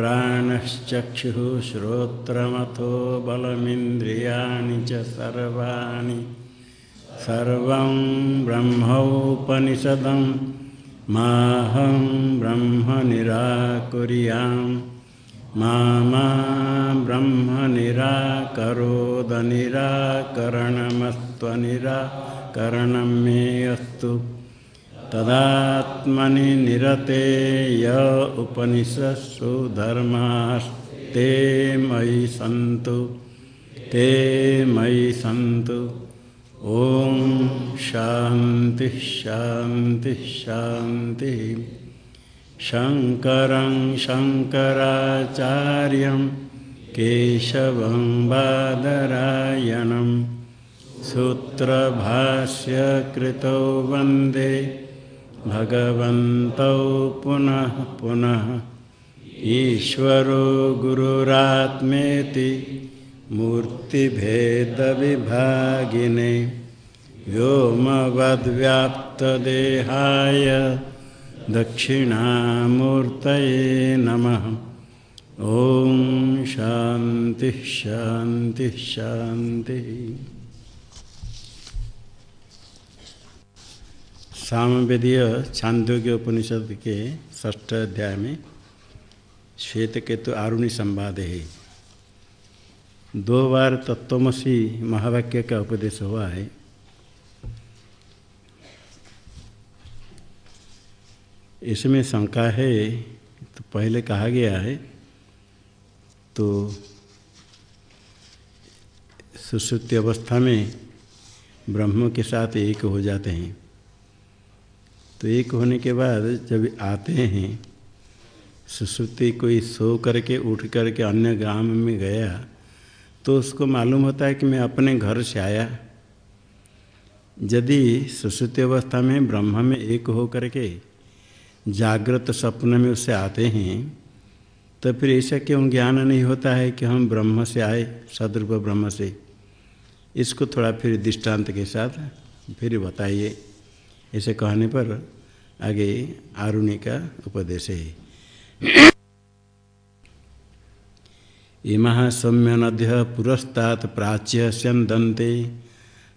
प्राणश्चक्षुः श्रोत्रमथो बलमिन्द्रियाणि च सर्वाणि। सर्वं ब्रह्मोपनिषदं, माहं ब्रह्म निराकुर्यां मा ब्रह्म निराकरोदनिराकरणमस्त्वनिराकरणं मे अस्तु तदात्मनि निरते य उपनिषत्सु धर्मास्ते मयि सन्तु, ते मयि सन्तु। ॐ शान्तिः शान्तिः शान्तिः। शङ्करं शङ्कराचार्यं, केशवं बादरायणं। सूत्रभाष्यकृतौ वंदे भगवन्तौ पुनः पुनः। ईश्वरो गुरुरात्मेति मूर्तिभेदविभागिने व्योमवद्व्याप्तदेहाय दक्षिणामूर्तये नमः। ॐ शान्तिः शान्तिः शान्तिः। सामवेदीय छांदोग्य उपनिषद के ष्ठ अध्याय में श्वेत केतु आरुणि संवाद। है दो बार तत्वमसी महावाक्य का उपदेश हुआ है। इसमें शंका है तो पहले कहा गया है तो सुश्रुति अवस्था में ब्रह्म के साथ एक हो जाते हैं। तो एक होने के बाद जब आते हैं, सुश्रुति कोई सो करके, उठ करके अन्य ग्राम में गया तो उसको मालूम होता है कि मैं अपने घर से आया। यदि सुश्रुति अवस्था में ब्रह्म में एक हो करके जागृत स्वप्न में उससे आते हैं तो फिर ऐसा क्यों ज्ञान नहीं होता है कि हम ब्रह्म से आए, सदरूप ब्रह्म से? इसको थोड़ा फिर दृष्टांत के साथ फिर बताइए। ऐसे कहने पर आगे आरुणि का उपदेश है। इमा सौम्य नद्य पुरस्तात् प्राच्य स्यंदन्ते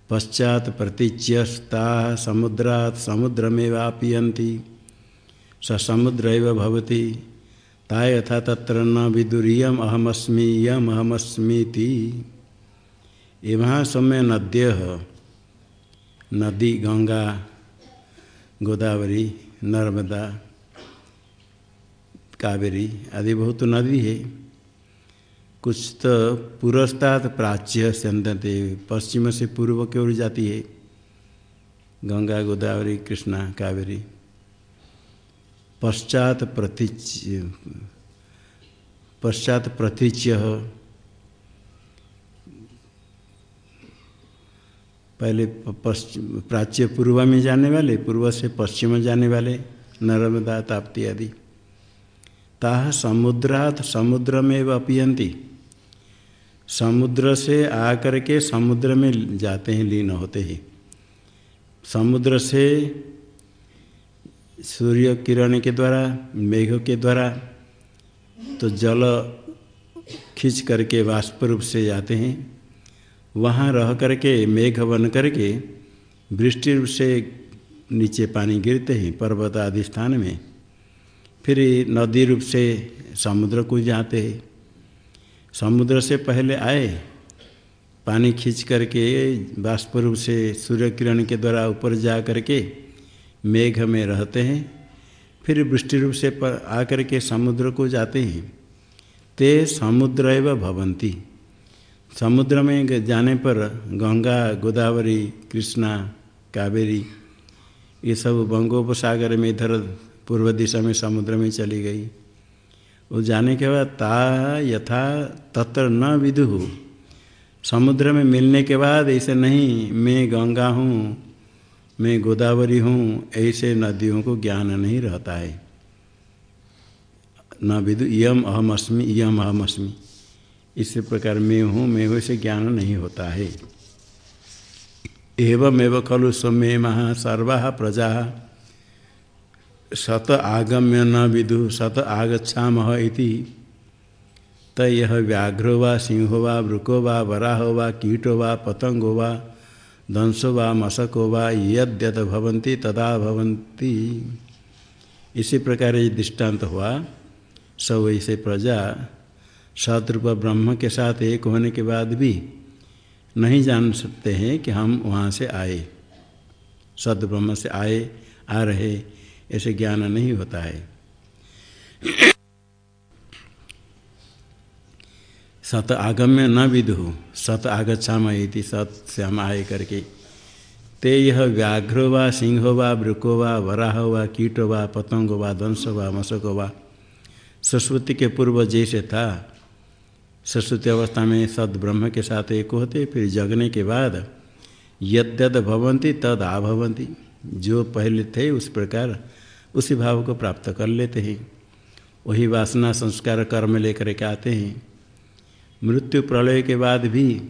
पश्चात प्रतीच्यस्ता समुद्रात् समुद्रमेवापियन्ति। स समुद्र भवति ता यथा तत्र न विदुरीयम अहमस्मी, यम अहमस्मीति। इमा सौम्य नद्य नदी, गंगा गोदावरी, नर्मदा, कावेरी आदि बहुत नदी है। कुछ तो पूर्वस्तात् प्राच्य संदते पश्चिम से पूर्व की ओर जाती है। गंगा, गोदावरी, कृष्णा, कावेरी। पश्चात प्रतीच्य पश्चात प्रतीच्य पहले पश्चिम प्राच्य पूर्व में जाने वाले, पूर्व से पश्चिम जाने वाले, नर्मदा, ताप्ती आदि। ताह समुद्रात समुद्र में अपियंती समुद्र से आकर के समुद्र में जाते हैं, लीन होते हैं। समुद्र से सूर्य किरण के द्वारा, मेघ के द्वारा तो जल खींच करके वाष्प रूप से जाते हैं। वहाँ रह करके, मेघ बन करके, वृष्टि रूप से नीचे पानी गिरते हैं पर्वत आदि स्थान में। फिर नदी रूप से समुद्र को जाते हैं। समुद्र से पहले आए, पानी खींच करके, बाष्प रूप से सूर्य किरण के द्वारा ऊपर जा करके मेघ में रहते हैं। फिर वृष्टि रूप से आकर के समुद्र को जाते हैं। ते समुद्र एवं भवंती समुद्र में जाने पर गंगा, गोदावरी, कृष्णा, कावेरी, ये सब बंगोपसागर में इधर पूर्व दिशा में समुद्र में चली गई। वो जाने के बाद ता यथा तत्र न विदु। हो समुद्र में मिलने के बाद ऐसे नहीं, मैं गंगा हूँ, मैं गोदावरी हूँ, ऐसे नदियों को ज्ञान नहीं रहता है। न विदु, यम अहम अस्मि यम अहम अस्मि इसी प्रकार मैं हूँ मैं हूँ से ज्ञान नहीं होता है। एवं एवं खलु समय महा सर्वा प्रजा। सत आगम्य न विदु, सत आगछामह इति। त यह व्याघ्रो वा, सिंहो वा, वृको वा, वराहो वा, कीटो वा, पतंगो वा, दंशो वा, मशको वा यद्यत भवंती तदा भवंती इसी प्रकार ये दृष्टांत हुआ। सब ऐसे प्रजा सतरूप ब्रह्म के साथ एक होने के बाद भी नहीं जान सकते हैं कि हम वहाँ से आए। सद ब्रह्म से आए, आ रहे, ऐसे ज्ञान नहीं होता है। सत आगम्य न विदु, सत आगछाम इति सत से हम आए करके। ते यह व्याघ्रो वा सिंहो वा वृको वा वराह वा कीटो वा पतंगो वा दंशो वा मशको वा। सरस्वती के पूर्व जैसे था सरस्वती अवस्था में सद ब्रह्म के साथ एक होते, फिर जगने के बाद यद्यद भवंती तद आभवंती जो पहले थे, उस प्रकार उसी भाव को प्राप्त कर लेते हैं। वही वासना संस्कार कर्म लेकर के आते हैं। मृत्यु प्रलय के बाद भी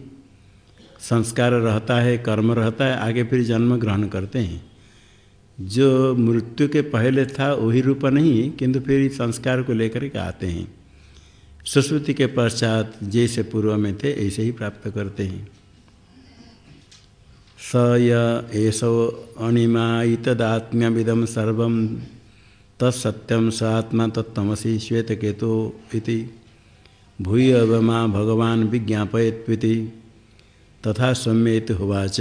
संस्कार रहता है, कर्म रहता है, आगे फिर जन्म ग्रहण करते हैं। जो मृत्यु के पहले था, वही रूप नहीं, किंतु फिर संस्कार को लेकर के आते हैं। सरस्वती के पश्चात जैसे पूर्व में थे, ऐसे ही प्राप्त करते हैं। स येषो अणिमा इतदात्म्यमिदम सर्व तत्सत्यम स आत्मा तत्तमसी श्वेतकेतो इति। भूय भगवान विज्ञापयत्विति, तथा सम्यत हुवाच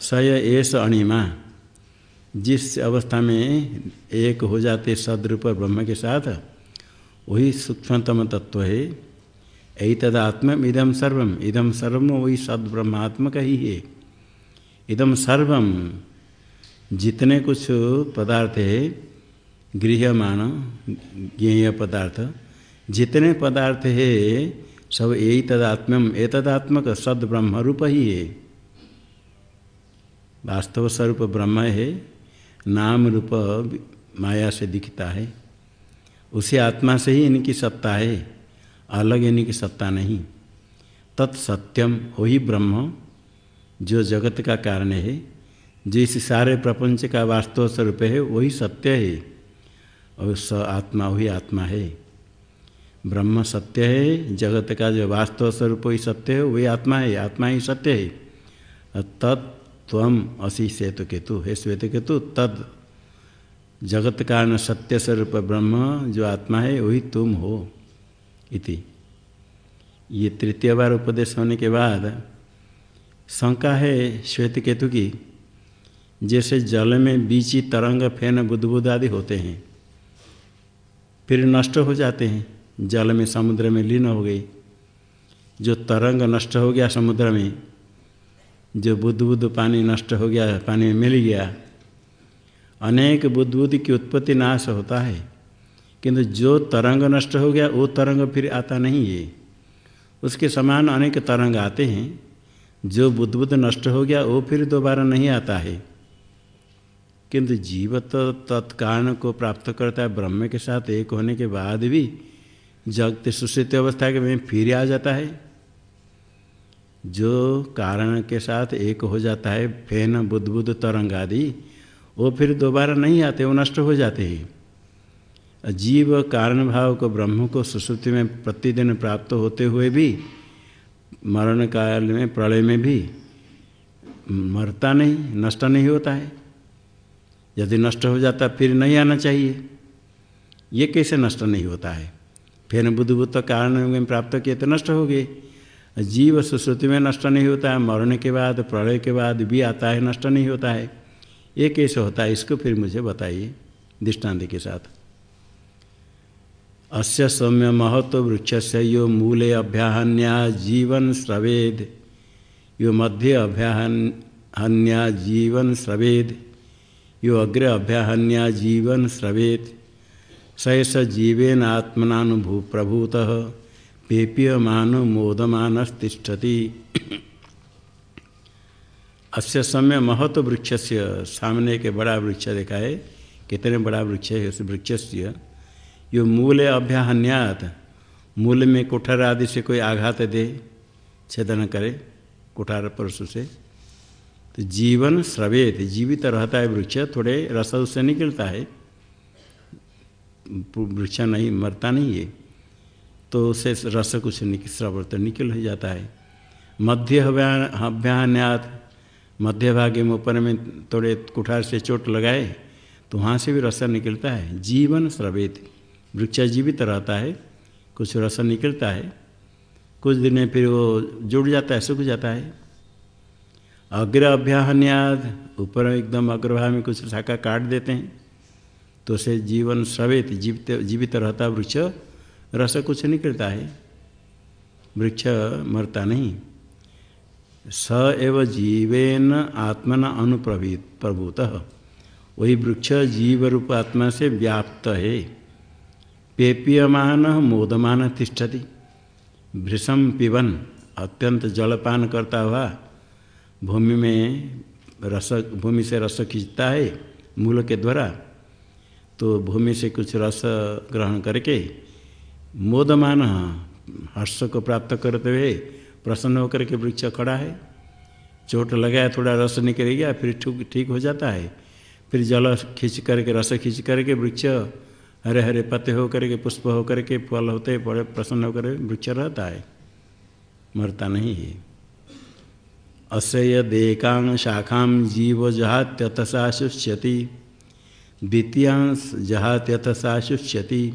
स एस अणिमा, जिस अवस्था में एक हो जाते सदरूप ब्रह्म के साथ वही सूक्ष्मतम तत्व है यही तदात्म इदम सर्वम। इदम सर्वम वही सद ब्रह्मात्मक ही है। इदम सर्वम जितने कुछ पदार्थ है गृहमान ज्ञेय पदार्थ, जितने पदार्थ है, सब यही तदात्म्यम ए तदात्मक सद ब्रह्म रूप ही है। वास्तव स्वरूप ब्रह्म है नाम रूप माया से दिखता है। उसी आत्मा से ही इनकी सत्ता है, अलग इनकी सत्ता नहीं। तत्सत्यम वही ब्रह्म, जो जगत का कारण है, जिस सारे प्रपंच का वास्तव स्वरूप है, वही सत्य है, और स आत्मा वही आत्मा है। ब्रह्म सत्य है, जगत का जो वास्तव स्वरूप ही सत्य है, वही आत्मा है, आत्मा ही सत्य है। तत्व असी श्वेत केतु हे श्वेत केतु तद जगत कारण सत्य स्वरूप ब्रह्म जो आत्मा है, वही तुम हो, इति। ये तृतीय बार उपदेश होने के बाद शंका है श्वेत केतु की, जैसे जल में बीची तरंग, फ़ैन, बुदबुद आदि होते हैं, फिर नष्ट हो जाते हैं। जल में समुद्र में लीन हो गई। जो तरंग नष्ट हो गया समुद्र में, जो बुद्ध बुद्ध पानी नष्ट हो गया, पानी में मिल गया अनेक बुद्ध बुद्ध की उत्पत्ति नाश होता है। किंतु जो तरंग नष्ट हो गया, वो तरंग फिर आता नहीं है। उसके समान अनेक तरंग आते हैं। जो बुद्ध बुद्ध नष्ट हो गया, वो फिर दोबारा नहीं आता है। किंतु जीव तो तत्कारण को प्राप्त करता है, ब्रह्म के साथ एक होने के बाद भी जगत सुश्रित अवस्था के में फिर आ जाता है। जो कारण के साथ एक हो जाता है, फेन बुद्ध बुद्ध तरंग आदि वो फिर दोबारा नहीं आते, वो नष्ट हो जाते हैं। जीव कारण भाव को ब्रह्म को सुश्रुति में प्रतिदिन प्राप्त होते हुए भी, मरण काल में, प्रलय में भी मरता नहीं, नष्ट नहीं होता है। यदि नष्ट हो जाता, फिर नहीं आना चाहिए। ये कैसे नष्ट नहीं होता है? फिर बुद्धबुद्ध कारण में प्राप्त किए तो नष्ट हो गए। जीव सुश्रुति में नष्ट नहीं होता है मरने के बाद, प्रलय के बाद भी आता है, नष्ट नहीं होता है। ये कैसे होता है, इसको फिर मुझे बताइए दृष्टांत के साथ। अस्य सौम्य महत्व वृक्ष से यो मूले अभ्याहन्या जीवन स्रवेद। यो मध्य अभ्याहन्या जीवन स्रवेद। यो अग्र अभ्याहन्या जीवन स्रवेद। सैस जीवेन आत्मनानुभू प्रभूत पेप्यमान मोदमानस्तिष्ठति। अस्य समय महत्व वृक्ष से सामने के बड़ा वृक्ष देखा है। कितने बड़ा वृक्ष है उस वृक्ष से यो मूल अभ्याहन्यात। मूल में कुठार आदि से कोई आघात दे, छेदन करे कुठार परशु से। तो जीवन श्रवेत जीवित रहता है वृक्ष, थोड़े रस उससे निकलता है। वृक्ष नहीं, मरता नहीं है। तो उसे रस कुछ श्रवण तो निकल जाता है। मध्य अभ्यान्यात मध्य भाग में ऊपर में थोड़े कुठार से चोट लगाए तो वहाँ से भी रस निकलता है। जीवन स्रवेत। वृक्ष जीवित रहता है, कुछ रस निकलता है, कुछ दिन में फिर वो जुड़ जाता है, सूख जाता है। अग्र अभ्याहन्याद ऊपर एकदम अग्रभाग में कुछ शाखा काट देते हैं तो उसे जीवन स्रवेत, जीवित जीवित रहता वृक्ष, रस कुछ निकलता है। वृक्ष मरता नहीं। स एव जीवेन आत्मना अनुप्रवीत प्रभुत। वही वृक्ष जीव रूप आत्मा से व्याप्त है। पेपीयमान, मोदमान तिष्ठति। भृषम पिबन, अत्यंत जलपान करता हुआ, भूमि में रस, भूमि से रस खींचता है मूल के द्वारा। तो भूमि से कुछ रस ग्रहण करके, मोदमान हर्ष को प्राप्त करते हुए प्रसन्न होकर के वृक्ष खड़ा है। चोट लगाया थोड़ा रस निकल गया, फिर ठीक ठीक हो जाता है। फिर जल खींच करके, रस खींच करके वृक्ष हरे हरे पत्ते होकर के, पुष्प होकर के, फल होते बड़े प्रसन्न होकर वृक्ष रहता है। मरता नहीं है। अस्य यदेकां शाखा जीव जहात्यतसा शुष्यति। द्वितीयांश जहात्यतसा शुष्यति।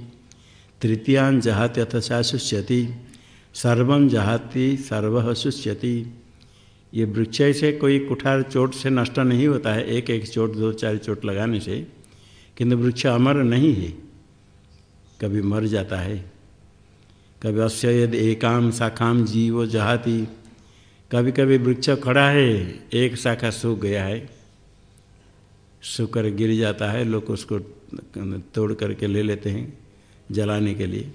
तृतीयांश जहात्यतसा शुष्यति। सर्व जहाति, सर्व शुष्यति ये वृक्ष से कोई कुठार चोट से नष्ट नहीं होता है, एक एक चोट, दो चार चोट लगाने से, किंतु वृक्ष अमर नहीं है। कभी मर जाता है। कभी अस्य यद एकाम शाखाम जीव जहाती। कभी कभी वृक्ष खड़ा है, एक शाखा सूख गया है। सूख कर गिर जाता है, लोग उसको तोड़ करके ले लेते हैं, जलाने के लिए।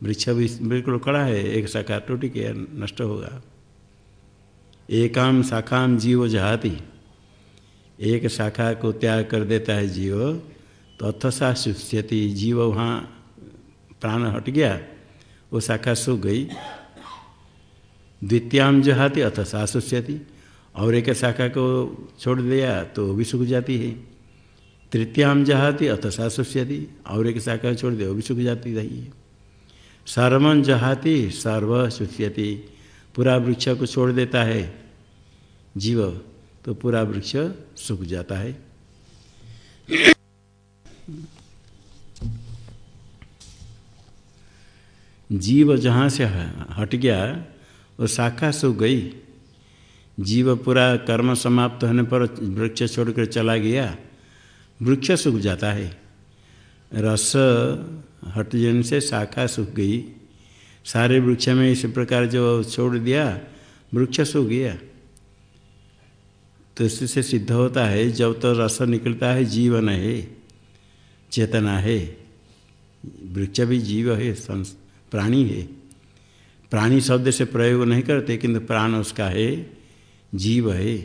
वृक्ष भी बिल्कुल खड़ा है, एक शाखा टूट गया नष्ट होगा। एकाम शाखाम जीव जहाती। एक शाखा को त्याग कर देता है जीव तो अथसा सुष्यति, जीव वहाँ प्राण हट गया, वो शाखा सूख गई। द्वितीयाम जहाती, अथसा सुष्यति, और एक शाखा को छोड़ दिया तो वो भी सूख जाती है। तृतीयाम जहाती, अथसा सुष्यति, और एक शाखा छोड़ दिया, वो भी सूख जाती रही है। सर्वन जहाती, सर्व सुष्यति पूरा वृक्ष को छोड़ देता है। जीव तो पूरा वृक्ष सूख जाता है। जीव जहाँ से हट गया, वो शाखा सूख गई। जीव पूरा कर्म समाप्त होने पर वृक्ष छोड़कर चला गया। वृक्ष सूख जाता है। रस हट जाने से शाखा सूख गई। सारे वृक्ष में इस प्रकार जो छोड़ दिया, वृक्ष सूख गया। तो इससे सिद्ध होता है, जब तो रस निकलता है, जीवन है, चेतना है। वृक्ष भी जीव है प्राणी है। प्राणी शब्द से प्रयोग नहीं करते, किंतु प्राण उसका है, जीव है।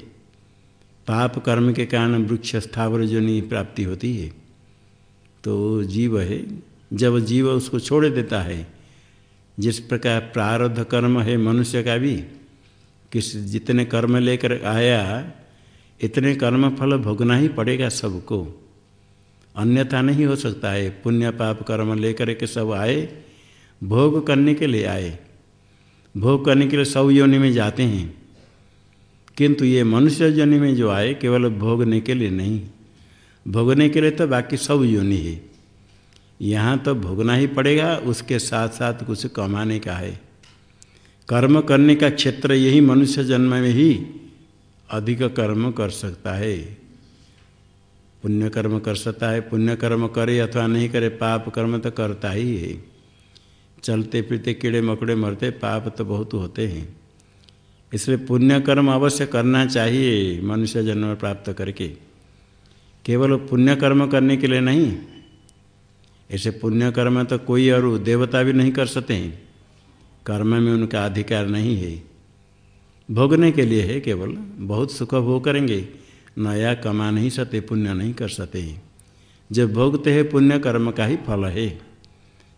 पाप कर्म के कारण वृक्ष स्थावर जो नहीं प्राप्ति होती है तो जीव है। जब जीव उसको छोड़ देता है, जिस प्रकार प्रारब्ध कर्म है मनुष्य का भी, किस जितने कर्म लेकर आया, इतने कर्म फल भोगना ही पड़ेगा सबको। अन्यथा नहीं हो सकता है, पुण्य पाप कर्म लेकर के सब आए, भोग करने के लिए आए। भोग करने के लिए सब योनि में जाते हैं। किंतु ये मनुष्य योनि में जो आए, केवल भोगने के लिए नहीं। भोगने के लिए तो बाकी सब योनि है। यहाँ तो भोगना ही पड़ेगा, उसके साथ साथ कुछ कमाने का है। कर्म करने का क्षेत्र यही मनुष्य जन्म में ही अधिक कर्म कर सकता है। पुण्य कर्म कर सकता है पुण्य कर्म करे अथवा नहीं करे, पाप कर्म तो करता ही है। चलते फिरते कीड़े मकड़े मरते, पाप तो बहुत होते हैं। इसलिए पुण्य कर्म अवश्य करना चाहिए मनुष्य जन्म प्राप्त करके। केवल पुण्य कर्म करने के लिए नहीं ऐसे पुण्य कर्म तो कोई और देवता भी नहीं कर सकते हैं। कर्म में उनका अधिकार नहीं है। भोगने के लिए है केवल बहुत सुख भोग करेंगे, नया कमा नहीं सकते, पुण्य नहीं कर सकते। जो भोगते हैं, पुण्य कर्म का ही फल है।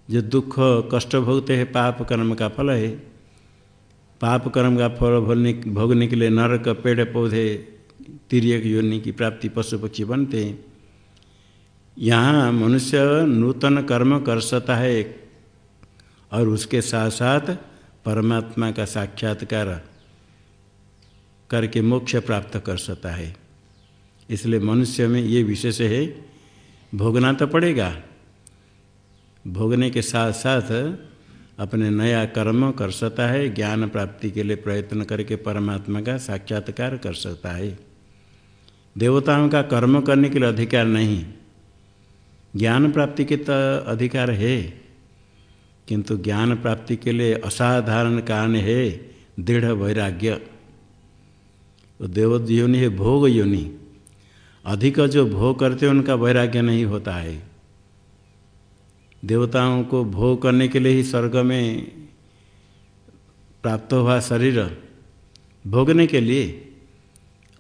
जो दुख कष्ट भोगते हैं, पाप कर्म का फल है। पाप कर्म का फल भोगने भोगने के लिए नरक, पेड़, पौधे तिरक योनि की प्राप्ति, पशु, पक्षी बनते हैं। यहाँ मनुष्य नूतन कर्म कर सकता है और उसके साथ साथ परमात्मा का साक्षात्कार करके मोक्ष प्राप्त कर सकता है। इसलिए मनुष्य में ये विशेष है, भोगना तो पड़ेगा। भोगने के साथ साथ अपने नया कर्म कर सकता है, ज्ञान प्राप्ति के लिए प्रयत्न करके परमात्मा का साक्षात्कार कर सकता है। देवताओं का कर्म करने के लिए अधिकार नहीं। ज्ञान प्राप्ति के तो अधिकार है, किंतु ज्ञान प्राप्ति के लिए असाधारण कारण है दृढ़ वैराग्य। देव योनि है भोग योनि। अधिक जो भोग करते हैं, उनका वैराग्य नहीं होता है। देवताओं को भोग करने के लिए ही स्वर्ग में प्राप्त हुआ शरीर भोगने के लिए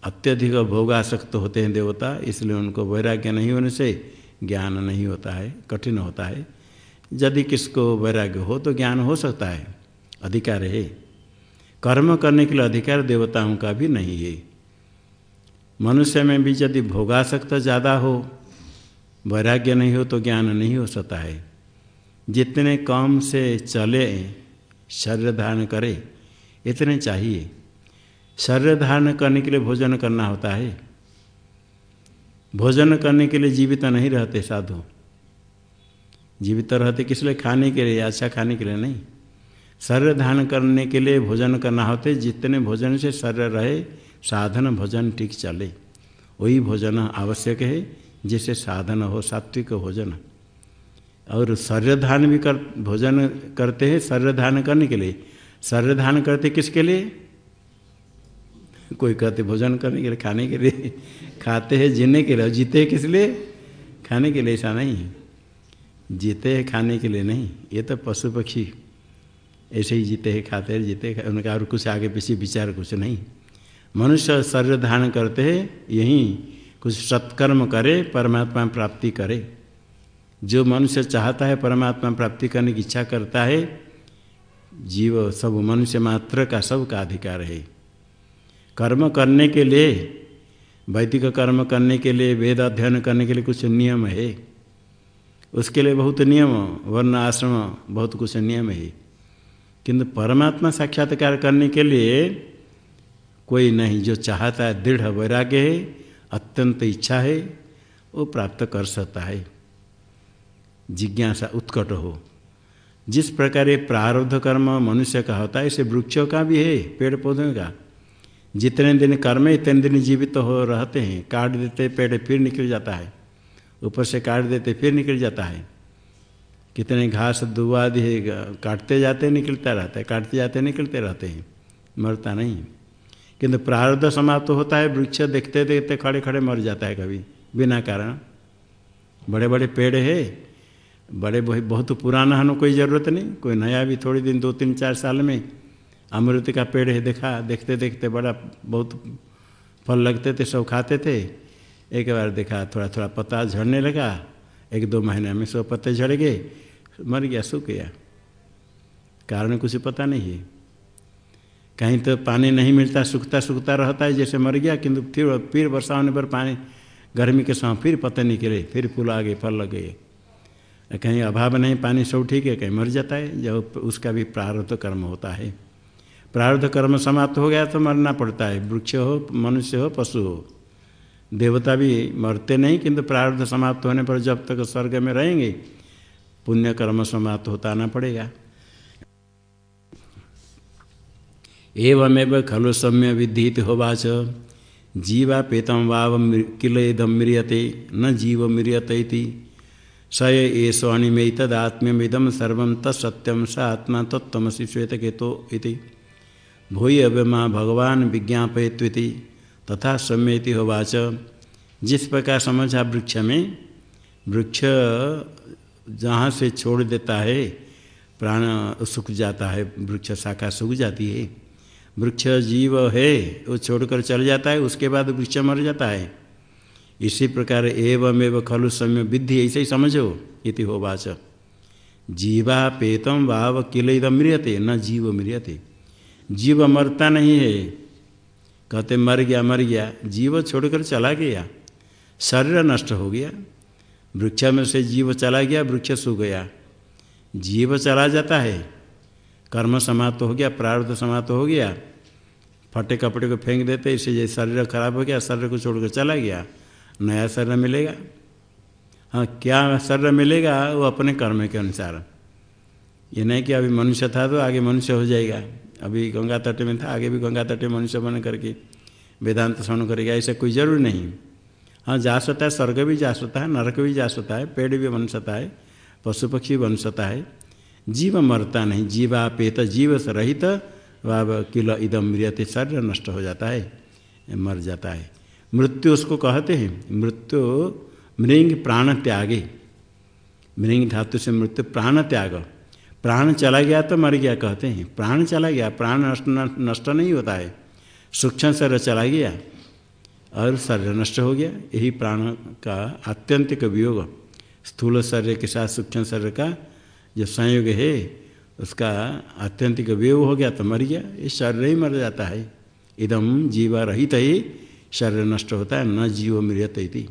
अत्यधिक भोगासक्त होते हैं देवता, इसलिए उनको वैराग्य नहीं होने से ज्ञान नहीं होता है, कठिन होता है। यदि किसको वैराग्य हो तो ज्ञान हो सकता है, अधिकार है। कर्म करने के लिए अधिकार देवताओं का भी नहीं है। मनुष्य में भी यदि भोगासक्त ज़्यादा हो, वैराग्य नहीं हो तो ज्ञान नहीं हो सकता है। जितने कम से चले, शरीर धारण करे, इतने चाहिए। शरीर धारण करने के लिए भोजन करना होता है। भोजन करने के लिए जीवित नहीं रहते साधु। जीवित रहते किस लिए? खाने के लिए अच्छा खाने के लिए नहीं। शरीर धारण करने के लिए भोजन करना होते, जितने भोजन से शरीर रहे, साधन भोजन ठीक चले। वही भोजन आवश्यक है जिसे साधन हो, सात्विक भोजन। और शरीर धारण भी कर, भोजन करते हैं, शरीर धारण करने के लिए। शरीर धारण करते किसके लिए? कोई कहते भोजन करने के लिए खाने के लिए। खाते हैं जीने के लिए। जीते किस लिए? खाने के लिए ऐसा नहीं जीते हैं खाने के लिए नहीं। ये तो पशु पक्षी। ऐसे ही जीते हैं खाते हैं जीते है, उनका और कुछ आगे पीछे विचार कुछ नहीं। मनुष्य शरीर धारण करते हैं यही कुछ सत्कर्म करे परमात्मा प्राप्ति करे। जो मनुष्य चाहता है परमात्मा प्राप्ति करने की इच्छा करता है जीव सब मनुष्य मात्र का सब का अधिकार है। कर्म करने के लिए, वैदिक कर्म करने के लिए, वेद अध्ययन करने के लिए कुछ नियम है। उसके लिए बहुत नियम, वर्ण आश्रम, बहुत कुछ नियम है। किंतु परमात्मा साक्षात्कार करने के लिए कोई नहीं, जो चाहता है, दृढ़ वैराग्य है, अत्यंत इच्छा है, वो प्राप्त कर सकता है। जिज्ञासा उत्कट हो। जिस प्रकार ये प्रारब्ध कर्म मनुष्य का होता है, इसे वृक्षों का भी है, पेड़ पौधों का। जितने दिन कर्म है, इतने दिन जीवित तो हो रहते हैं। काट देते पेड़, फिर निकल जाता है। ऊपर से काट देते, फिर निकल जाता है। कितने घास, दुआ दिए काटते जाते, निकलता रहता है। काटते जाते, निकलते रहते हैं। मरता नहीं। किंतु प्रारब्ध समाप्त तो होता है, वृक्ष देखते देखते खड़े खड़े मर जाता है कभी, बिना कारण। बड़े बड़े पेड़ है बड़े बहुत पुराना होने कोई ज़रूरत नहीं। कोई नया भी थोड़ी दिन दो तीन चार साल में अमृत का पेड़ है, देखा, देखते देखते बड़ा बहुत फल लगते थे, सब खाते थे। एक बार देखा, थोड़ा थोड़ा पत्ता झड़ने लगा। एक दो महीने में सब पत्ते झड़ गए, मर गया, सूख गया। कारण कुछ पता नहीं है। कहीं तो पानी नहीं मिलता, सूखता सूखता रहता है, जैसे मर गया, किंतु फिर फिर वर्षा होने पर पानी, गर्मी के समय फिर पत्ते निकले, फिर फूल आ गए, फल लग गए। कहीं अभाव नहीं, पानी सब ठीक है, कहीं मर जाता है, जब उसका भी प्रारब्ध कर्म होता है। प्रारब्ध कर्म समाप्त हो गया तो मरना पड़ता है। वृक्ष हो, मनुष्य हो, पशु हो। देवता भी मरते नहीं, किंतु प्रारब्ध समाप्त होने पर जब तक स्वर्ग में रहेंगे, पुण्य कर्म समाप्त होता ना पड़ेगा। एवमेव खलु सम्य विधि होवाच जीवा पेतम वाव किल इदम म्रियते, न जीव म्रियते स एष अणिमेतदात्म्यमिदम सर्व तत्सत्यम स आत्मा तत्वसी श्वेतकेतो इति। भूय अव्यमा भगवान विज्ञापयत्विति, तथा सम्यति होवाच जिस प्रकार समझा वृक्ष में, वृक्ष जहाँ से छोड़ देता है, प्राण सूख जाता है, वृक्ष शाखा सूख जाती है। वृक्ष जीव है, वो छोड़कर चल जाता है, उसके बाद वृक्ष मर जाता है। इसी प्रकार एवं एवं खलु सम्य विद्धि, ऐसे ही समझो, इति हो जीवा पेतम वाव किल इदम मृियते न जीव मृियते जीव मरता नहीं है। कहते, मर गया मर गया। जीव छोड़कर चला गया। शरीर नष्ट हो गया। वृक्ष में से जीव चला गया, वृक्ष सो गया। जीव चला जाता है। कर्म समाप्त हो गया प्रार्थ समाप्त हो गया। फटे कपड़े को फेंक देते इससे जैसे शरीर खराब हो गया, शरीर को छोड़कर चला गया। नया शरीर मिलेगा। हाँ क्या शरीर मिलेगा? वो अपने कर्म के अनुसार। ये नहीं कि अभी मनुष्य था तो आगे मनुष्य हो जाएगा। अभी गंगा तट में था, आगे भी गंगा तट में मनुष्य बन करके वेदांत श्रवण करेगा, ऐसा कोई ज़रूरी नहीं। हाँ जा सकता है, स्वर्ग भी जा सकता है, नरक भी जा सकता है, पेड़ भी बन सकता है पशु पक्षी बन सकता है। जीव मरता नहीं जीवा पेत जीव से रहित वाव किल इदम मृत शरीर नष्ट हो जाता है, मर जाता है। मृत्यु उसको कहते हैं, मृत्यु मृंग प्राण त्यागे। मृंग धातु से मृत्यु प्राण त्याग। प्राण चला गया तो मर गया कहते हैं। प्राण चला गया, प्राण नष्ट नष्ट नहीं होता है। सूक्ष्म शरीर चला गया और शरीर नष्ट हो गया। यही प्राण का आत्यंतिक वियोग। स्थूल शरीर के साथ सूक्ष्म शरीर का जो संयोग है, उसका आत्यंतिक वियोग हो गया तो मर गया। ये शरीर ही मर जाता है। इदम जीवा रहित ही शरीर नष्ट होता है, न जीव मृत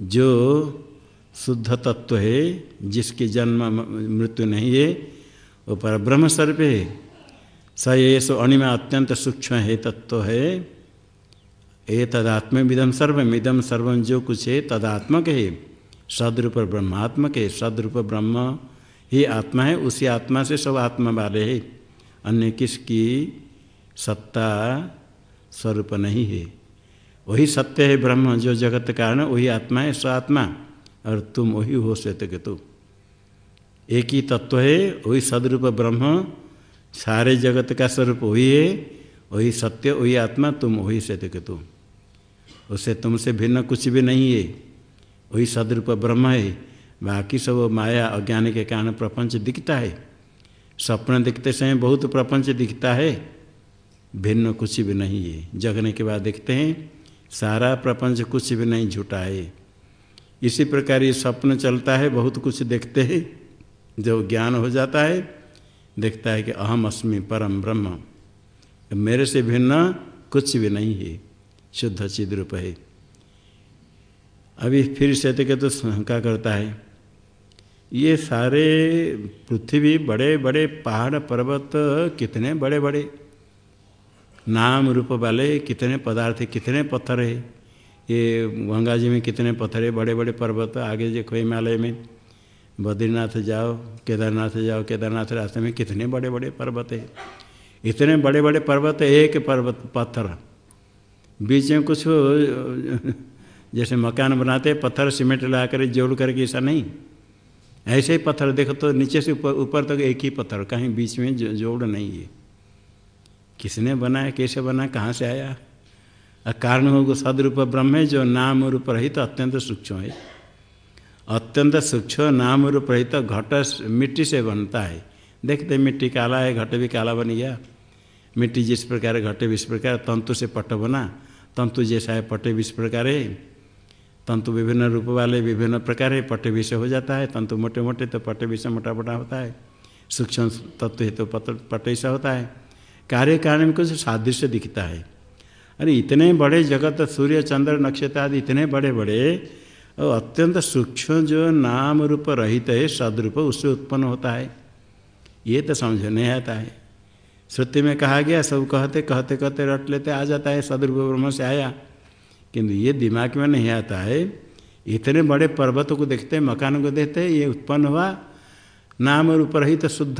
जो शुद्ध तत्व है, जिसके जन्म मृत्यु नहीं है, वो पर ब्रह्म स्वरूप है। स ये सो अणिमा अत्यंत सूक्ष्म है, तत्व है। ये तदात्मिदम सर्वम इदम जो कुछ है, तदात्मक है। सदरूप ब्रह्मात्मक है, सदरूप ब्रह्म ही आत्मा है, उसी आत्मा से सब आत्मा वाले है। अन्य किसकी सत्ता स्वरूप नहीं है। वही सत्य है ब्रह्म, जो जगत कारण, वही आत्मा है स्वात्मा और तुम वही हो श्वेत के एक ही तत्व है, वही सदरूप ब्रह्म, सारे जगत का स्वरूप वही है, वही सत्य, वही आत्मा, तुम वही श्वेत के तु उससे तुमसे भिन्न कुछ भी नहीं है, वही सदरूप ब्रह्म है। बाकी सब माया, अज्ञान के कारण प्रपंच दिखता है। स्वप्न दिखते समय बहुत प्रपंच दिखता है। भिन्न कुछ भी नहीं है। जगने के बाद देखते हैं, सारा प्रपंच कुछ भी नहीं झूठा है। इसी प्रकार ये स्वप्न चलता है, बहुत कुछ देखते हैं। जब ज्ञान हो जाता है, देखता है कि अहम अस्मि परम ब्रह्म। मेरे से भिन्न कुछ भी नहीं है, शुद्ध चिद रूप है। अभी फिर से तो शंका करता है। ये सारे पृथ्वी बड़े बड़े पहाड़, पर्वत, कितने बड़े बड़े नाम रूप वाले कितने पदार्थ, कितने पत्थर है? ये गंगा जी में कितने पत्थर बड़े बड़े पर्वत, आगे देखो हिमालय में। बद्रीनाथ जाओ, केदारनाथ जाओ, केदारनाथ रास्ते में कितने बड़े बड़े पर्वत है। इतने बड़े बड़े पर्वत, एक पर्वत, पत्थर। बीच में कुछ, जैसे मकान बनाते, पत्थर सीमेंट ला कर जोड़ करके ऐसा नहीं। ऐसे ही पत्थर, देखो तो नीचे से ऊपर ऊपर तक तो एक ही पत्थर, कहीं बीच में जोड़ नहीं है। किसने बनाया, कैसे बना कहाँ से आया? कारण होगा सदरूप ब्रह्म है, जो नाम रूप रहित तो अत्यंत सूक्ष्म है। अत्यंत सूक्ष्म नाम रूप रहित तो घट मिट्टी से बनता है। देखते मिट्टी काला है, घट भी काला बन गया। मिट्टी जिस प्रकार घटे भी इस प्रकार, तंतु से पट बना। तंतु जैसा है, पटे भी इस प्रकार है। तंतु विभिन्न रूप वाले विभिन्न प्रकार है, पटे से हो जाता है। तंतु मोटे मोटे तो पटे भी से मोटा मोटा होता है। सूक्ष्म तत्व है तो पटे सा होता है। कार्य कारण में कुछ सादृश्य दिखता है। अरे इतने बड़े जगत, सूर्य, चंद्र, नक्षत्र आदि इतने बड़े बड़े और अत्यंत सूक्ष्म जो नाम रूप रहित है, सदरूप, उससे उत्पन्न होता है। ये तो समझ नहीं आता है। श्रुति में कहा गया, सब कहते कहते कहते, रट लेते, आ जाता है, सदरूप ब्रह्म से आया। किंतु ये दिमाग में नहीं आता है। इतने बड़े पर्वतों को देखते, मकान को देखते, ये उत्पन्न हुआ नाम रूप रहित, शुद्ध,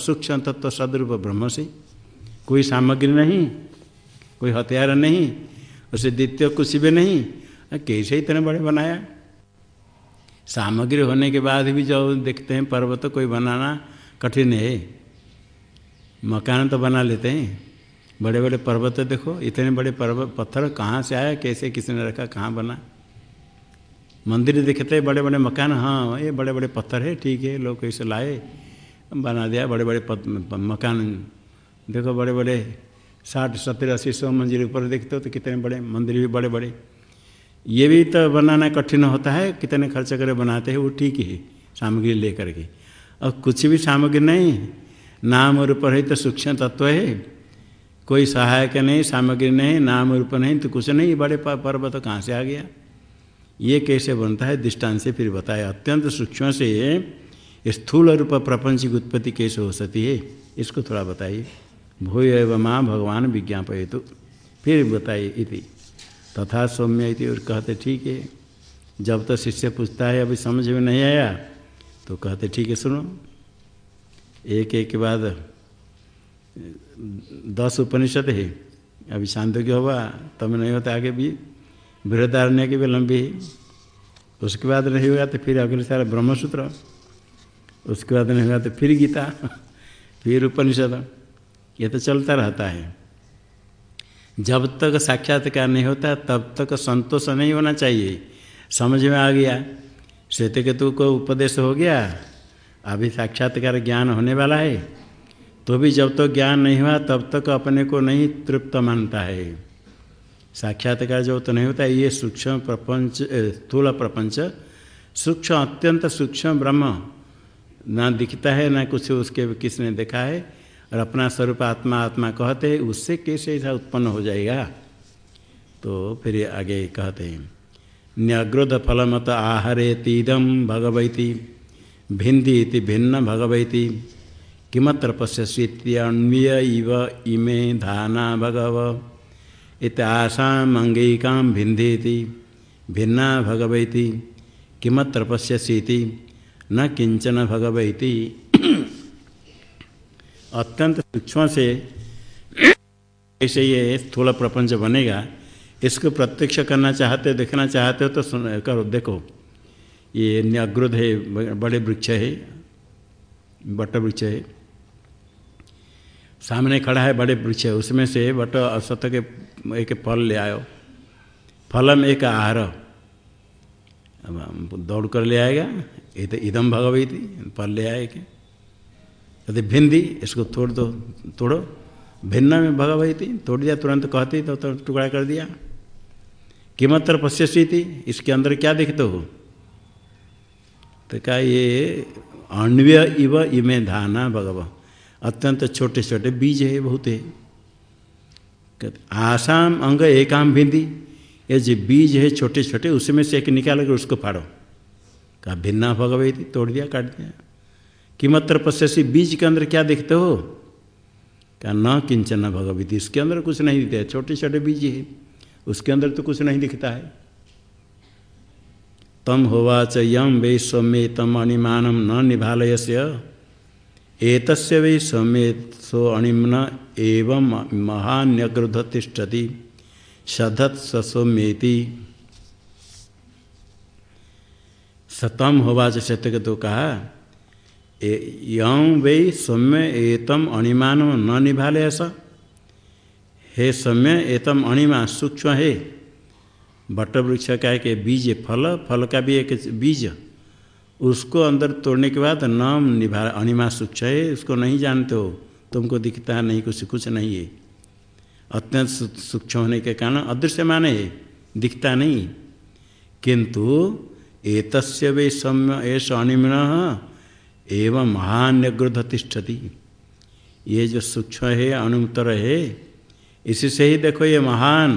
सूक्ष्म तत्व सदरूप ब्रह्म से। कोई सामग्री नहीं। कोई हथियार नहीं, उसे द्वितीय कुछ भी नहीं। कैसे इतने बड़े बनाया? सामग्री होने के बाद भी जब देखते हैं, पर्वत तो कोई बनाना कठिन है। मकान तो बना लेते हैं। बड़े बड़े पर्वत देखो, इतने बड़े पर्वत पत्थर कहाँ से आया, कैसे किसने रखा, कहाँ बना? मंदिर देखते दिखते बड़े बड़े मकान हाँ ये बड़े बड़े पत्थर है, ठीक है, लोग कैसे लाए, बना दिया बड़े बड़े मकान। देखो बड़े बड़े साठ, सत्तर, अस्सी, सौ मंजिल ऊपर देखते हो तो कितने बड़े, मंदिर भी बड़े बड़े। ये भी तो बनाना कठिन होता है, कितने खर्च करे बनाते हैं, वो ठीक है सामग्री लेकर के। और कुछ भी सामग्री नहीं नाम रूप है तो सूक्ष्म तत्व है। कोई सहायक नहीं, सामग्री नहीं, नाम रूप नहीं तो कुछ नहीं बड़े पर्वत तो कहाँ से आ गया? ये कैसे बनता है, दृष्टांत से फिर बताया अत्यंत सूक्ष्म से स्थूल रूप प्रपंच की उत्पत्ति कैसे हो सकती है, इसको थोड़ा बताइए। भूय एवं माँ भगवान विज्ञापय तो फिर बताइए इति। तथा सौम्य इति और कहते, ठीक है। जब तक तो शिष्य पूछता है, अभी समझ में नहीं आया? तो कहते, ठीक है, सुनो। एक एक के बाद, दस उपनिषद है। अभी शांति हुआ तब नहीं होता आगे भी। बृहदारण्य की भी लंबी है। उसके बाद नहीं हुआ तो फिर अगले साल ब्रह्मसूत्र। उसके बाद नहीं हुआ तो फिर गीता, फिर उपनिषद। ये तो चलता रहता है। जब तक साक्षात्कार नहीं होता, तब तक संतोष नहीं होना चाहिए। समझ में आ गया? श्वेत केतु को उपदेश हो गया। अभी साक्षात्कार ज्ञान होने वाला है। तो भी जब तक तो ज्ञान नहीं हुआ, तब तक अपने को नहीं तृप्त मानता है। साक्षात्कार जब तो नहीं होता, ये सूक्ष्म प्रपंच स्थूल प्रपंच। सूक्ष्म, अत्यंत सूक्ष्म ब्रह्म। ना दिखता है, ना कुछ उसके किसने देखा है। और अपना स्वरूप आत्मा आत्मा कहते हैं, उससे कैसे ऐसा उत्पन्न हो जाएगा? तो फिर आगे कहते हैं, न्यग्रोध फलमत आहरे तीदम भगवती भिन्दी भिन्न भगवती किमत्र पश्यन्वीय इव इमे धाना भगव इत आशामंगिका भिन्दी भिन्ना भगवती किमत्र पश्यसी न किंचन भगवती अत्यंत सूक्ष्म से ऐसे ये स्थूल प्रपंच बनेगा। इसको प्रत्यक्ष करना चाहते हो देखना चाहते हो तो सुन, करो, देखो। ये न्यग्रुध है, बड़े वृक्ष है, बट वृक्ष है। सामने खड़ा है बड़े वृक्ष है उसमें से बट असत के एक फल ले आयो। फल में एक आहार। दौड़ कर ले आएगा तो इदम भगवती, फल ले आएगा। यदि भिंदी इसको तोड़ दो तोड़ो। भिन्न में भगवती थी तोड़ दिया तुरंत कहती तो, तो टुकड़ा कर दिया। किमत्र पश्यसी थी इसके अंदर क्या देखते हो? तो क्या ये अन्व्य इव इमे धाना भगव। अत्यंत छोटे छोटे बीज है बहुत है। आसाम अंग एकाम भिंदी ये जो बीज है छोटे छोटे उसमें से एक निकाल कर उसको फाड़ो। कहा भिन्ना भगवती तोड़ दिया काट दिया। किमत्र पश्यसी बीज के अंदर क्या देखते हो? क्या न, किंचन भगवती, इसके अंदर कुछ नहीं दिखता है छोटे छोटे बीज है। उसके अंदर तो कुछ नहीं दिखता है। तम होवाच यम वे सौम्य तम अणिमानम न निभालय से एक वै सौम्य सो अणिमन एवं महान्यग्रध तिष्ठति सधत सौम्येति सतम होवाच सत्य तो कहा यं वे सौम्य एतम अणिमान न निभाले ऐसा हे सौम्य एतम अणिमा सूक्ष्म है। बट वृक्ष का एक बीज फल फल का भी एक बीज। उसको अंदर तोड़ने के बाद न निभा, अणिमा सूक्ष्म है, उसको नहीं जानते हो, तुमको दिखता है नहीं, कुछ कुछ नहीं है। अत्यंत सूक्ष्म होने के कारण अदृश्य माने है, दिखता नहीं। किंतु एतस्य वे सौम्य ऐसा अणिमण एवं महान्यग्रध तिष्ठति ये जो सूक्ष्म है, अनुत्तर है, इसी से ही देखो ये महान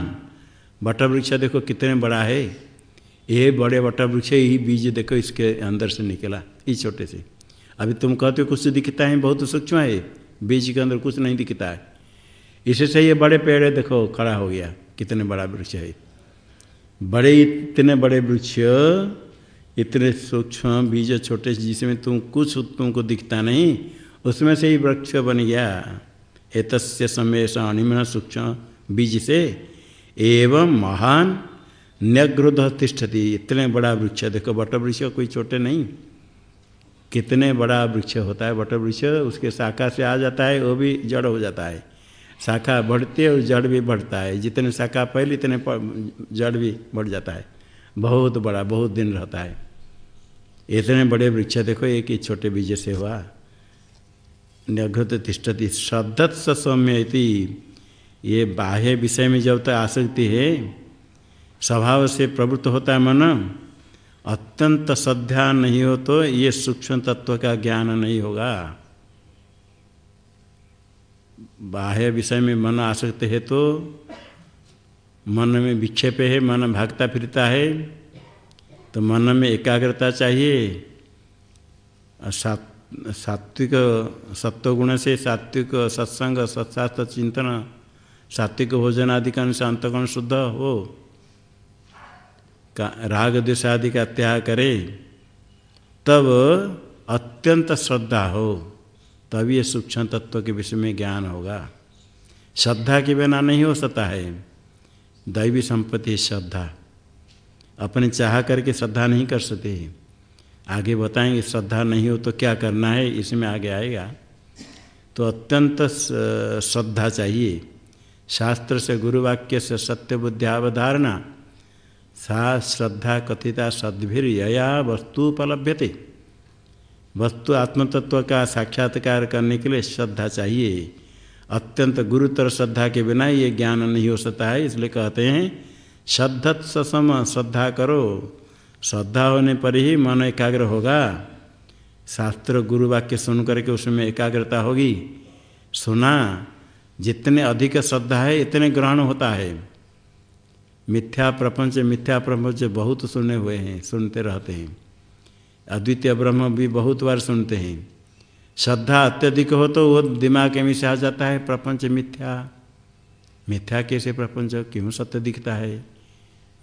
वृक्ष देखो कितने बड़ा है। ये बड़े वृक्ष ही बीज देखो इसके अंदर से निकला इस छोटे से। अभी तुम कहते हो कुछ दिखता है, बहुत सूक्ष्म है, बीज के अंदर कुछ नहीं दिखता है। इसी से ये बड़े पेड़ है देखो, खड़ा हो गया, कितने बड़ा वृक्ष है। बड़े इतने बड़े वृक्ष इतने सूक्ष्म बीज छोटे जिसमें तुम कुछ तुमको दिखता नहीं, उसमें से ही वृक्ष बन गया। एतस्य समय अणिमन सूक्ष्म बीज से एवं महान न्यग्रुध तिष्ठति। इतने बड़ा वृक्ष, देखो बट वृक्ष कोई छोटे नहीं। कितने बड़ा वृक्ष होता है बट वृक्ष उसके शाखा से आ जाता है, वो भी जड़ हो जाता है। शाखा बढ़ती है और जड़ भी बढ़ता है। जितने शाखा पहले, इतने जड़ भी बढ़ जाता है। बहुत बड़ा, बहुत दिन रहता है। इतने बड़े वृक्ष, देखो, एक ही छोटे बीज से हुआ। न्यघृत तिष्ठति श्रद्धत सौम्य ये बाह्य विषय में जब तक आसक्ति है, स्वभाव से प्रवृत्त होता है मन। अत्यंत श्रद्धा नहीं हो तो ये सूक्ष्म तत्व का ज्ञान नहीं होगा। बाह्य विषय में मन आसक्त है तो मन में विक्षेप है, मन भागता फिरता है। तो मन में एकाग्रता चाहिए। सात्विक, सत्वगुण से सात्विक, सत्संग, सत्शास्त्र, चिंतन, सात्विक भोजन आदि का अनुसार अंतगुण शुद्ध हो। का राग द्वेषादि का त्याग करे, तब अत्यंत श्रद्धा हो, तब ये सूक्ष्म तत्व के विषय में ज्ञान होगा। श्रद्धा के बिना नहीं हो सकता है। दैवी संपत्ति श्रद्धा। अपने चाह करके श्रद्धा नहीं कर सकते आगे बताएँगे श्रद्धा नहीं हो तो क्या करना है? इसमें आगे आएगा। तो अत्यंत श्रद्धा चाहिए। शास्त्र से, गुरुवाक्य से, सत्य बुद्धियावधारणा सा श्रद्धा कथिता सद्भिर यया वस्तु उपलभ्यते। वस्तु आत्मतत्व का साक्षात्कार करने के लिए श्रद्धा चाहिए। अत्यंत गुरुतर श्रद्धा के बिना ये ज्ञान नहीं हो सकता है, इसलिए कहते हैं श्रद्धत सम, श्रद्धा करो। श्रद्धा होने पर ही मन एकाग्र होगा। शास्त्र गुरु वाक्य सुन करके उसमें एकाग्रता होगी। सुना, जितने अधिक श्रद्धा है, इतने ग्रहण होता है। मिथ्या प्रपंच मिथ्या प्रपंच बहुत सुने हुए हैं, सुनते रहते हैं। अद्वितीय ब्रह्म भी बहुत बार सुनते हैं। श्रद्धा अत्यधिक हो तो वो दिमाग में से आ जाता है, प्रपंच मिथ्या। मिथ्या कैसे प्रपंच? क्यों सत्य दिखता है?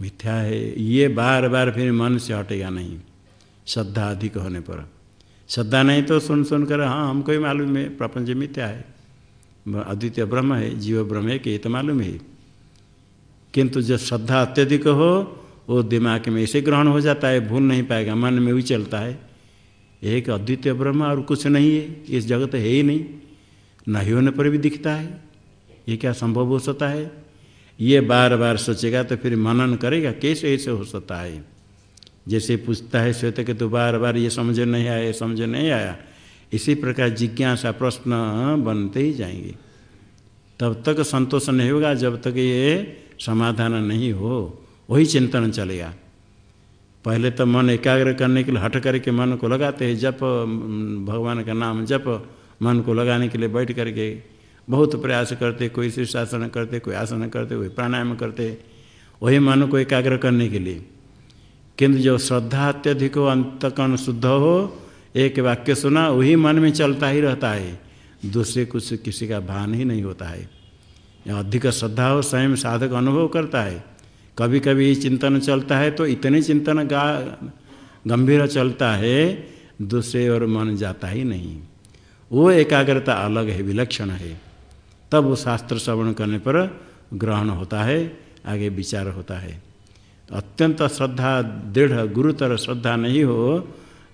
मिथ्या है। ये बार बार फिर मन से हटेगा नहीं। श्रद्धा अधिक होने पर। श्रद्धा नहीं तो सुन सुन कर हाँ हमको ही मालूम है, प्रपंच मिथ्या है। अद्वितीय ब्रह्म है, जीव ब्रह्म है, कि ये तो मालूम है। किंतु जब श्रद्धा अत्यधिक हो, वो दिमाग में ऐसे ग्रहण हो जाता है, भूल नहीं पाएगा, मन में भी चलता है। एक अद्वितीय ब्रह्म और कुछ नहीं है, इस जगत है ही नहीं। नहीं होने पर भी दिखता है। ये क्या संभव हो सकता है? ये बार बार सोचेगा तो फिर मनन करेगा, कैसे ऐसे हो सकता है? जैसे पूछता है श्वेत के तो बार बार ये समझ नहीं आया समझ नहीं आया। इसी प्रकार जिज्ञासा प्रश्न बनते ही जाएँगे। तब तक संतोष नहीं होगा, जब तक ये समाधान नहीं हो, वही चिंतन चलेगा। पहले तो मन एकाग्र करने के लिए हट करके मन को लगाते हैं, जप, भगवान का नाम जप, मन को लगाने के लिए बैठ करके बहुत प्रयास करते, कोई शीर्षासन करते, कोई आसन करते, कोई प्राणायाम करते। वही मन को एकाग्र करने के लिए। किंतु जो श्रद्धा अत्यधिक हो, अंतकर्ण शुद्ध हो, एक वाक्य सुना, वही मन में चलता ही रहता है। दूसरे कुछ किसी का भान ही नहीं होता है। अधिक श्रद्धा हो स्वयं साधक अनुभव करता है। कभी कभी चिंतन चलता है तो इतने चिंतन गा, गंभीर चलता है, दूसरे और मन जाता ही नहीं। वो एकाग्रता अलग है, विलक्षण है। तब वो शास्त्र श्रवण करने पर ग्रहण होता है, आगे विचार होता है। अत्यंत श्रद्धा, दृढ़, गुरुतर श्रद्धा नहीं हो,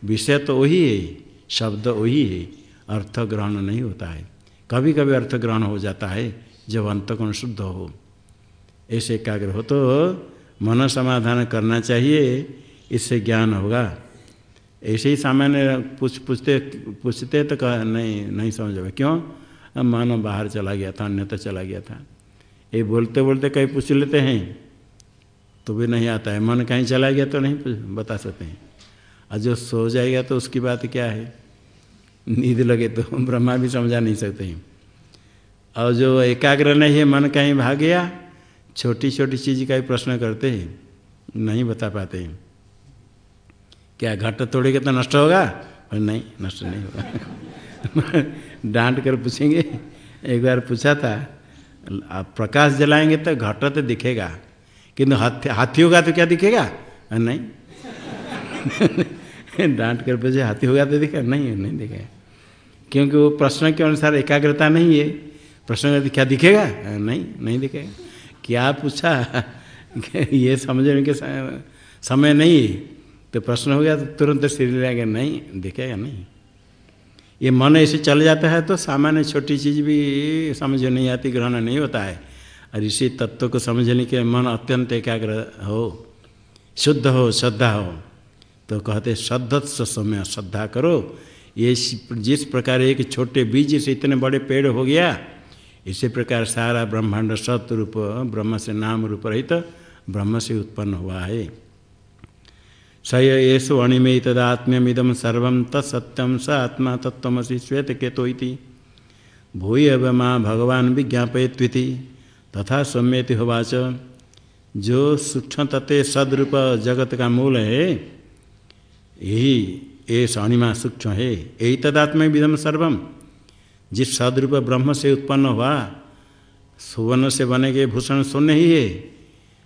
विषय तो वही है, शब्द वही है, अर्थ ग्रहण नहीं होता है। कभी कभी अर्थ ग्रहण हो जाता है, जब अंतकोण शुद्ध हो। ऐसे एकाग्र हो तो मन समाधान करना चाहिए, इससे ज्ञान होगा। ऐसे ही सामान्य पूछ पूछते पूछते तो कह, नहीं नहीं समझ क्यों? मन बाहर चला गया था, अन्यथा चला गया था। ये बोलते बोलते कहीं पूछ लेते हैं तो भी नहीं आता है। मन कहीं चला गया तो नहीं बता सकते हैं। और जो सो जाएगा तो उसकी बात क्या है? नींद लगे तो ब्रह्मा भी समझा नहीं सकते हैं। और जो एकाग्र नहीं है, मन कहीं भाग गया छोटी छोटी चीज़ का ही प्रश्न करते हैं, नहीं बता पाते हैं। क्या घट तोड़ेगा तो नष्ट होगा? और नहीं, नष्ट नहीं होगा। डांट कर पूछेंगे। एक बार पूछा था प्रकाश जलाएँगे तो घट तो दिखेगा, किंतु हाथी हाथी होगा तो क्या दिखेगा? नहीं। डांट कर पूछे, हाथी होगा तो दिखेगा? नहीं नहीं दिखेगा। क्योंकि वो प्रश्न के अनुसार एकाग्रता नहीं है। प्रश्न क्या दिखेगा? नहीं नहीं दिखेगा। क्या पूछा? ये समझने के समय नहीं तो प्रश्न हो गया तो तुरंत सिर लेगा नहीं, दिखेगा नहीं। ये मन ऐसे चल जाता है तो सामान्य छोटी चीज़ भी समझ नहीं आती, ग्रहण नहीं होता है। और इसी तत्व को समझने के मन अत्यंत एकाग्र हो, शुद्ध हो, श्रद्धा हो। तो कहते श्रद्धत्स समय, श्रद्धा करो। ये जिस प्रकार एक छोटे बीज से इतने बड़े पेड़ हो गया, इसी प्रकार सारा ब्रह्मांड सत्रूप ब्रह्म से नाम रूप रहित ब्रह्म से उत्पन्न हुआ है। स येषु अणिमे तदात्म्यमिदम सर्व तत्सत्यम स आत्मा तत्वसी श्वेत केतो भूय माँ भगवान विज्ञापयत्विति। तथा सौम्यति होवाच। जो सूक्ष्म सदरूप जगत का मूल है, यही ये सणिमा सूक्ष्म है यही तदात्म सर्वम जिस सदरूप ब्रह्म से उत्पन्न हुआ, सुवर्ण से बने गए भूषण शून्य ही है।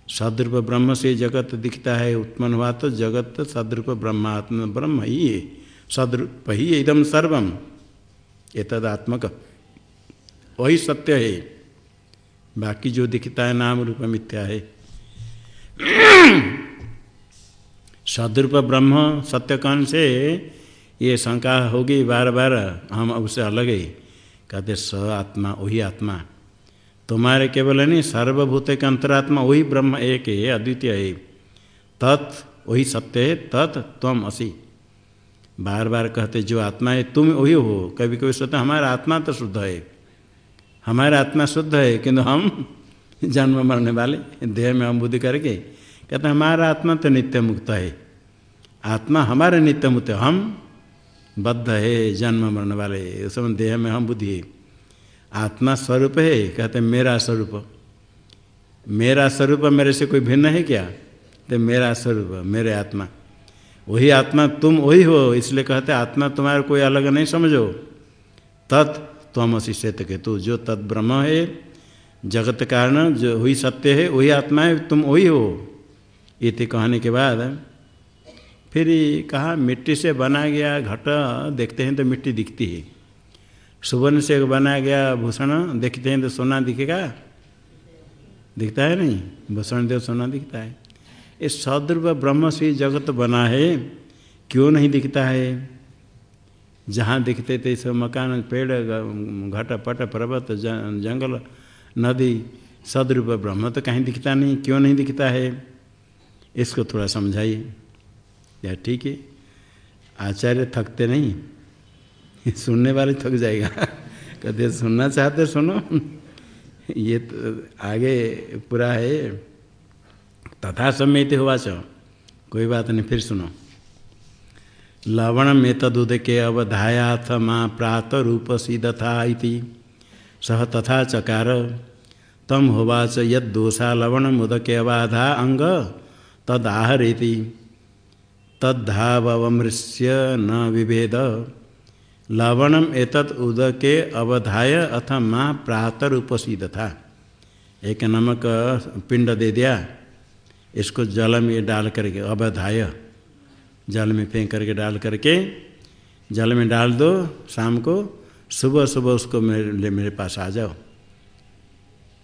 सदरूप ब्रह्म से जगत दिखता है, उत्पन्न हुआ तो जगत सदरूप ब्रह्मात्म ब्रह्म ही है। सदरूप ही एकदम सर्वम। ये तदात्मक। वही सत्य है। बाकी जो दिखता है नाम रूप मिथ्या है। सदरूप ब्रह्म सत्य कौन से ये शंका होगी बार बार हम उससे अलग है। कहते स आत्मा, वही आत्मा। तुम्हारे केवल नहीं सर्वभूत के अंतरात्मा, वही ब्रह्म एक है अद्वितीय है। तत्, वही सत्य है, तत् तम असी। बार बार कहते, जो आत्मा है, तुम वही हो। कभी कभी सोचते हमारा आत्मा तो शुद्ध है। हमारा आत्मा शुद्ध है, किंतु हम जन्म मरने वाले, देह में हम बुद्धि करके। कहते हमारा आत्मा तो नित्य मुक्त है। आत्मा हमारे नित्य मुक्त हम बद्ध है, जन्म मरने वाले। उस समय देह में हम बुद्धि है। आत्मा स्वरूप है, कहते मेरा स्वरूप। मेरा स्वरूप मेरे से कोई भिन्न है क्या? तो मेरा स्वरूप, मेरे आत्मा। वही आत्मा तुम वही हो, इसलिए कहते आत्मा तुम्हारे कोई अलग नहीं समझो। तत् तम अशिष्यत के तू जो तत् ब्रह्म है, जगत कारण जो वही सत्य है, वही आत्मा है, तुम वही हो। इति कहने के बाद फिर कहा, मिट्टी से बना गया घट, देखते हैं तो मिट्टी दिखती है। सुवर्ण से बनाया गया भूषण, देखते हैं तो सोना दिखेगा? दिखता है नहीं? भूषण देव सोना दिखता है। इस सदृव ब्रह्म से जगत बना है, क्यों नहीं दिखता है? जहाँ दिखते थे सब मकान, पेड़, घट, पट, पर्वत जंगल, नदी सदरूप ब्रह्म तो कहीं दिखता नहीं, क्यों नहीं दिखता है? इसको थोड़ा समझाइए। या ठीक है। आचार्य थकते नहीं। सुनने वाले थक जाएगा। कहते, सुनना चाहते सुनो। ये तो आगे पूरा है। तथा सम्यति हुआ चो। कोई बात नहीं, फिर सुनो। लवण में तदुद के अवधायाथ माँ प्रात रूप सीदथा सह तथा चकार। तम होवाच यदोषा लवण मुदके अबाधा अंग तदाहरेति। तद्धावमृश्य न विभेद। लवणम एतत् उदके अवधाय अथ माँ प्रातर उपसीद था एक नमक पिंड दे दिया, इसको जल में डाल करके अवधाय, जल में फेंक करके डाल करके जल में डाल दो शाम को, सुबह सुबह उसको मेरे मेरे पास आ जाओ।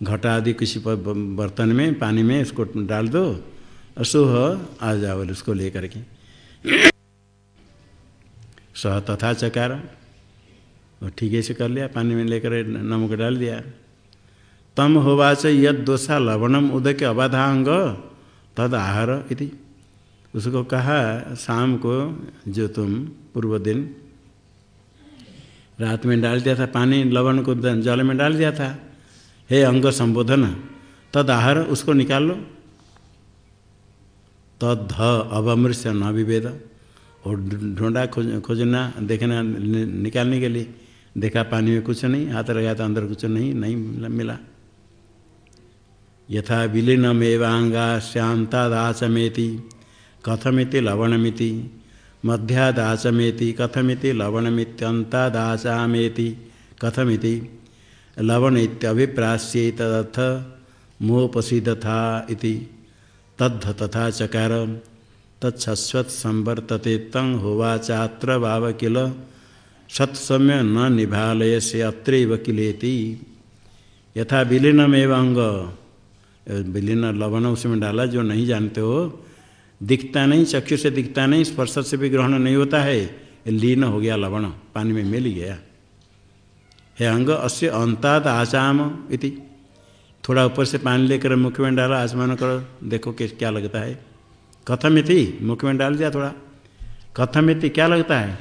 घटा आदि किसी पर बर्तन में, पानी में इसको डाल दो, और सुबह आ जाओ उसको लेकर के। सह तथा चकार। और ठीक से कर लिया, पानी में लेकर नमक डाल दिया। तम होवाच यद दोषा लवणम उदक अबाधांग तद आहार इति। उसको कहा, शाम को जो तुम पूर्व दिन रात में डाल दिया था पानी, लवण को जल में डाल दिया था, हे अंग संबोधन, तद आहार उसको निकाल लो। तद अवमृश्य न विभेद। और ढूंढा खोज, खोजना, देखना निकालने के लिए। देखा पानी में कुछ नहीं, हाथ लगाया तो अंदर कुछ नहीं नहीं मिला यथा विलीनमेवांगा श्यांतादाचमेति कथमिति लवणमिति मध्यादाचमेति कथमिति लवणमित्यंतादाचामेति कथमिति लवण इत्यभिप्रास्ये तदर्थ मोपसीदथा इति। तद्ध तथा चकार तत्सस्वत संवर्तते तंग होवाचात्र भाव किल सत्सम्य न निभालय से अत्र किलेति। यथा विलीनमेव अंग। विलीन लवण उसमें डाला, जो नहीं जानते हो, दिखता नहीं, चक्षु से दिखता नहीं, स्पर्श से भी ग्रहण नहीं होता है। लीन हो गया लवण, पानी में मिल गया। है अंग, अस्य अंताद आचाम इति। थोड़ा ऊपर से पानी लेकर मुख में डाला आसमान करो, देखो क्या लगता है। कथम थी मुख में डाल दिया थोड़ा। कथम थी क्या लगता है?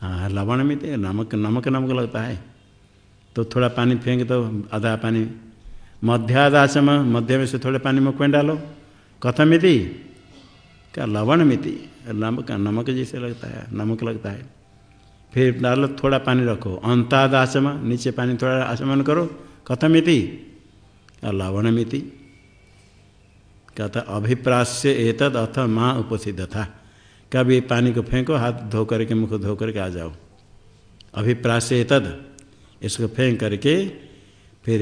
हाँ लवण में नमक नमक नमक लगता है। तो थोड़ा पानी फेंक दो, आधा पानी। मध्यादाचम मध्य में से थोड़े पानी मुख में डालो। कथम थी क्या लवण में थी नमक नमक जैसे लगता है, नमक लगता है। फिर डालो, थोड़ा पानी रखो। अंताद आचम नीचे पानी थोड़ा आचमन करो। कथम थी लवण मिति। कहता, अभिप्रास्य एतद अथ माँ उपसिद्ध था कभी पानी को फेंको, हाथ धो करके, मुख धो करके आ जाओ। अभिप्रास तद इसको फेंक करके, फिर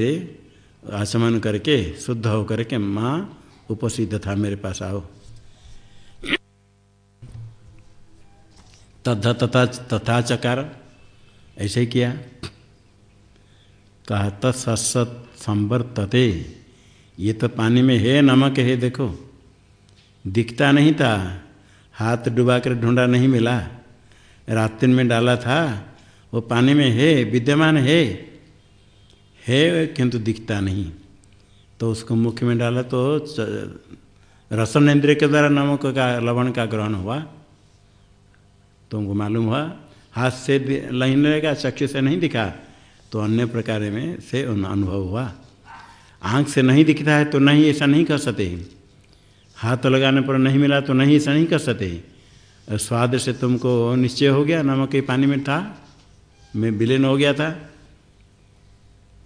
आचमन करके, शुद्ध हो करके माँ उपसिद्ध था मेरे पास आओ। तथा तथा तथा चकार। ऐसे ही किया। कहा तत्सत संवर्तते। ये तो पानी में है, नमक है, देखो। दिखता नहीं था, हाथ डुबा कर ढूंढा नहीं मिला। रात्रि में डाला था, वो पानी में है, विद्यमान है। है, किंतु दिखता नहीं। तो उसको मुख में डाला तो रसन इंद्रिय के द्वारा नमक का लवण का ग्रहण हुआ। तुमको मालूम हुआ, हाथ से नहीं रहेगा चक्षु से नहीं दिखा तो अन्य प्रकार में से अनुभव हुआ। आँख से नहीं दिखता है तो नहीं ऐसा नहीं कर सकते हाथ लगाने पर नहीं मिला तो नहीं ऐसा नहीं कर सकते स्वाद से तुमको निश्चय हो गया, नमक के पानी में था, मैं विलीन हो गया था।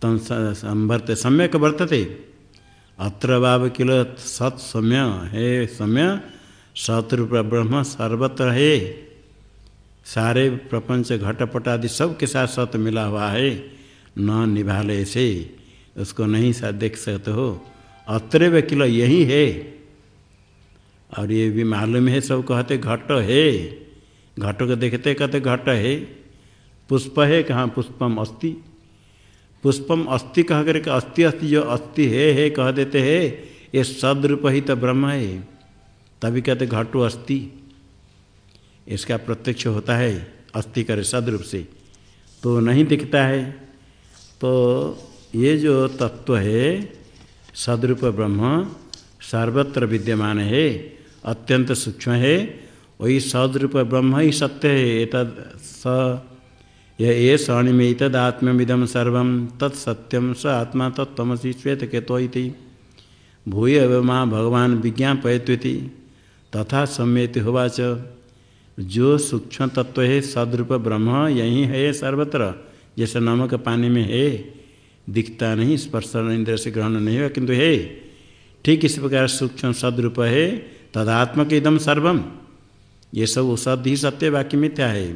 तम संवर्त सम्यक वर्तते अत्र बाब किलो सत सम्य, हे सम्य सतरूप ब्रह्म सर्वत्र है। सारे प्रपंच घटपट आदि सब के साथ सत मिला हुआ है, न निभाले से। उसको नहीं सा देख सकते हो। अत्रव किलो यही है। और ये भी मालूम है सब कहते घट है। घटों को देखते कहते घट है। पुष्प है कहाँ पुष्पम अस्ति पुष्पम अस्ति कह करके अस्थि अस्थि जो अस्थि है है कह देते हैं, ये सदरूप ही तो ब्रह्म है। तभी कहते घटो अस्थि। इसका प्रत्यक्ष होता है अस्थि करे सदरूप से। तो नहीं दिखता है। तो ये जो तत्व है, सदरूप ब्रह्म, सर्वत्र विद्यमान है, अत्यंत सूक्ष्म है, वही सदरूप ब्रह्म ही सत्य है तद स, ये स्वर्णिमें तद आत्मविदम सर्व तत्सत्यम स आत्मा तत्वसी श्वेत केतो भूय माँ भगवान विज्ञापयती तथा सम्यति होवाच। जो सूक्ष्म तत्व है, सदरूप ब्रह्म, यही है सर्वत्र, जैसे नमक पानी में है दिखता नहीं, स्पर्श इंद्र से ग्रहण नहीं हुआ, किंतु है, ठीक इस प्रकार सूक्ष्म सदरूप है, तदात्मक एकदम सर्वम। ये सब सद ही सत्य, बाकी मिथ्या है।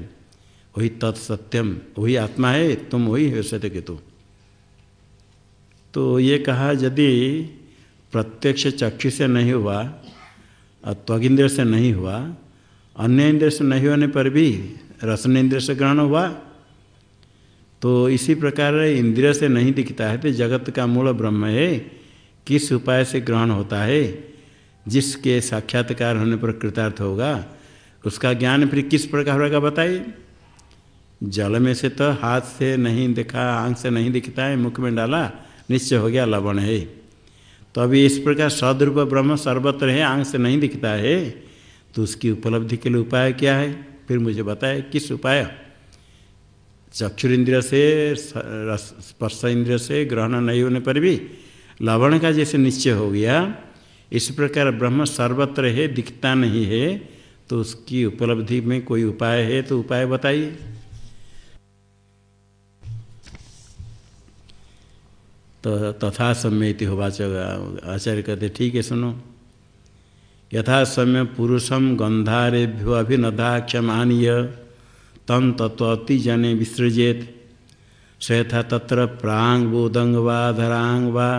वही तत्सत्यम वही आत्मा है, तुम वही है, सत्य के तो तो ये कहा, यदि प्रत्यक्ष चक्षु से नहीं हुआ और त्वगिंद्र से नहीं हुआ, अन्य इंद्र से नहीं होने पर भी रसन इंद्र से ग्रहण हुआ तो इसी प्रकार इंद्रिय से नहीं दिखता है तो जगत का मूल ब्रह्म है। किस उपाय से ग्रहण होता है? जिसके साक्षात्कार होने पर कृतार्थ होगा, उसका ज्ञान फिर किस प्रकार होगा बताइए। जल में से तो हाथ से नहीं देखा, आँख से नहीं दिखता है, मुख में डाला, निश्चय हो गया लवण है। तो अभी इस प्रकार सदरूप ब्रह्म सर्वत्र है, आँख से नहीं दिखता है। तो उसकी उपलब्धि के लिए उपाय क्या है? फिर मुझे बताए, किस उपाय? चक्षुर इंद्रिय से स्पर्श इंद्रिय से ग्रहण नहीं होने पर भी लवण का जैसे निश्चय हो गया। इस प्रकार ब्रह्म सर्वत्र है, दिखता नहीं है तो उसकी उपलब्धि में कोई उपाय है तो उपाय बताइए। तो तथा सम्यति होवाच आचार्य कहते, ठीक है, सुनो। यथा समय पुरुषम गंधारेभ्यो अभिनदाक्षमानीय तम तत्वति जने विसृजेत। स यथा तत्र प्रांग बोदंग वा धरांग वा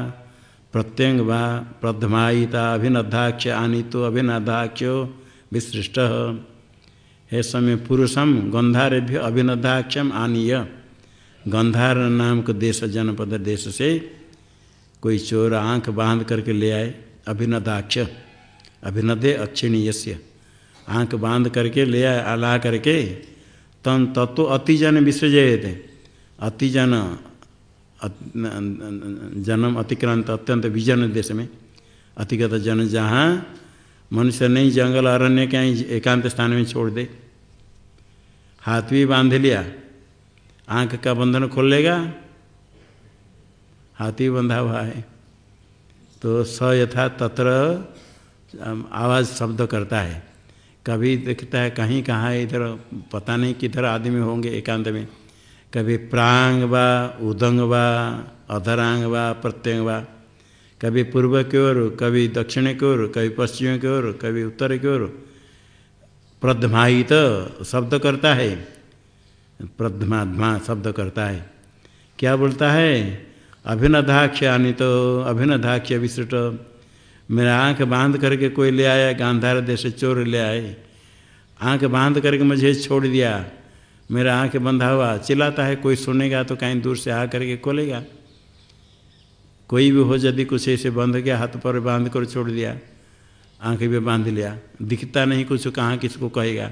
प्रत्यंग वा प्रधमायिता अभिनदाक्ष आनीतो अभिनदाक्षो विसृष्ट। हे समय पुरुषम गंधारेभ्य अभिनदाक्षम आनीय। गंधार नाम के देश, जनपद देश से कोई चोर आँख बाँध करके ले आए अभिनदाक्ष अभिनदे अक्षिणी यश्य आँख बाँध करके ले आए आला करके तन तत्व अतिजन विसर्जय थे अतिजन जन्म अतिक्रांत अत्यंत विजन देश में। अतिगत जन जहाँ मनुष्य नहीं जंगल अरण्य कहीं एकांत स्थान में छोड़ दे। हाथ भी बाँध लिया, आँख का बंधन खोल लेगा, हाथ हाथी बंधा हुआ है। तो स यथा तत्र आवाज़ शब्द करता है। कभी देखता है कहीं कहाँ, इधर पता नहीं किधर आदमी होंगे एकांत में। कभी प्रांग व उदंग व अधरांग व प्रत्यंग व कभी पूर्व की ओर, कभी दक्षिण की ओर, कभी पश्चिम की ओर, कभी उत्तर की ओर। प्रधमायित शब्द करता है। प्रधमाध्मा शब्द करता है। क्या बोलता है? अभिनधाक्ष तो अभिनधाक्ष विसृट मेरा आँख बाँध करके कोई ले आया गांधार देश चोर ले आए। आँख बाँध करके मुझे छोड़ दिया। मेरा आँख बंधा हुआ, चिल्लाता है, कोई सुनेगा तो कहीं दूर से आ करके खोलेगा। कोई भी हो यदि कुछ ऐसे बंध गया, हाथ पर बाँध कर छोड़ दिया, आँख भी बाँध लिया। दिखता नहीं कुछ, कहाँ किसको कहेगा?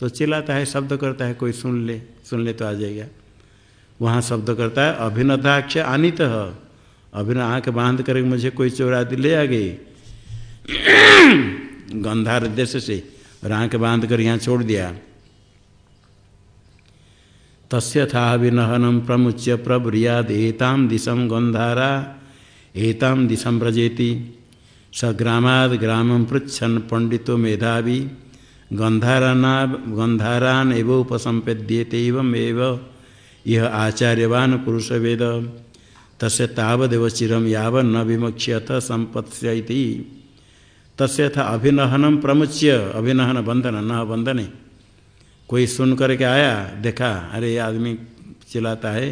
तो चिल्लाता है, शब्द करता है, कोई सुन ले सुन ले तो आ जाएगा। वहाँ शब्द करता है, अभिनताक्ष आनित अभिन आँख बाँध कर मुझे कोई चोरा ले आ गई। गंधार देश से और आँख बाँध कर यहाँ छोड़ दिया। तस्य था विनहनम प्रमुच्य प्रब्रियाद एताम दिशम गंधारा एताम दिशम व्रजेति। स ग्रामाद ग्रामं पृछन पंडितो मेधावी। गंधाराना गंधारान एव उपसंपद्येते एव यह आचार्यवान पुरुष वेद तस्य तावदेव चिरम यावन न विमक्ष्यथ संपत्स्यति तस्य था अभिनहनम प्रमुच्य अभिनहन बंधन न बंधने कोई सुन करके आया, देखा, अरे आदमी चिल्लाता है,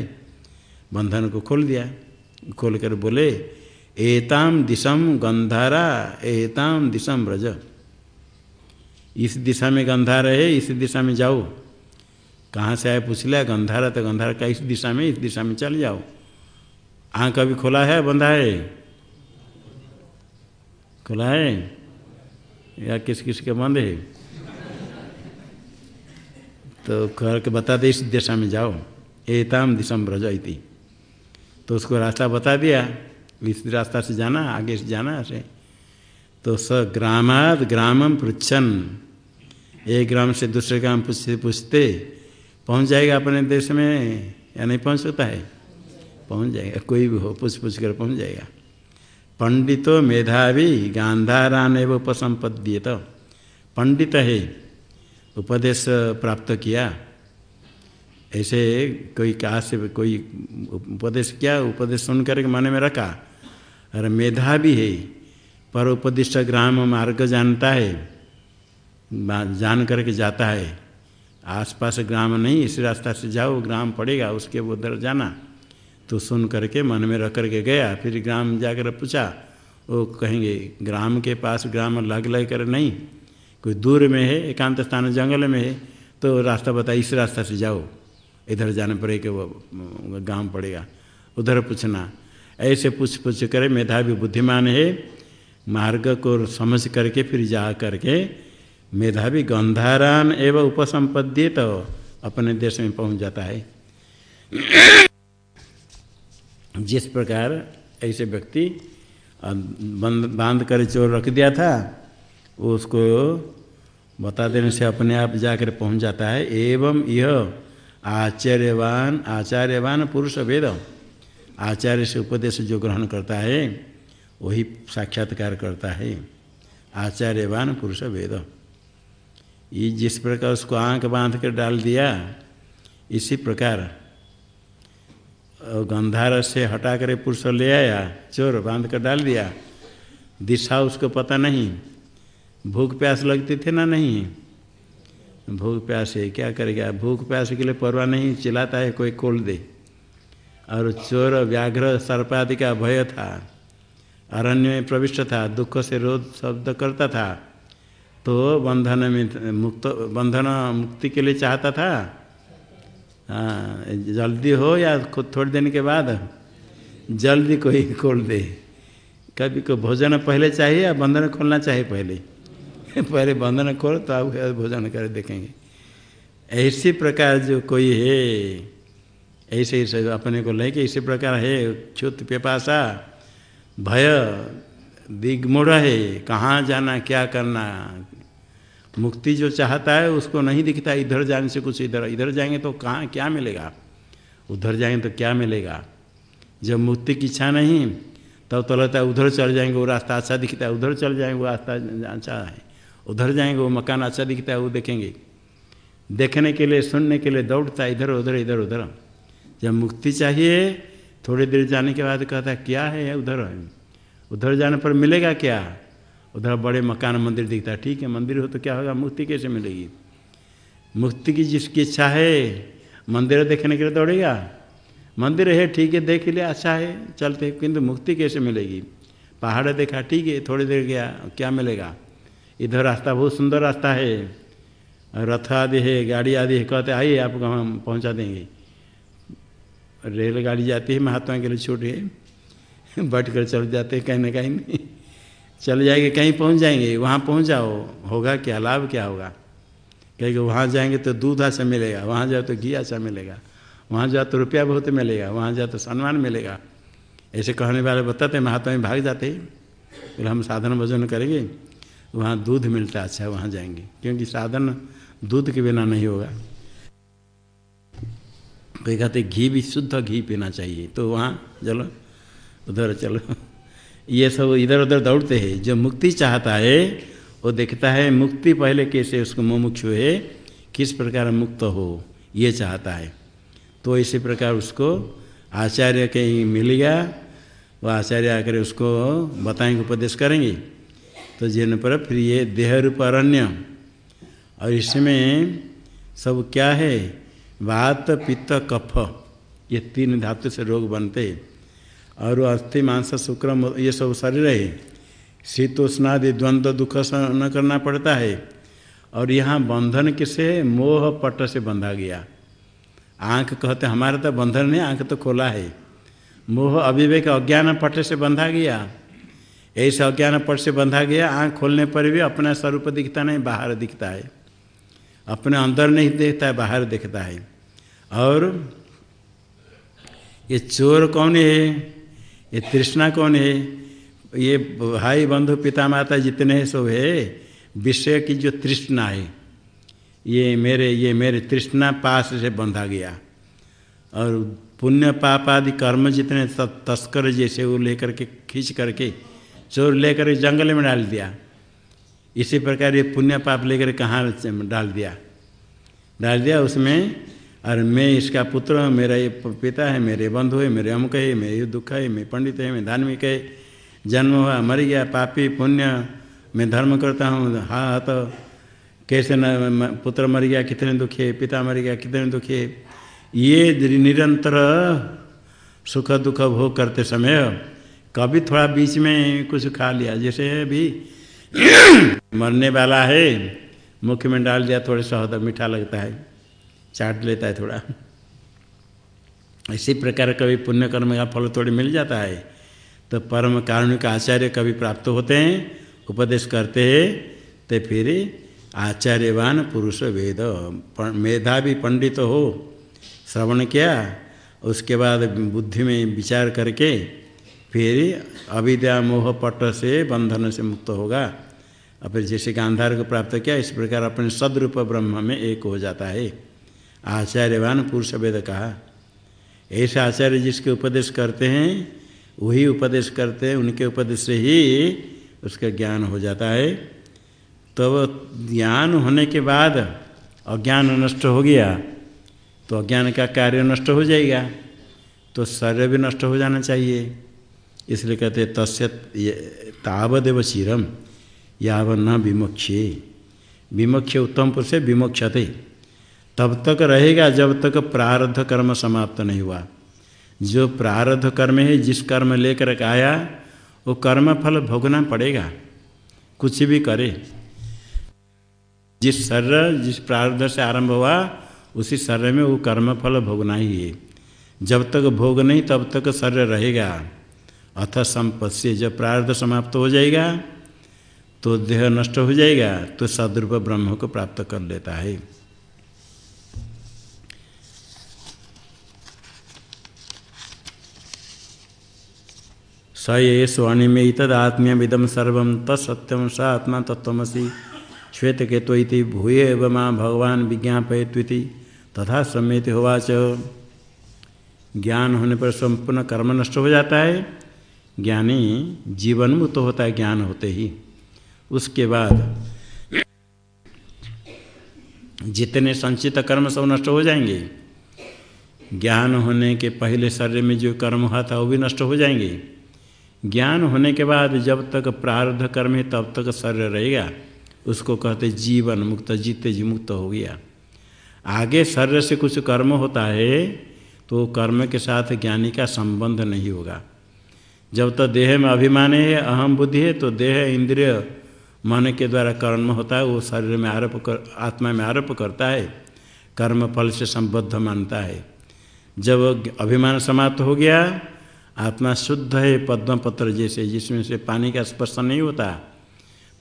बंधन को खोल दिया। खोल कर बोले एताम दिशम गंधारा एताम दिशम ब्रज। इस दिशा में गंधार है, इस दिशा में जाओ। कहाँ से आए पूछ लिया, गंधारा तो गंधारा का इस दिशा में, इस दिशा में चल जाओ। आँख अभी खोला है बंधा है? खुला है? या किस किस के बंद है? तो कर के बता दे, इस दिशा में जाओ। एताम दिशम ब्रज इति तो उसको रास्ता बता दिया। इस रास्ता से जाना, आगे से जाना ऐसे। तो स ग्रामाद ग्रामम पृछन एक ग्राम से दूसरे ग्राम पूछते पूछते, पहुँच जाएगा अपने देश में या नहीं पहुँच सकता है? पहुँच जाएगा, कोई भी हो पूछ पूछ कर पहुँच जाएगा। पंडितो मेधावी, गांधारान एवं उपसंपद्येत। पंडित है, उपदेश प्राप्त किया। ऐसे कोई कहा से कोई उपदेश किया, उपदेश सुन करके मन में रखा। और मेधा भी है, पर उपदिष्ट ग्राम मार्ग जानता है जान करके जाता है। आसपास ग्राम नहीं, इस रास्ता से जाओ, ग्राम पड़ेगा, उसके उधर जाना। तो सुन करके मन में रख करके गया। फिर ग्राम जाकर पूछा वो कहेंगे, ग्राम के पास ग्राम लग लग कर नहीं? कोई दूर में है, एकांत स्थान जंगल में है? तो रास्ता बता, इस रास्ता से जाओ। इधर जाने पड़े कि वो गाँव पड़ेगा। उधर पूछना, ऐसे पूछ पूछ कर मेधावी बुद्धिमान है। मार्ग को समझ करके फिर जा करके मेधावी गंधारान एवं उपसंपद्य तो अपने देश में पहुँच जाता है। जिस प्रकार ऐसे व्यक्ति बाँध कर चोर रख दिया था उसको बता देने से अपने आप जाकर पहुँच जाता है। एवं यह आचार्यवान आचार्यवान पुरुष वेद, आचार्य से उपदेश जो ग्रहण करता है, वही साक्षात्कार करता है। आचार्यवान पुरुष वेद। ये जिस प्रकार उसको आँख बाँध कर डाल दिया, इसी प्रकार गंधार से हटा कर पुरुष ले आया, चोर बाँध कर डाल दिया। दिशा उसको पता नहीं, भूख प्यास लगती थी ना नहीं? भूख प्यास है, क्या करेगा भूख प्यास के लिए परवाह नहीं, चिल्लाता है, कोई खोल दे। और चोर व्याघ्र सर्पादि का भय था, अरण्य में प्रविष्ट था, दुख से रोध शब्द करता था। तो बंधन में मुक्त, बंधन मुक्ति के लिए चाहता था। हाँ जल्दी हो या थोड़ी देने के बाद? जल्दी कोई खोल दे। कभी को भोजन पहले चाहिए या बंधन खोलना चाहिए पहले? पहले बंधन खोल तो आप भोजन कर देखेंगे। ऐसी प्रकार जो कोई है, ऐसे ऐसे अपने को लेके इसी प्रकार है क्षुत पिपासा, भय, दिग्मूढ़ है, कहाँ जाना, क्या करना मुक्ति जो चाहता है, उसको नहीं दिखता, इधर जाने से कुछ इधर इधर जाएँगे तो कहाँ, क्या मिलेगा? उधर जाएँगे तो क्या मिलेगा? जब मुक्ति की इच्छा नहीं, तब तो लगता है उधर चल जाएँगे, वो रास्ता अच्छा दिखता है, उधर चल जाएँगे, वो रास्ता अच्छा है। उधर जाएँगे, वो मकान अच्छा दिखता है, वो देखेंगे। देखने के लिए, सुनने के लिए दौड़ता है, इधर, उधर इधर, उधर। जब मुक्ति चाहिए, थोड़ी देर जाने के बाद कहता है, क्या है, उधर? उधर जाने पर मिलेगा क्या? उधर बड़े मकान मंदिर दिखता है। ठीक है, मंदिर हो तो क्या होगा? मुक्ति कैसे मिलेगी? मुक्ति की जिसकी इच्छा है, मंदिर देखने के लिए दौड़ेगा। मंदिर है, ठीक है, देख लिया अच्छा है, चलते किंतु मुक्ति कैसे मिलेगी? पहाड़ देखा, ठीक है, थोड़ी देर गया, क्या मिलेगा? इधर रास्ता बहुत सुंदर रास्ता है। रथ आदि है, गाड़ी आदि है, कहते आइए, आपको हम पहुँचा देंगे। रेलगाड़ी जाती है महात्मा के लिए छूट है। बैठ कर चल जाते हैं, कहीं ना कहीं। नहीं चल जाएँगे, कहीं पहुँच जाएँगे, वहाँ पहुँच जाओ, होगा क्या, लाभ क्या होगा? कहेंगे, वहाँ जाएँगे तो दूध अच्छा मिलेगा, वहाँ जाओ तो घी अच्छा मिलेगा, वहाँ जाओ तो रुपया बहुत मिलेगा, वहाँ जाओ तो सम्मान मिलेगा। ऐसे कहने वाले बताते, महात्मा भाग जाते हैं। फिर हम साधन भोजन करेंगे, वहाँ दूध मिलता अच्छा वहाँ जाएँगे। क्योंकि साधन दूध के बिना नहीं होगा। कोई कहते, घी भी शुद्ध घी पीना चाहिए। तो वहाँ, चलो, उधर चलो। ये सब इधर उधर दौड़ते हैं। जो मुक्ति चाहता है, वो देखता है मुक्ति पहले कैसे उसको मुमुक्षु है किस प्रकार मुक्त हो, ये चाहता है। तो इसी प्रकार उसको आचार्य कहीं मिल गया। वो आचार्य आकर उसको बताएँगे उपदेश करेंगे। तो जिन पर फिर ये देह रूप अरण्य। और इसमें सब क्या है? वात, पित्त, कफ, ये तीन धातु से रोग बनते और अस्थि, मांस, शुक्र ये सब शरीर है। शीतोष्णादि द्वंद्व, दुख न करना पड़ता है। और यहाँ बंधन किसे? मोह, पट से बंधा गया। आँख कहते, हमारा तो बंधन नहीं, आँख तो खोला है। मोह, अविवेक, अज्ञान, पट से बंधा गया। ऐसे अज्ञान, पट से बंधा गया, आँख खोलने पर भी अपना स्वरूप दिखता नहीं, बाहर दिखता है। अपने अंदर नहीं देखता है, बाहर दिखता है। और ये चोर कौन है? ये तृष्णा कौन है? ये भाई बंधु पिता माता जितने हैं सब है, विषय की जो तृष्णा है, ये मेरे ये मेरे तृष्णा पास से बंधा गया। और पुण्य पाप आदि कर्म जितने तस्कर जैसे वो लेकर के, खींच करके चोर लेकर जंगल में डाल दिया। इसी प्रकार ये पुण्य पाप लेकर कहाँ डाल दिया? डाल दिया उसमें और मैं इसका पुत्र हूँ मेरा ये पिता है, मेरे बंधु है, मेरे अमुक है, मेरे दुख है मैं पंडित है मैं धार्मिक है, जन्म हुआ, मर गया, पापी, पुण्य, मैं धर्म करता हूँ हाँ तो कैसे न पुत्र मर गया, कितने दुखी है, पिता मर गया, कितने दुखी है, ये निरंतर सुख, दुख, भोग करते समय कभी थोड़ा बीच में कुछ खा लिया, जैसे अभी मरने वाला है, मुख में डाल दिया, थोड़े शहद मीठा लगता है। चाट लेता है थोड़ा। इसी प्रकार कभी पुण्य कर्म का फल थोड़ी मिल जाता है तो परम कारुणिक आचार्य कभी प्राप्त होते हैं, उपदेश करते हैं तो फिर आचार्यवान पुरुष वेद मेधावी पंडित हो, श्रवण किया, उसके बाद बुद्धि में विचार करके फिर अविद्या मोह पट से बंधन से मुक्त होगा। और फिर जैसे गांधार को प्राप्त किया, इस प्रकार अपने सदरूप ब्रह्म में एक हो जाता है। आचार्यवान पुरुष वेद कहा, ऐसे आचार्य जिसके उपदेश करते हैं, वही उपदेश करते हैं, उनके उपदेश से ही उसका ज्ञान हो जाता है। तब तो ज्ञान होने के बाद अज्ञान नष्ट हो गया तो अज्ञान का कार्य नष्ट हो जाएगा तो शरीर भी नष्ट हो जाना चाहिए। इसलिए कहते तस्य तावदेव चिरम याव न विमोक्षे विमोक्ष उत्तम पुरुष विमोक्षते तब तक रहेगा जब तक प्रारब्ध कर्म समाप्त नहीं हुआ। जो प्रारब्ध कर्म है, जिस कर्म लेकर आया, वो कर्म फल भोगना पड़ेगा। कुछ भी करे। जिस शरीर, जिस प्रारब्ध से आरंभ हुआ, उसी शरीर में वो कर्म फल भोगना ही है। जब तक भोग नहीं, तब तक शरीर रहेगा। अथ संपत्ति जब प्रारब्ध समाप्त हो जाएगा तो देह नष्ट हो जाएगा तो सदरूप ब्रह्म को प्राप्त कर लेता है। स ये स्वर्णिमे तदात्म्यमिदम सर्व तत्सत्यम स आत्मा तत्वसी श्वेत केतो भूय एव माँ भगवान विज्ञापयत्विति। तथा सम्यत होवाच। ज्ञान होने पर संपूर्ण कर्म नष्ट हो जाता है। ज्ञानी जीवन मुक्त तो होता है, ज्ञान होते ही। उसके बाद जितने संचित कर्म सब नष्ट हो जाएँगे, ज्ञान होने के पहले शरीर में जो कर्म हुआ था, वो भी नष्ट हो जाएँगे। ज्ञान होने के बाद जब तक प्रारब्ध कर्म है, तब तक शरीर रहेगा। उसको कहते जीवन मुक्त, जीते जी मुक्त हो गया। आगे शरीर से कुछ कर्म होता है तो कर्म के साथ ज्ञानी का संबंध नहीं होगा। जब तक तो देह में अभिमान है, अहम बुद्धि है तो देह, इंद्रिय मन के द्वारा कर्म होता है, वो शरीर में आरोप कर, आत्मा में आरोप करता है। कर्म फल से संबद्ध मानता है। जब अभिमान समाप्त हो गया आत्मा शुद्ध है पद्म पत्र जैसे, जिसमें से पानी का स्पर्श नहीं होता।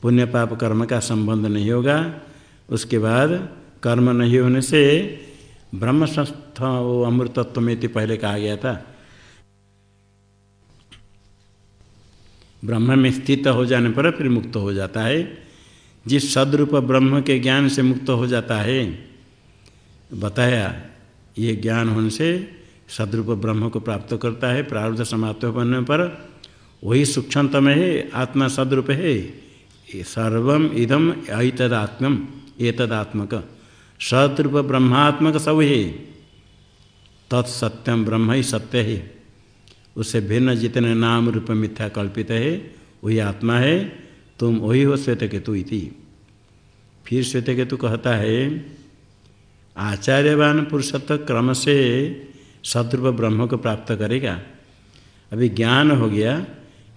पुण्य पाप कर्म का संबंध नहीं होगा। उसके बाद कर्म नहीं होने से ब्रह्म संस्थ वो अमृतत्व में पहले कहा गया था। ब्रह्म में स्थित हो जाने पर फिर मुक्त हो जाता है। जिस सदरूप ब्रह्म के ज्ञान से मुक्त हो जाता है, बताया, ये ज्ञान होने से सदरूप ब्रह्म को प्राप्त करता है प्रारब्ध समाप्त होने पर वही सूक्ष्मतम है, आत्मा सदरूप है। सर्वम इदम ऐतदात्म्यम, एतदात्मक। सदरूप ब्रह्मात्मक सब है। तत्सत्यम ब्रह्म ही सत्य है। उससे भिन्न जितने नाम रूप मिथ्या कल्पित है, वही आत्मा है। तुम वही हो श्वेत केतु इति। फिर श्वेत केतु कहता है, आचार्यवान पुरुषत्व क्रम से सदरूप ब्रह्म को प्राप्त करेगा। अभी ज्ञान हो गया।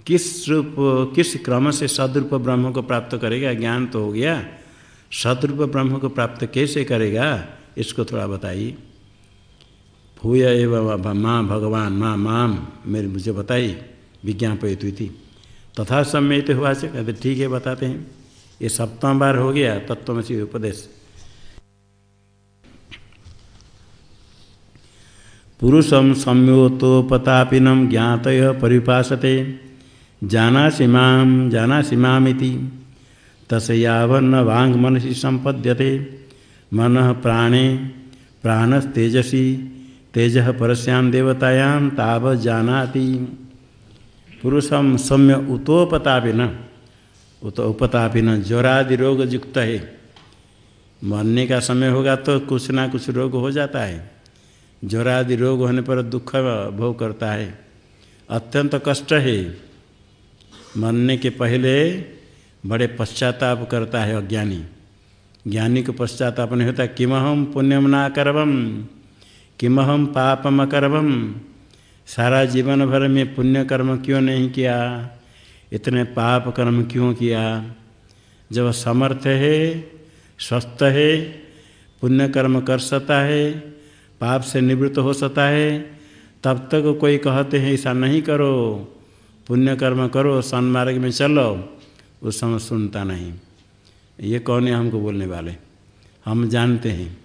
किस रूप, किस क्रम से सदरूप ब्रह्म को प्राप्त करेगा? ज्ञान तो हो गया। सदरूप ब्रह्म को प्राप्त कैसे करेगा? इसको थोड़ा बताइए। भूय एवं माँ भगवान, माँ माम, मेरे मुझे बताई विज्ञापित हुई थी तथा सम्मित हुआ से कहते, ठीक है, बताते हैं। ये सप्तम बार हो गया, तत्वमसी उपदेश। पुरुषम संयोतोपतापिनम ज्ञात परिपासते। जानासी माम जानासी मामिति। तस यावन्न वांग मनसी संपद्यते मन प्राणे, प्राणस्तेजसी, तेज परस्याम देवतायाम ताव जानाति। पुरुषम सौम्य उतोपतापिन उत उपतापिन ज्वरादि रोग युक्त है मरने का समय होगा तो कुछ ना कुछ रोग हो जाता है। ज्वरादि रोग होने पर दुख भोग करता है। अत्यंत कष्ट है। मरने के पहले बड़े पश्चाताप करता है अज्ञानी। ज्ञानी को पश्चाताप नहीं होता। किम हम पुण्यम ना करवम किमहम पापम करवम सारा जीवन भर में पुण्य कर्म क्यों नहीं किया? इतने पाप कर्म क्यों किया? जब समर्थ है, स्वस्थ है, पुण्य कर्म कर सकता है पाप से निवृत्त हो सकता है, तब तक कोई कहते हैं ऐसा नहीं करो, पुण्य कर्म करो, सन्मार्ग में चलो। उस समय सुनता नहीं। ये कौन है हमको बोलने वाले? हम जानते हैं।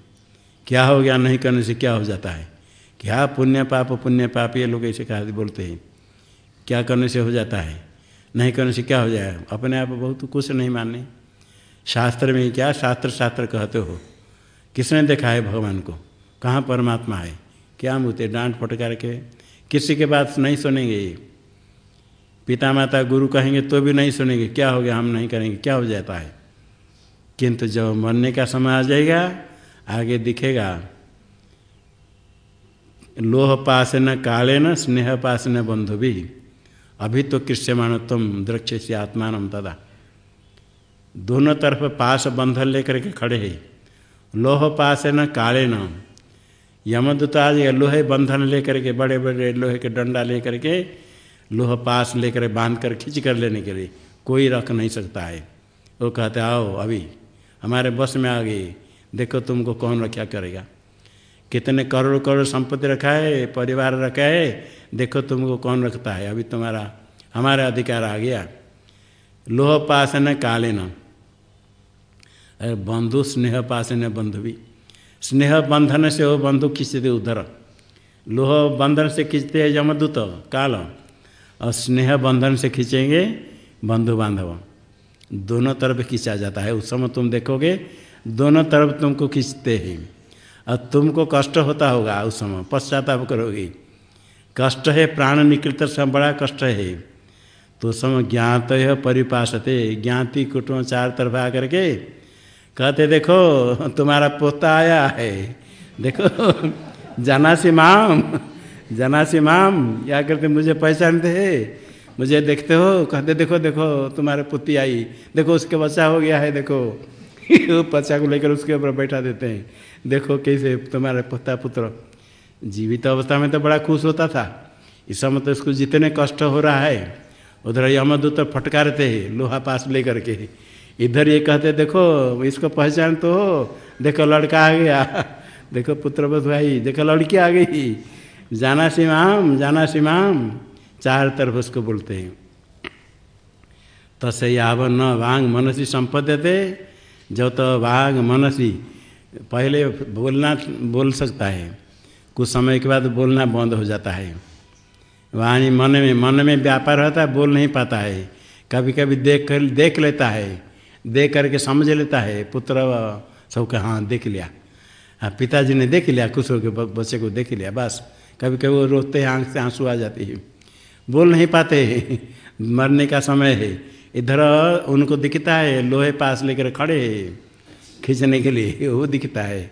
क्या हो गया, नहीं करने से क्या हो जाता है? क्या पुण्य पाप पुण्य पाप, ये लोग ऐसे कहा बोलते हैं। क्या करने से हो जाता है? नहीं करने से क्या हो जाए? अपने आप बहुत कुछ नहीं मानने। शास्त्र में क्या शास्त्र शास्त्र कहते हो? किसने देखा है भगवान को? कहाँ परमात्मा है? क्या मुते डांट फटकार के किसी के बात नहीं सुनेंगे ये। पिता माता गुरु कहेंगे तो भी नहीं सुनेंगे। क्या हो गया? हम नहीं करेंगे। क्या हो जाता है? किंतु जब मरने का समय आ जाएगा, आगे दिखेगा, लोह पास न काले न स्नेह पास न बंधु भी। अभी तो कृष्यमाण तुम दृक्ष से आत्मान तदा। दोनों तरफ़ पास बंधन लेकर के खड़े हैं। लोह पास न काले न यमदूताज लोहे बंधन लेकर के, बड़े बड़े लोहे के डंडा लेकर के, लोह पास लेकर बाँध कर खींच कर लेने के लिए कोई रख नहीं सकता है। वो कहते, आओ अभी, हमारे बस में आ गई, देखो तुमको कौन रक्षा करेगा। कितने करोड़ करोड़ संपत्ति रखा है, परिवार रखा है, देखो तुमको कौन रखता है। अभी तुम्हारा, हमारा अधिकार आ गया। लोह न काले न, बंधु स्नेह पास न बंधु भी। स्नेह बंधन से हो बंधु खींचते उधर। लोह बंधन से खींचते हैं यमदूत, काल। और स्नेह बंधन से खींचेंगे बंधु बांधव। दोनों तरफ़ खींचा जाता है। उस समय तुम देखोगे, दोनों तरफ़ तुमको खींचते हैं। और तुमको कष्ट होता होगा उस समय, पश्चाताप करोगे। कष्ट है, प्राण निकृत समय बड़ा कष्ट है। तो समय ज्ञात परिपाशते। ज्ञाति कुटुंब चार तरफ़ आकर के कहते, देखो, तुम्हारा पोता आया है। देखो, जनासी माम जनासी माम या करते, मुझे पहचानते है मुझे देखते हो, कहते, देखो देखो, तुम्हारे पुती आई। देखो, उसके बच्चा हो गया है, देखो। वो बच्चा को लेकर उसके ऊपर बैठा देते हैं। देखो, कैसे तुम्हारे पोता पुत्र जीवित अवस्था में तो बड़ा खुश होता था। इस समय तो इसको जितने कष्ट हो रहा है, उधर यमदूत तो फटकारते हैं, लोहा पास लेकर के। इधर ये कहते, देखो, इसको पहचान तो हो। देखो, लड़का आ गया। देखो, पुत्र भाई। देखो, लड़की आ गई। जाना सिमाम जाना सिमाम। चार तरफ़ उसको बोलते हैं। तसे याव न वांग मनसी संपद्यते। जो तो वांग मनसी। पहले बोलना, बोल सकता है। कुछ समय के बाद बोलना बंद हो जाता है। वाणी मन में मन में व्यापार होता है, बोल नहीं पाता है। कभी कभी देख कर देख लेता है। देख करके समझ लेता है, पुत्र सबका हाँ देख लिया। हाँ पिताजी ने देख लिया कुछ के बच्चे को देख लिया, बस। कभी कभी वो रोते हैं, आँख से आँसू आ जाती है। बोल नहीं पाते मरने का समय है। इधर उनको दिखता है, लोहे पास लेकर खड़े खींचने के लिए, वो दिखता है।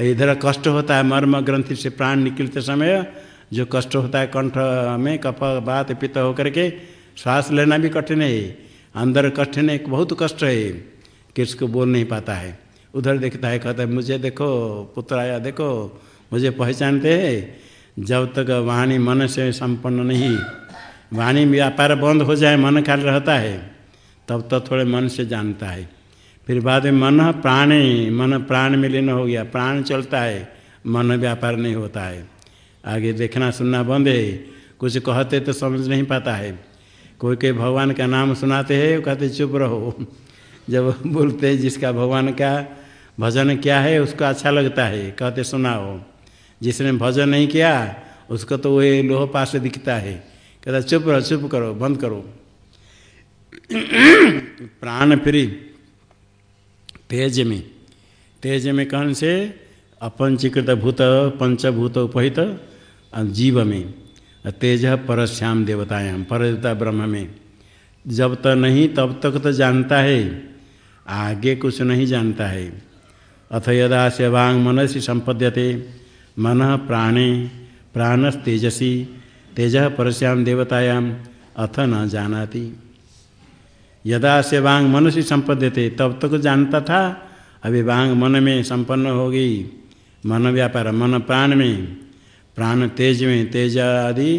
इधर कष्ट होता है, मर्म ग्रंथि से प्राण निकलते समय, जो कष्ट होता है, कंठ में कफ, बात, पित्त होकर के, श्वास लेना भी कठिन है। अंदर कठिन है बहुत कष्ट है किसको बोल नहीं पाता है। उधर देखता है, कहता है, मुझे देखो, पुत्र आया, देखो, मुझे पहचानते हैं। जब तक वाणी मन से संपन्न नहीं, वाणी व्यापार बंद हो जाए, मन खाली रहता है, तब तक तो थोड़े मन से जानता है। फिर बाद में मन, प्राण मन प्राण में लीन हो गया, प्राण चलता है, मन व्यापार नहीं होता है। आगे देखना सुनना बंद है। कुछ कहते तो समझ नहीं पाता है। कोई कोई भगवान का नाम सुनाते हैं कहते, चुप रहो। जब बोलते हैं, जिसका भगवान का भजन क्या है, उसको अच्छा लगता है। कहते, सुनाओ। जिसने भजन नहीं किया, उसको तो वही लोह पास दिखता है। कहता, चुप रहो, चुप करो, बंद करो। प्राण फ्री तेज में तेज में कौन से? अपंचीकृत भूत, पंचभूत उपहित जीव में। तेज परश्याम देवतायाम पर देवता ब्रह्म में। जब तक नहीं, तब तक तो जानता है। आगे कुछ नहीं जानता है। अथ यदा से वांग मनसी संपद्यते। मन प्राणे, प्राणस तेजसी। तेज परश्याम देवतायाम अथ न जानाति। यदा से वांग मनुष्य संपद्यते, तब तक जानता था। अभी वांग मन में संपन्न हो गई मन व्यापार, मन प्राण में। प्राण तेज में तेज आदि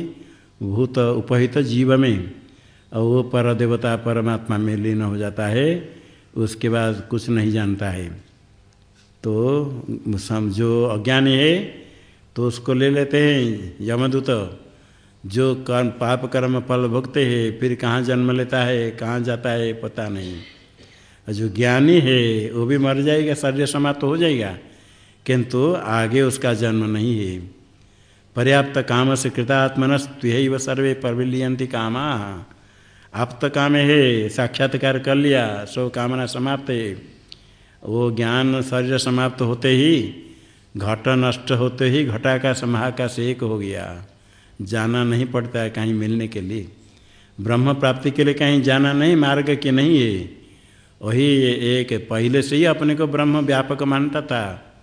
भूत उपहित जीव में और वो पर देवता परमात्मा में लीन हो जाता है, उसके बाद कुछ नहीं जानता है। तो जो अज्ञानी है तो उसको ले लेते हैं यमदूत। जो कर्म, पाप कर्म फल भुगते है, फिर कहाँ जन्म लेता है, कहाँ जाता है, पता नहीं। और जो ज्ञानी है, वो भी मर जाएगा, शरीर समाप्त तो हो जाएगा। किंतु आगे उसका जन्म नहीं है। पर्याप्त काम से कृतात्मनस्तु व सर्वे प्रविलियंती कामा। आप तो काम है, साक्षात्कार कर लिया, सो कामना समाप्त है। वो ज्ञान शरीर समाप्त होते ही, घट नष्ट होते ही, घटाकाश महाकाश एक हो गया। जाना नहीं पड़ता है कहीं मिलने के लिए। ब्रह्म प्राप्ति के लिए कहीं जाना नहीं, मार्ग के नहीं है। वही एक पहले से ही अपने को ब्रह्म व्यापक मानता था।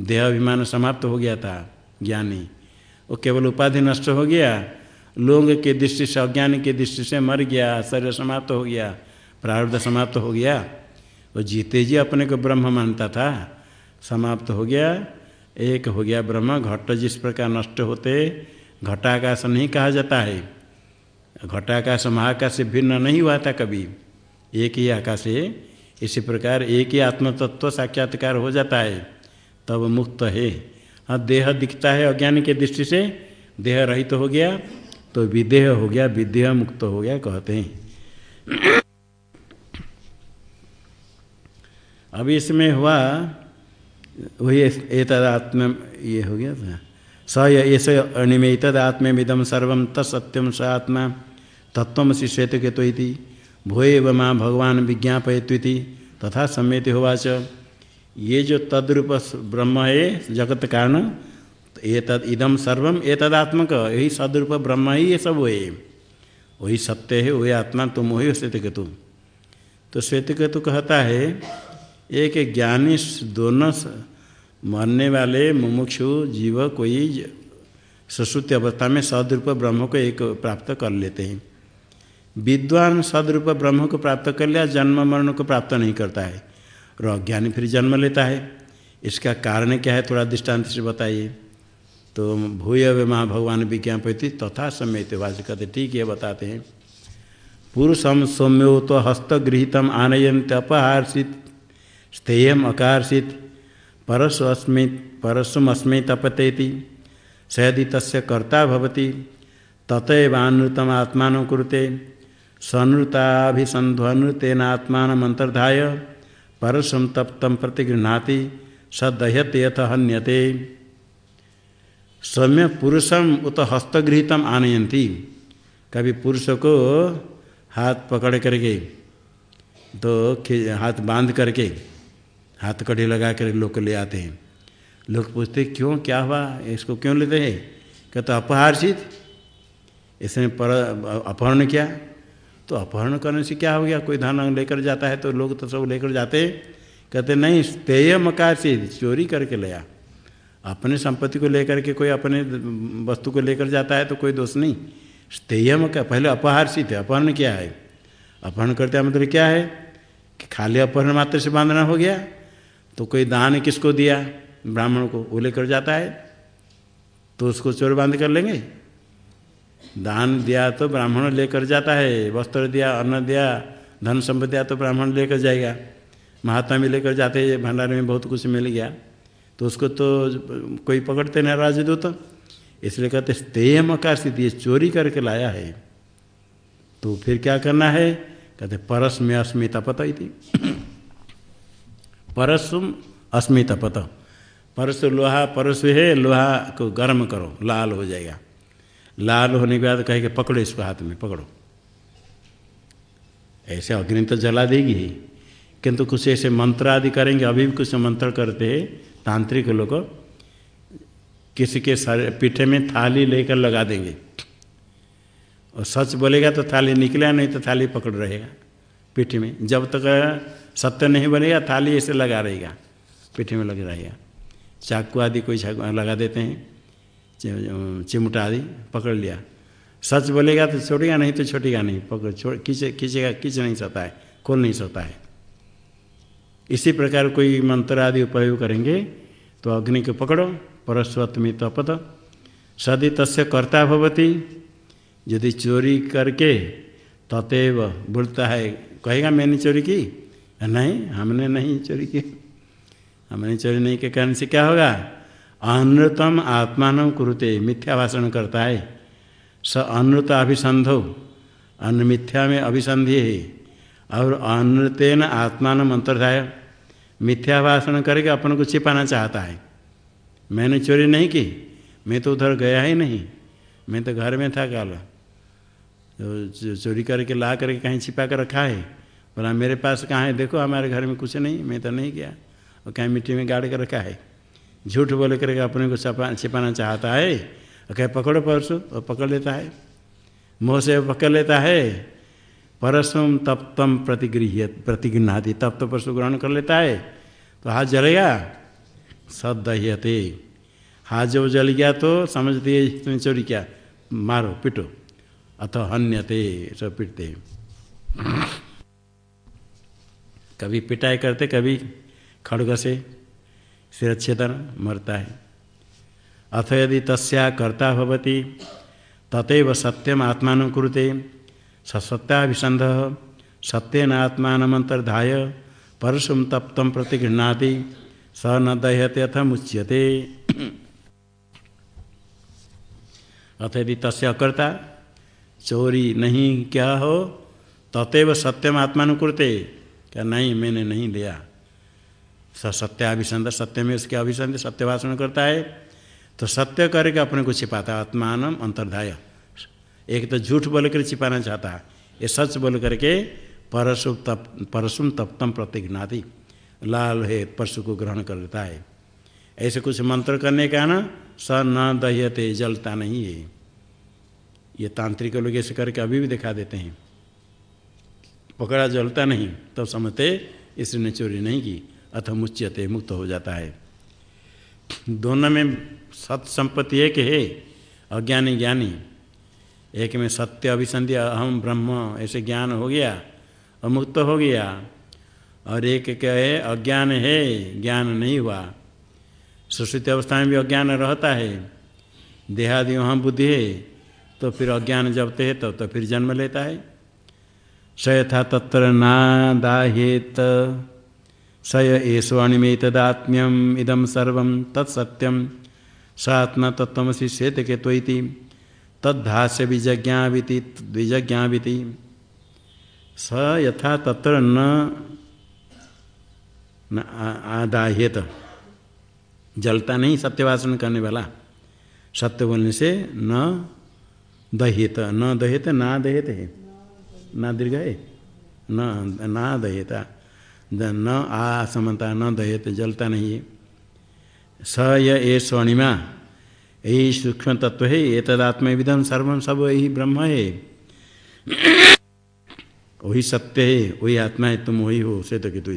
देह अभिमान समाप्त हो गया था, ज्ञानी। वो केवल उपाधि नष्ट हो गया, लोग के दृष्टि से, अज्ञान के दृष्टि से मर गया, शरीर समाप्त हो गया, प्रारब्ध समाप्त हो गया। वो जीते जी अपने को ब्रह्म मानता था। समाप्त हो गया, एक हो गया ब्रह्म, घट जिस प्रकार नष्ट होते, घटाकाश नहीं कहा जाता है। घटाकाश महाकाश से भिन्न नहीं हुआ था कभी। एक ही आकाश है, इसी प्रकार एक ही आत्मतत्व साक्षात्कार हो जाता है, तब मुक्त है। हाँ देह दिखता है अज्ञान के दृष्टि से, देह रहित तो हो गया तो विदेह हो गया, विदेह मुक्त हो गया कहते हैं। अभी इसमें हुआ, वही एतदात्म, ये हो गया था। स ऐसे अनिमेतद आत्मेदम सर्व तत्सत्यम स आत्मा तत्व श्वेत के तो भूय माँ भगवान विज्ञापयत्वी तथा सम्यति होवाच। ये जो तद्रूप ब्रह्म है, जगत कारण, ये तद इदम सर्वम ये तदात्मक, यही सदरूप ब्रह्म ही ये सब है। वही सत्य है, वही आत्मा, तुम वही श्वेत केतु तो श्वेत केतु कहता है, एक ज्ञानी दोनों मरने वाले, मुमुक्षु, जीव, कोई सुश्रुति अवस्था में सदरूप ब्रह्म को एक प्राप्त कर लेते हैं। विद्वान सदरूप ब्रह्म को प्राप्त कर लिया, जन्म मरण को प्राप्त नहीं करता है। और अज्ञानी फिर जन्म लेता है। इसका कारण क्या है थोड़ा दृष्टांत से बताइए। तो भूय महा भगवान विज्ञापति तथा समय वाच कहते ठीक है, बताते हैं। पुरुषम सौम्यो तो हस्तगृहितम आनयंत अपहार्षित स्थेयम अकार्षित परस्वस्मित, परस्वमस्मै तपतेति सयदि तस्य कर्ता भवति ततएवानृतम आत्मा कुरुते सनृताभिसंध्वनृतेन आत्मानमंतर्धाय परस्वम तप्तम प्रतिगृहणाति सदह्यते यथ हन्यते। सम्य पुरुषम उत हस्तगृहितम आनयंती कभी पुरुष को हाथ पकड़ करके तो हाथ बाँध करके, हाथ कड़ी लगा कर लोग ले आते हैं। लोग पूछते, क्यों? क्या हुआ? इसको क्यों लेते हैं? कहते तो अपहारसित इसने पर, अपहरण किया। तो अपहरण करने से क्या हो गया? कोई धन लेकर जाता है तो लोग तो सब लेकर जाते हैं। कहते, नहीं, तेय मकार से चोरी करके लिया अपने संपत्ति को लेकर के कोई अपने वस्तु को लेकर जाता है तो कोई दोष नहीं। स्तेयम का पहले अपहार सी थे अपहरण क्या है? अपहरण करते मतलब क्या है? कि खाली अपहरण मात्र से बांधना हो गया तो कोई दान किसको दिया? ब्राह्मण को, वो लेकर जाता है तो उसको चोर बाँध कर लेंगे। दान दिया तो ब्राह्मण लेकर जाता है, वस्त्र दिया, अन्न दिया, धन संपत्ति दिया तो ब्राह्मण लेकर जाएगा। महात्मा भी लेकर जाते हैं, भंडारे में बहुत कुछ मिल गया। तो उसको तो कोई पकड़ते नहीं राजदूत। इसलिए कहते स्तेयम आकार स्थिति चोरी करके लाया है। तो फिर क्या करना है? कहते परस में अस्मिता पता थी परसुम अस्मिता पता। परस लोहा, परस है, लोहा को गर्म करो, लाल हो जाएगा। लाल होने के बाद कहे कहेगा पकड़ो इसको हाथ में, पकड़ो। ऐसे अग्नि तो जला देगी। ही किंतु कुछ ऐसे मंत्र आदि करेंगे, अभी भी कुछ मंत्र करते हैं, तांत्रिक लोग, किसी के सर पीठे में थाली लेकर लगा देंगे। और सच बोलेगा तो थाली निकलेगा नहीं तो थाली पकड़ रहेगा पीठ में। जब तक सत्य नहीं बनेगा, थाली ऐसे लगा रहेगा, पीठ में लग रहेगा। चाकू आदि कोई लगा देते हैं। चिमटा आदि पकड़ लिया। सच बोलेगा तो छोड़ेगा नहीं तो छोटेगा नहीं। पकड़, छोड़, खींचे, खींचेगा, खींच नहीं सकता है, खोल नहीं सकता है। इसी प्रकार कोई मंत्र आदि उपयोग करेंगे तो अग्नि को पकड़ो परस्वत्मी तपत सदी तस्य कर्ता भवती। यदि चोरी करके ततेव बोलता है, कहेगा, मैंने चोरी की? नहीं, हमने नहीं चोरी की। हमने चोरी नहीं के कारण से क्या होगा? अनृतम आत्मान कुरुते, मिथ्या भाषण करता है स अनृत अभिसंधो अन्न मिथ्या में अभिसंधि है। और अनृतेन आत्मान अंतर्धाय, मिथ्या भाषण करके अपन को छिपाना चाहता है। मैंने चोरी नहीं की, मैं तो उधर गया ही नहीं। मैं तो घर में था कल। चोरी करके, ला करके कहीं छिपा कर रखा है, बोला, मेरे पास कहाँ है? देखो, हमारे घर में कुछ नहीं, मैं तो नहीं गया। और कहीं मिट्टी में गाड़ कर रखा है। झूठ बोले करके अपने को छपा, छिपाना चाहता है, और कहे, पकड़ो परसों, और पकड़ लेता है। मोह से पकड़ लेता है। परसम तप्तम प्रतिगृह प्रतिगृहती तप्त तो परसु ग्रहण कर लेता है। तो हाथ जलेगा सदह्यते हाथ जब जल गया तो समझते तुमने चोरी क्या। मारो, पिटो। अथ हन्यते। सब पिटते कभी पिटाई करते, कभी खड़ग से सिरच्छेदन मरता है। अथ यदि तस्या कर्ता भवती ततएव सत्यम आत्मान कुरुते सत्याभिसंध सत्यन आत्मानमंतर्धाय परशुम प्रति प्रतिगृहणाति स न दह्यते अथ मुच्यते। अथ यदि तस्य अकर्ता चोरी नहीं क्या हो ततेव सत्यम आत्मान कुरते क्या नहीं, मैंने नहीं लिया स सत्याभिसंध सत्य में उसके अभिसंध, सत्य भाषण करता है। तो सत्य करके अपने को छिपाता आत्मान अंतर्धाय। एक तो झूठ बोल कर छिपाना चाहता है, ये सच बोल करके परशु तप परसुम तप्तम प्रतिघ्नाति, लाल है परशु को ग्रहण कर लेता है। ऐसे कुछ मंत्र करने का ना, स न दह्यते, जलता नहीं है। ये तांत्रिक लोग ऐसे करके अभी भी दिखा देते हैं। पकड़ा जलता नहीं, तब तो समझते इसने चोरी नहीं की। अथ मुच्यते मुक्त हो जाता है। दोनों में सत संपत्ति एक है अज्ञानी ज्ञानी। एक में सत्य अभिसंधि अहम ब्रह्म ऐसे ज्ञान हो गया अमुक्त हो गया। और एक क्या है अज्ञान है ज्ञान नहीं हुआ। सुश्रुति अवस्था में भी अज्ञान रहता है। देहादि वहाँ बुद्धि है तो फिर अज्ञान जबते है तो, तो फिर जन्म लेता है। स यथा तत्र नादाहेत। स एष्वाणिमे तदात्म्यम इदम सर्व तत्सत्यम स आत्मा तत्वसी श्वेत के तो तद्भाष्य विजज्ञाविति द्विजज्ञाविति। स यथा तत्र न आदाह्यत। जलता नहीं सत्यवासन करने वाला। सत्य बोलने से न दह्यत। न दहेत ना दह्यत है। ना दीर्घ है। न, ना दह्यता। न आ समता न दह्यत जलता नहीं। है स ये स्वर्णिमा यही सूक्ष्म तत्व है ये तदात्म विधम सर्वम सब यही ब्रह्म है वही सत्य है वही आत्मा है तुम वही हो से तो कितु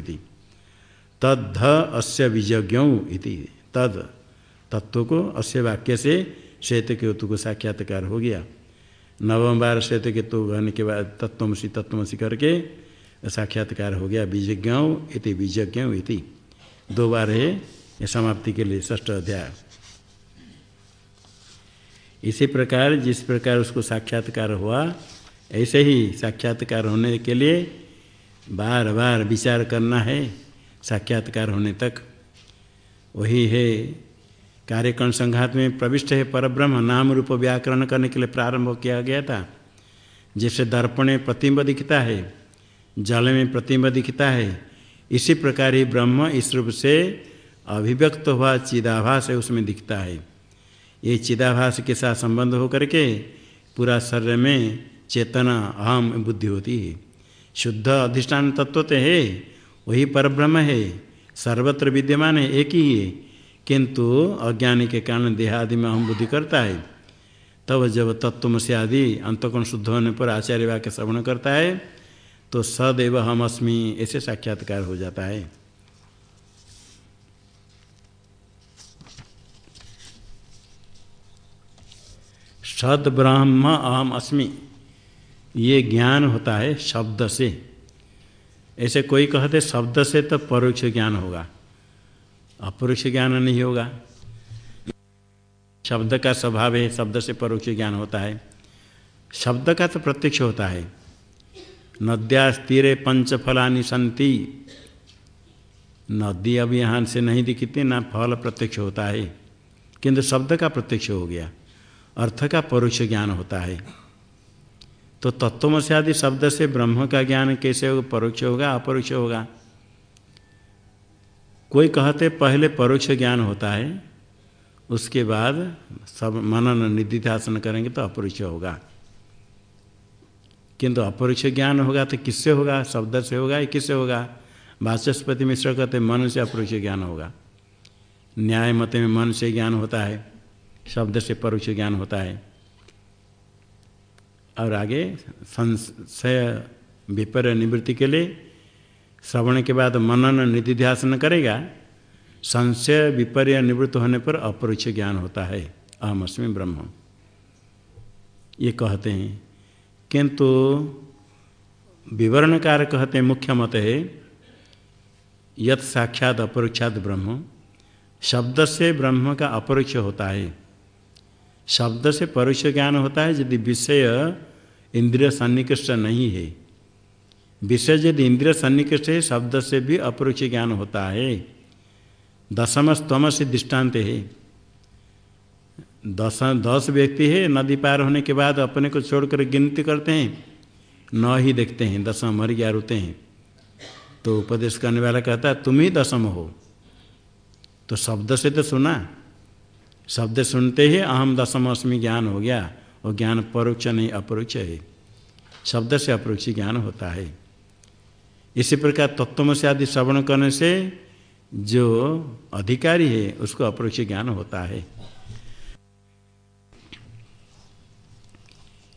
तद्ध अस्य विजज्ञ इति। तद तत्व को अस्य वाक्य से श्वेत केतु को साक्षात्कार हो गया। नवम बार श्वेत केतु कहने के बाद तत्वमसी तत्वमसी करके साक्षात्कार हो गया बीजज्ञ इति बीजज्ञ इति। दो बार है समाप्ति के लिए ष्ठ अध्याय। इसी प्रकार, जिस प्रकार उसको साक्षात्कार हुआ, ऐसे ही साक्षात्कार होने के लिए बार बार विचार करना है, साक्षात्कार होने तक। वही है, कार्यकरण संघात में प्रविष्ट है, परब्रह्म नाम रूप व्याकरण करने के लिए प्रारंभ किया गया था। जैसे दर्पण प्रतिम्ब दिखता है जल में प्रतिम्ब दिखता है। इसी प्रकार ही ब्रह्म इस रूप से अभिव्यक्त हुआ चिदाभास है उसमें दिखता है। ये चिदाभास के साथ संबंध होकर के पूरा शरीर में चेतना, अहम बुद्धि होती है। शुद्ध अधिष्ठान तत्व तो है, वही परब्रह्म है। सर्वत्र विद्यमान है, एक ही है। किंतु अज्ञानी के कारण देहादि में अहम बुद्धि करता है। तब जब तत्व से आदि अंतकोण शुद्ध होने पर आचार्य वाक्य श्रवण करता है तो सदैव हम अस्मि, ऐसे साक्षात्कार हो जाता है। सद ब्रह्म अहम अस्मि, ये ज्ञान होता है शब्द से। ऐसे कोई कहते शब्द से तो परोक्ष ज्ञान होगा। अपरोक्ष ज्ञान नहीं होगा। शब्द का स्वभाव है, शब्द से परोक्ष ज्ञान होता है। शब्द का तो प्रत्यक्ष होता है। नद्या तीरे पंच फलानी संति। नदी अब यहाँ से नहीं दिखती ना फल प्रत्यक्ष होता है। किंतु शब्द का प्रत्यक्ष हो गया, अर्थ का परोक्ष ज्ञान होता है। तो तत्वम से आदि शब्द से ब्रह्म का ज्ञान कैसे होगा? परोक्ष होगा, अपरोक्ष होगा? कोई कहते पहले परोक्ष ज्ञान होता है, उसके बाद सब मनन निधिध्यासन करेंगे तो अपरोक्ष होगा। किंतु अपरोक्ष ज्ञान होगा तो किससे होगा? शब्द से होगा या किससे होगा? वाचस्पति मिश्र कहते मन से अपरोक्ष ज्ञान होगा। न्याय मत में मन से ज्ञान होता है, शब्द से परोक्ष ज्ञान होता है। और आगे संशय विपर्य निवृत्ति के लिए, श्रवण के बाद मनन निधिध्यासन करेगा। संशय विपर्य निवृत्त होने पर अपरोक्ष ज्ञान होता है। अहमअस्मी ब्रह्म। ये कहते हैं किंतु विवरणकार कहते हैं मुख्य मत है, यत साक्षात अपरोक्षात ब्रह्म। शब्द से ब्रह्म का अपरोक्ष होता है। शब्द से परोक्ष ज्ञान होता है, यदि विषय इंद्रिय सन्निकृष्ट नहीं है। विषय यदि इंद्रिय सन्निकृष्ट है, शब्द से भी अपरोक्ष ज्ञान होता है। दशम स्तम से दृष्टांत है। दस दस व्यक्ति है, नदी पार होने के बाद अपने को छोड़कर गिनती करते हैं, न ही देखते हैं, दसम मर गया रोते हैं। तो उपदेश करने वाला कहता है, तुम ही दसम हो। तो शब्द से तो सुना। शब्द सुनते ही अहम दसम अस्मी ज्ञान हो गया, और ज्ञान परोक्ष नहीं, अपरोक्ष है। शब्द से अपरोक्ष ज्ञान होता है। इसी प्रकार तत्व से आदि श्रवण करने से जो अधिकारी है, उसको अपरोक्ष ज्ञान होता है।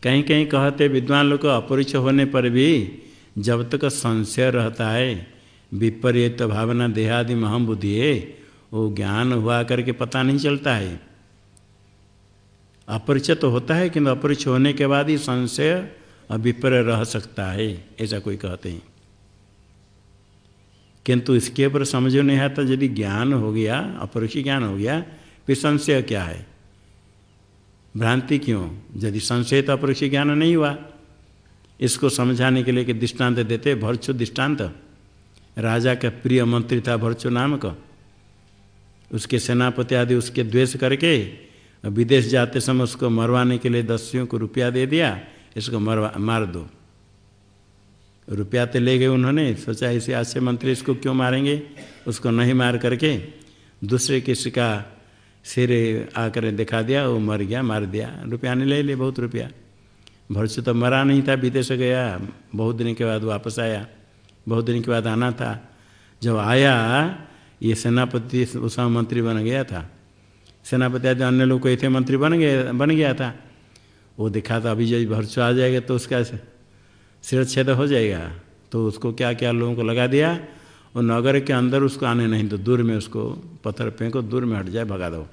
कहीं कहीं कहते विद्वान लोग अपरिचय होने पर भी जब तक संशय रहता है, विपरीत भावना देहादि महम बुद्धि है, वो ज्ञान हुआ करके पता नहीं चलता है। अपरिचय तो होता है किंतु अपरिचय होने के बाद ही संशय अभिप्राय रह सकता है, ऐसा कोई कहते हैं। किंतु इसके ऊपर समझ नहीं आता, यदि ज्ञान हो गया अपरोक्षी ज्ञान हो गया, फिर संशय क्या है? भ्रांति क्यों? यदि संशय तो अपरोक्षी ज्ञान नहीं हुआ, इसको समझाने के लिए कि दृष्टांत देते भरचु दृष्टांत। राजा का प्रिय मंत्री था भरचु नाम का उसके सेनापति आदि उसके द्वेष करके विदेश जाते समय उसको मरवाने के लिए दस्युओं को रुपया दे दिया, इसको मरवा, मार दो। रुपया तो ले गए उन्होंने, सोचा इसे आज से मंत्री इसको क्यों मारेंगे? उसको नहीं मार करके दूसरे किसी का सिर आकर दिखा दिया, वो मर गया, मार दिया। रुपया नहीं ले ले बहुत रुपया। भरसू तो मरा नहीं था विदेश गया। बहुत दिन के बाद वापस आया। बहुत दिन के बाद आना था। जब आया, ये सेनापति उसका मंत्री बन गया था। सेनापति आदि अन्य लोग कोई थे, मंत्री बन गए, बन गया था। वो दिखा था, अभी जब भरसू आ जाएगा तो उसका सिर छेद हो जाएगा। तो उसको क्या क्या लोगों को लगा दिया वो नगर के अंदर उसको आने नहीं तो दूर में उसको पत्थर फेंको, दूर में हट जाए, भगा दो।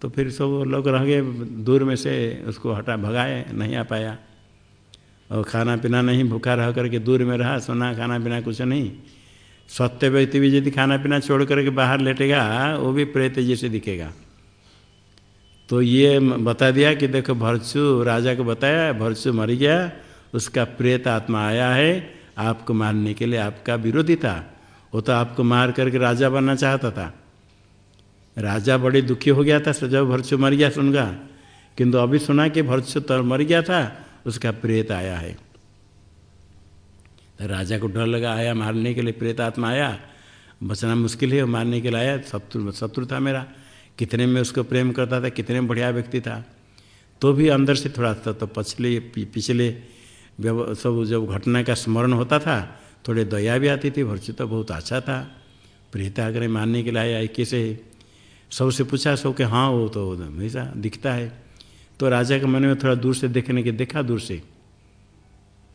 तो फिर सब लोग रह गए, दूर में से उसको हटा, भगाए, नहीं आ पाया। और खाना पीना नहीं, भूखा रह करके दूर में रहा, सोना खाना पीना कुछ नहीं। सत्य व्यक्ति भी यदि खाना पीना छोड़ करके बाहर लेटेगा, वो भी प्रेत जैसे दिखेगा। तो ये बता दिया कि देखो भरसू राजा को बताया भरसू मर गया, उसका प्रेत आत्मा आया है। आपको मारने के लिए आपका विरोधी था। वो तो आपको मार करके राजा बनना चाहता था। राजा बड़े दुखी हो गया था जब भरसू मर गया सुनगा। किंतु अभी सुना कि भरसू तो मर गया था, उसका प्रेत आया है। तो राजा को डर लगा, आया मारने के लिए प्रेत आत्मा आया। बचना मुश्किल है मारने के लिए आया, शत्रु शत्रु था मेरा। कितने में उसको प्रेम करता था, कितने बढ़िया व्यक्ति था। तो भी अंदर से थोड़ा था तो पछले पिछले सब जब घटना का स्मरण होता था, थोड़े दया भी आती थी भरसू तो बहुत अच्छा था। प्रेत आकर मानने के लिए आया कैसे? सबसे पूछा सब के हाँ वो तो हमेशा दिखता है। तो राजा के मन में थोड़ा दूर से देखने के, देखा दूर से।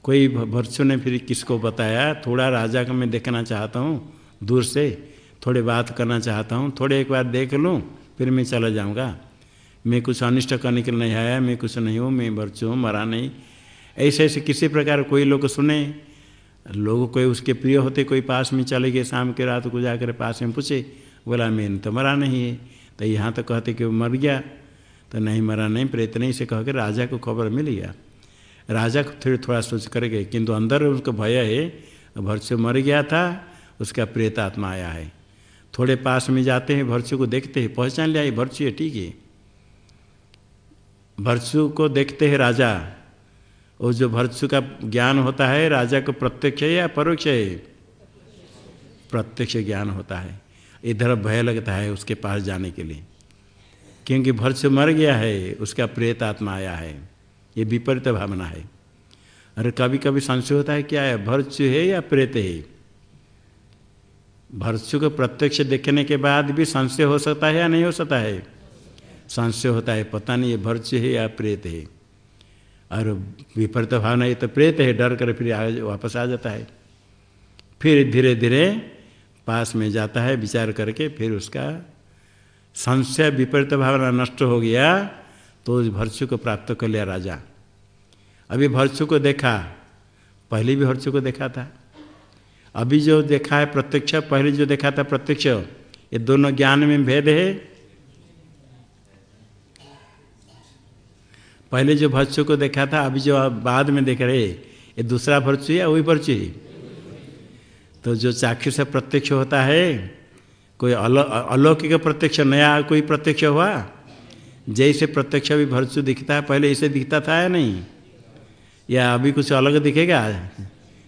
कोई भरसू ने फिर किसको बताया? थोड़ा राजा का मैं देखना चाहता हूँ, दूर से। थोड़े बात करना चाहता हूँ, थोड़े एक बार देख लूँ, फिर मैं चला जाऊँगा। मैं कुछ अनिष्ट करने के लिए नहीं आया, मैं कुछ नहीं हूँ, मैं भरचू हूँ, मरा नहीं। ऐसे ऐसे किसी प्रकार कोई लोग सुने, लोग कोई उसके प्रिय होते, कोई पास में चले गए, शाम के रात को जाकर पास में पूछे, बोला, मैं तो मरा नहीं है। तो यहाँ तो कहते कि वो मर गया। तो नहीं मरा, नहीं प्रेत नहीं से कह के राजा को खबर मिल गया। राजा को फिर थोड़ा सोच कर गए, किंतु अंदर उसको भय है भरसू मर गया था, उसका प्रेत आत्मा आया है। थोड़े पास में जाते हैं भरसू को देखते हैं, पहचान लिया भरसू है ठीक है। भरसू को देखते हैं राजा और जो भरसू का ज्ञान होता है, राजा को प्रत्यक्ष है या परोक्ष है? प्रत्यक्ष ज्ञान होता है। इधर भय लगता है उसके पास जाने के लिए। क्योंकि भरसू मर गया है, उसका प्रेत आत्मा आया है। ये विपरीत भावना है। अरे कभी कभी संशय होता है, क्या है भरसु है या प्रेत है? भरसु को प्रत्यक्ष देखने के बाद भी संशय हो सकता है या नहीं हो सकता है? संशय होता है, पता नहीं ये भरसु है या प्रेत है। और विपरीत भावना, ये तो प्रेत है, डर कर फिर वापस आ जाता है। फिर धीरे धीरे पास में जाता है, विचार करके फिर उसका संशय, विपरीत भावना नष्ट हो गया तो उस भरसु को प्राप्त कर लिया राजा। अभी भरसु को देखा, पहले भी भरसु को देखा था। अभी जो देखा है प्रत्यक्ष, पहले जो देखा था प्रत्यक्ष, ये दोनों ज्ञान में भेद है पहले जो भरसु को देखा था, अभी जो बाद में देख रहे ये दूसरा भरसु या वही भरसु है तो जो चाक्षु से प्रत्यक्ष होता है, कोई अलौकिक प्रत्यक्ष, नया कोई प्रत्यक्ष हुआ? जैसे प्रत्यक्ष अभी भरसु दिखता है, पहले ऐसे दिखता था या नहीं? या अभी कुछ अलग दिखेगा?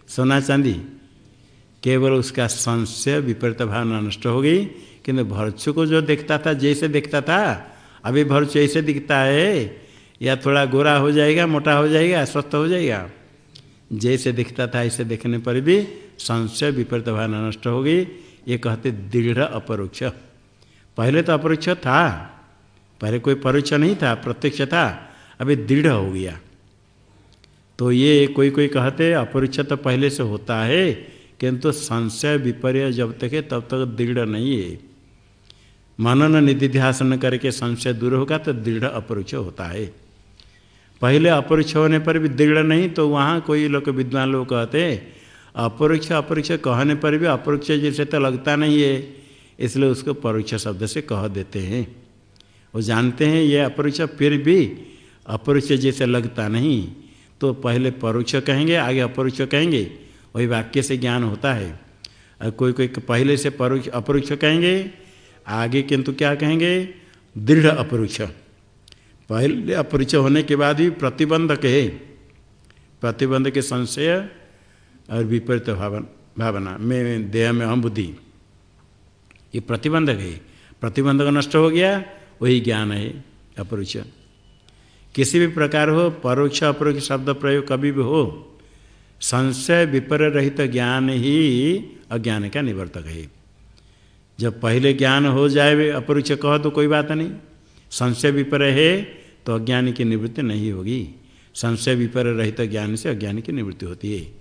सोना चांदी। केवल उसका संशय, विपरीत भावना नष्ट हो गई, किंतु भरसु को जो देखता था, जैसे दिखता था, अभी भरसु ऐसे दिखता है या थोड़ा गोरा हो जाएगा, मोटा हो जाएगा, स्वस्थ हो जाएगा? जैसे दिखता था, ऐसे देखने पर भी संशय विपरीत भावना नष्ट हो गई। ये कहते दृढ़ अपरोक्ष। पहले तो अपरोक्ष था, पहले कोई परोक्ष नहीं था, प्रत्यक्ष था, अभी दृढ़ हो गया। तो ये कोई कोई कहते, अपरोक्ष तो पहले से होता है, किंतु संशय विपर्य जब तक है, तब तक दृढ़ नहीं है। मनन निधिध्यासन करके संशय दूर होगा तो दृढ़ अपरोक्ष होता है। पहले अपरोक्ष होने पर भी दृढ़ नहीं तो वहाँ कोई लोग विद्वान लोग कहते, अपरोक्ष अपरोक्ष कहने पर भी अपरोक्ष जैसे तो लगता नहीं है। इसलिए उसको परोक्ष शब्द से कह देते हैं। वो जानते हैं ये अपरोक्ष फिर भी अपरोक्ष जैसे लगता नहीं। तो पहले परोक्ष कहेंगे, आगे अपरोक्ष कहेंगे, वही वाक्य से ज्ञान होता है। और कोई कोई पहले से परोक्ष, अपरोक्ष कहेंगे, आगे किंतु क्या कहेंगे? दृढ़ अपरोक्ष। पहले अपरिचय होने के बाद भी प्रतिबंधक है। प्रतिबंध के संशय और विपरीत भावना भावना। में देह में अहम बुद्धि। ये प्रतिबंधक है। प्रतिबंधक नष्ट हो गया, वही ज्ञान है, अपरिचय। किसी भी प्रकार हो, परोक्ष अपरोक्ष शब्द प्रयोग कभी भी हो, संशय विपर रहित ज्ञान ही अज्ञान का निवर्तक है। जब पहले ज्ञान हो जाए अपरोक्ष कहो तो कोई बात नहीं। संशय विपर है तो अज्ञान की निवृत्ति नहीं होगी। संशय विपर रहित ज्ञान से अज्ञान की निवृत्ति होती है।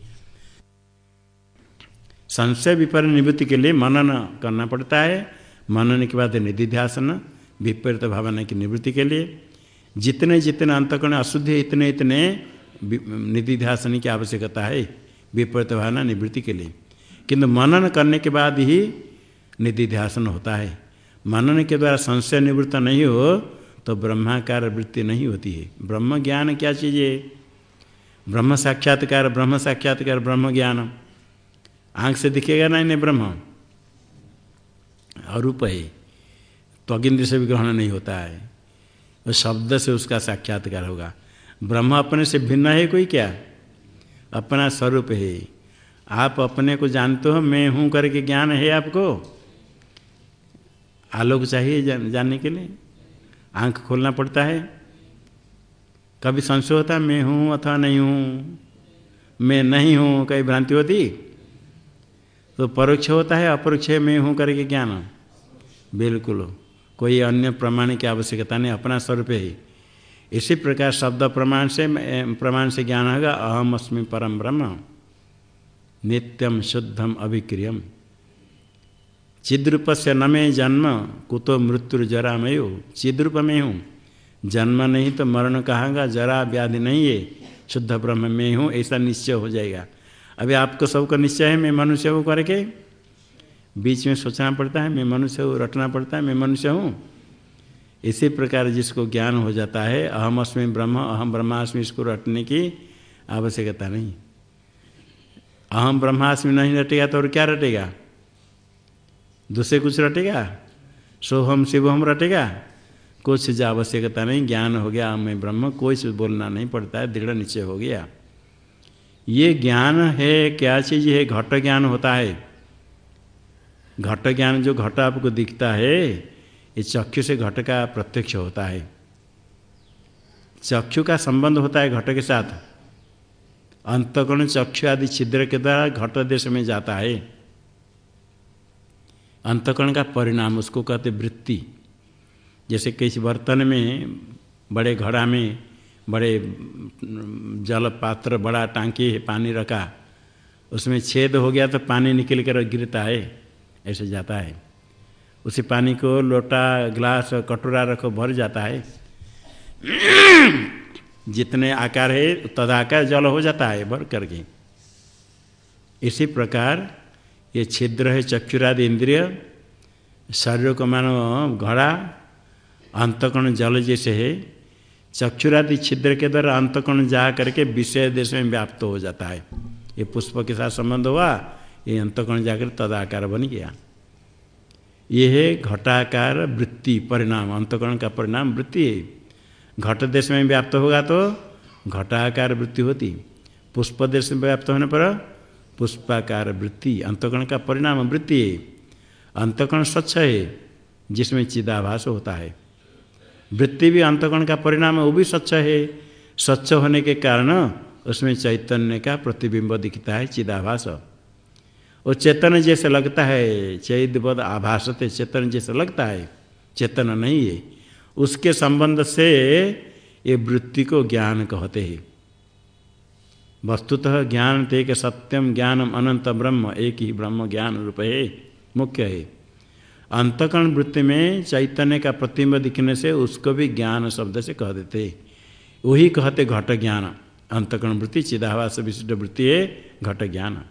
संशय विपर निवृत्ति के लिए मनन करना पड़ता है। मनन के बाद निधि ध्यासन विपरीत भावना की निवृत्ति के लिए। जितने जितने अंतकरण अशुद्ध, इतने इतने निधि ध्यासन की आवश्यकता है विपरीत भावना निवृत्ति के लिए। किंतु मनन करने के बाद ही निधि ध्यासन होता है। मनन के द्वारा संशय निवृत्त नहीं हो तो ब्रह्माकार वृत्ति नहीं होती है। ब्रह्म ज्ञान क्या चीज़ है? ब्रह्म साक्षात्कार ब्रह्म साक्षात्कार ब्रह्म ज्ञान आँख से दिखेगा ना इन्हें ब्रह्म? अरूप है। त्वगिंद्र से भी ग्रहण नहीं होता है। वो शब्द से उसका साक्षात्कार होगा। ब्रह्म अपने से भिन्न है कोई क्या? अपना स्वरूप है। आप अपने को जानते हो मैं हूँ करके ज्ञान है आपको? आलोक चाहिए जान, जानने के लिए? आँख खोलना पड़ता है। कभी संशय होता मैं हूँ अथवा नहीं हूँ, मैं नहीं हूँ कहीं भ्रांति होती? तो परोक्ष होता है, अपरोक्ष मैं हूँ करके ज्ञान बिल्कुल। कोई अन्य प्रमाण की आवश्यकता नहीं, अपना स्वरूप ही। इसी प्रकार शब्द प्रमाण से प्रमाण से ज्ञान होगा अहम अस्मि परम ब्रह्म, नित्यम शुद्धम अभिक्रियम। चिद्रूप से न में जन्म, कुतो मृत्यु जरा मैं चिद्रूप में हूँ। जन्म नहीं तो मरण कहाँगा, जरा व्याधि नहीं है। शुद्ध ब्रह्म में हूँ, ऐसा निश्चय हो जाएगा। अभी आपको सबको निश्चय है, मैं मनुष्य हूँ करके? बीच में सोचना पड़ता है, मैं मनुष्य हूँ, रटना पड़ता है, मैं मनुष्य हूँ। इसी प्रकार जिसको ज्ञान हो जाता है, अहम अस्मि ब्रह्म, अहम ब्रह्मास्मि, इसको रटने की आवश्यकता नहीं। अहम ब्रह्मास्मि नहीं रटेगा तो और क्या रटेगा? दूसरे कुछ रटेगा? सोहम शिवहम रटेगा? कुछ आवश्यकता नहीं, ज्ञान हो गया, मैं ब्रह्म, कोई बोलना नहीं पड़ता है दृढ़ निश्चय हो गया। ये ज्ञान है, क्या चीज़ है? घट ज्ञान होता है। घट ज्ञान जो घट आपको दिखता है, ये चक्षु से घट का प्रत्यक्ष होता है। चक्षु का संबंध होता है घट के साथ। अंतकोण चक्षु आदि छिद्र के द्वारा घट देश में जाता है। अंतकरण का परिणाम, उसको कहते वृत्ति। जैसे किसी बर्तन में बड़े घड़ा में बड़े जल पात्र, बड़ा टांकी है, पानी रखा, उसमें छेद हो गया तो पानी निकल कर गिरता है, ऐसे जाता है। उसी पानी को लोटा, गिलास, कटोरा रखो, भर जाता है। जितने आकार है, तदाकार जल हो जाता है, भर करके। इसी प्रकार ये छिद्र है, चक्षुरादि इंद्रिय शरीर को मानो घड़ा अंतकण जल जैसे है। चक्षुरादि छिद्र के द्वारा अंतकण जा करके विषय देश में व्याप्त हो जाता है। ये पुष्प के साथ संबंध हुआ, ये अंतकण जाकर तदाकार बन गया। ये है घटाकार वृत्ति, परिणाम, अंतकरण का परिणाम वृत्ति। है घट देश में व्याप्त होगा तो घटाकार वृत्ति होती। पुष्प देश में व्याप्त होने पर पुष्पाकार वृत्ति, अंतकरण का परिणाम वृत्ति है। अंतकरण स्वच्छ है, जिसमें चिदाभास होता है। वृत्ति भी अंतकरण का परिणाम है, वो भी स्वच्छ है। स्वच्छ होने के कारण उसमें चैतन्य का प्रतिबिंब दिखता है, चिदाभास। और चेतन जैसे लगता है चैतबद आभासते चेतन जैसे लगता है, चेतन नहीं है। उसके संबंध से ये वृत्ति को ज्ञान कहते हैं। वस्तुतः ज्ञान ते के सत्यम ज्ञानम अनंत ब्रह्म, एक ही ब्रह्म ज्ञान रूप है, मुख्य है। अंतकरण वृत्ति में चैतन्य का प्रतिम्ब दिखने से उसको भी ज्ञान शब्द से कह देते। वही कहते घट ज्ञान। अंतकरण वृत्ति चिदाभास विशिष्ट वृत्ति है, घट ज्ञान।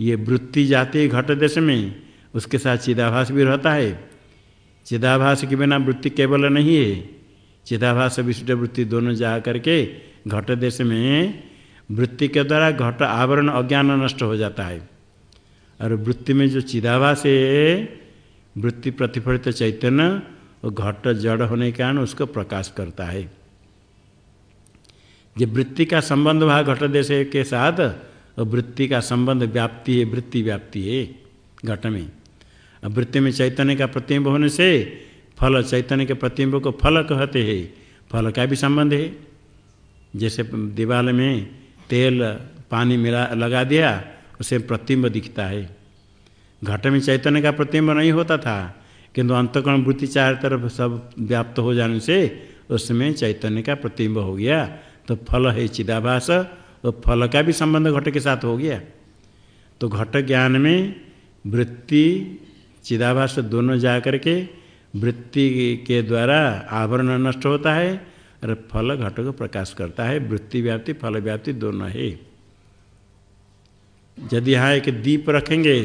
ये वृत्ति जाती है घट देश में, उसके साथ चिदाभास भी रहता है। चिदाभास के बिना वृत्ति केवल नहीं है। चिदाभास विशिष्ट वृत्ति दोनों जा करके घट देश में वृत्ति के द्वारा घट आवरण अज्ञान नष्ट हो जाता है। और वृत्ति में जो चिदाभास है, वृत्ति प्रतिफलित चैतन्य, वो घट जड़ होने के कारण उसको प्रकाश करता है। जब वृत्ति का संबंध वहाँ घट देश के साथ और वृत्ति का संबंध व्याप्ति है, वृत्ति व्याप्ति है घट में। अब वृत्ति में चैतन्य का प्रतिम्ब होने से, फल चैतन्य के प्रतिम्ब को फल कहते हैं। फल का भी संबंध है। जैसे दीवाल में तेल, पानी मिला, लगा दिया, उसे प्रतिम्ब दिखता है। घट में चैतन्य का प्रतिम्ब नहीं होता था, किंतु अंतकरण वृत्ति चार तरफ़ सब व्याप्त हो जाने से उसमें चैतन्य का प्रतिम्ब हो गया। तो फल है चिदाभास तो फल का भी संबंध घट के साथ हो गया। तो घट ज्ञान में वृत्ति, चिदाभास दोनों जा करके वृत्ति के द्वारा आवरण नष्ट होता है और फल घट को प्रकाश करता है, वृत्ति व्याप्ति, फल व्याप्ति दोनों है। यदि यहाँ एक दीप रखेंगे,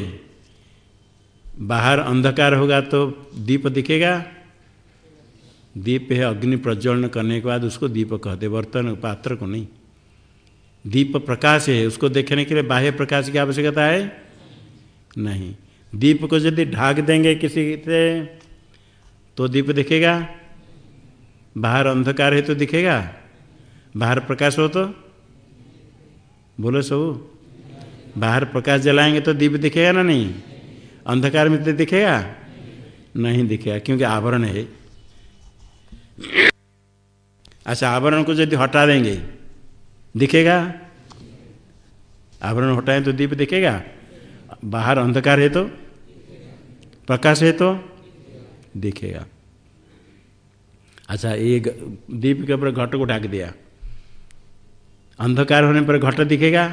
बाहर अंधकार होगा तो दीप दिखेगा। दीप है अग्नि प्रज्वलन करने के बाद उसको दीप कहते बर्तन पात्र को नहीं। दीप प्रकाश है, उसको देखने के लिए बाह्य प्रकाश की आवश्यकता है? नहीं। दीप को यदि ढाक देंगे किसी से तो दीप दिखेगा? बाहर अंधकार है तो दिखेगा। बाहर प्रकाश हो तो? बोलो सब। बाहर प्रकाश जलाएँगे तो दीप दिखेगा ना नहीं? अंधकार में तो दिखेगा? नहीं दिखेगा, क्योंकि आवरण है। अच्छा आवरण को यदि हटा देंगे, दिखेगा? आवरण हटाएँ तो दीप दिखेगा। बाहर अंधकार है तो? प्रकाश है तो? दिखेगा। अच्छा एक दीप के ऊपर घट को ढाक दिया। अंधकार होने पर घट दिखेगा?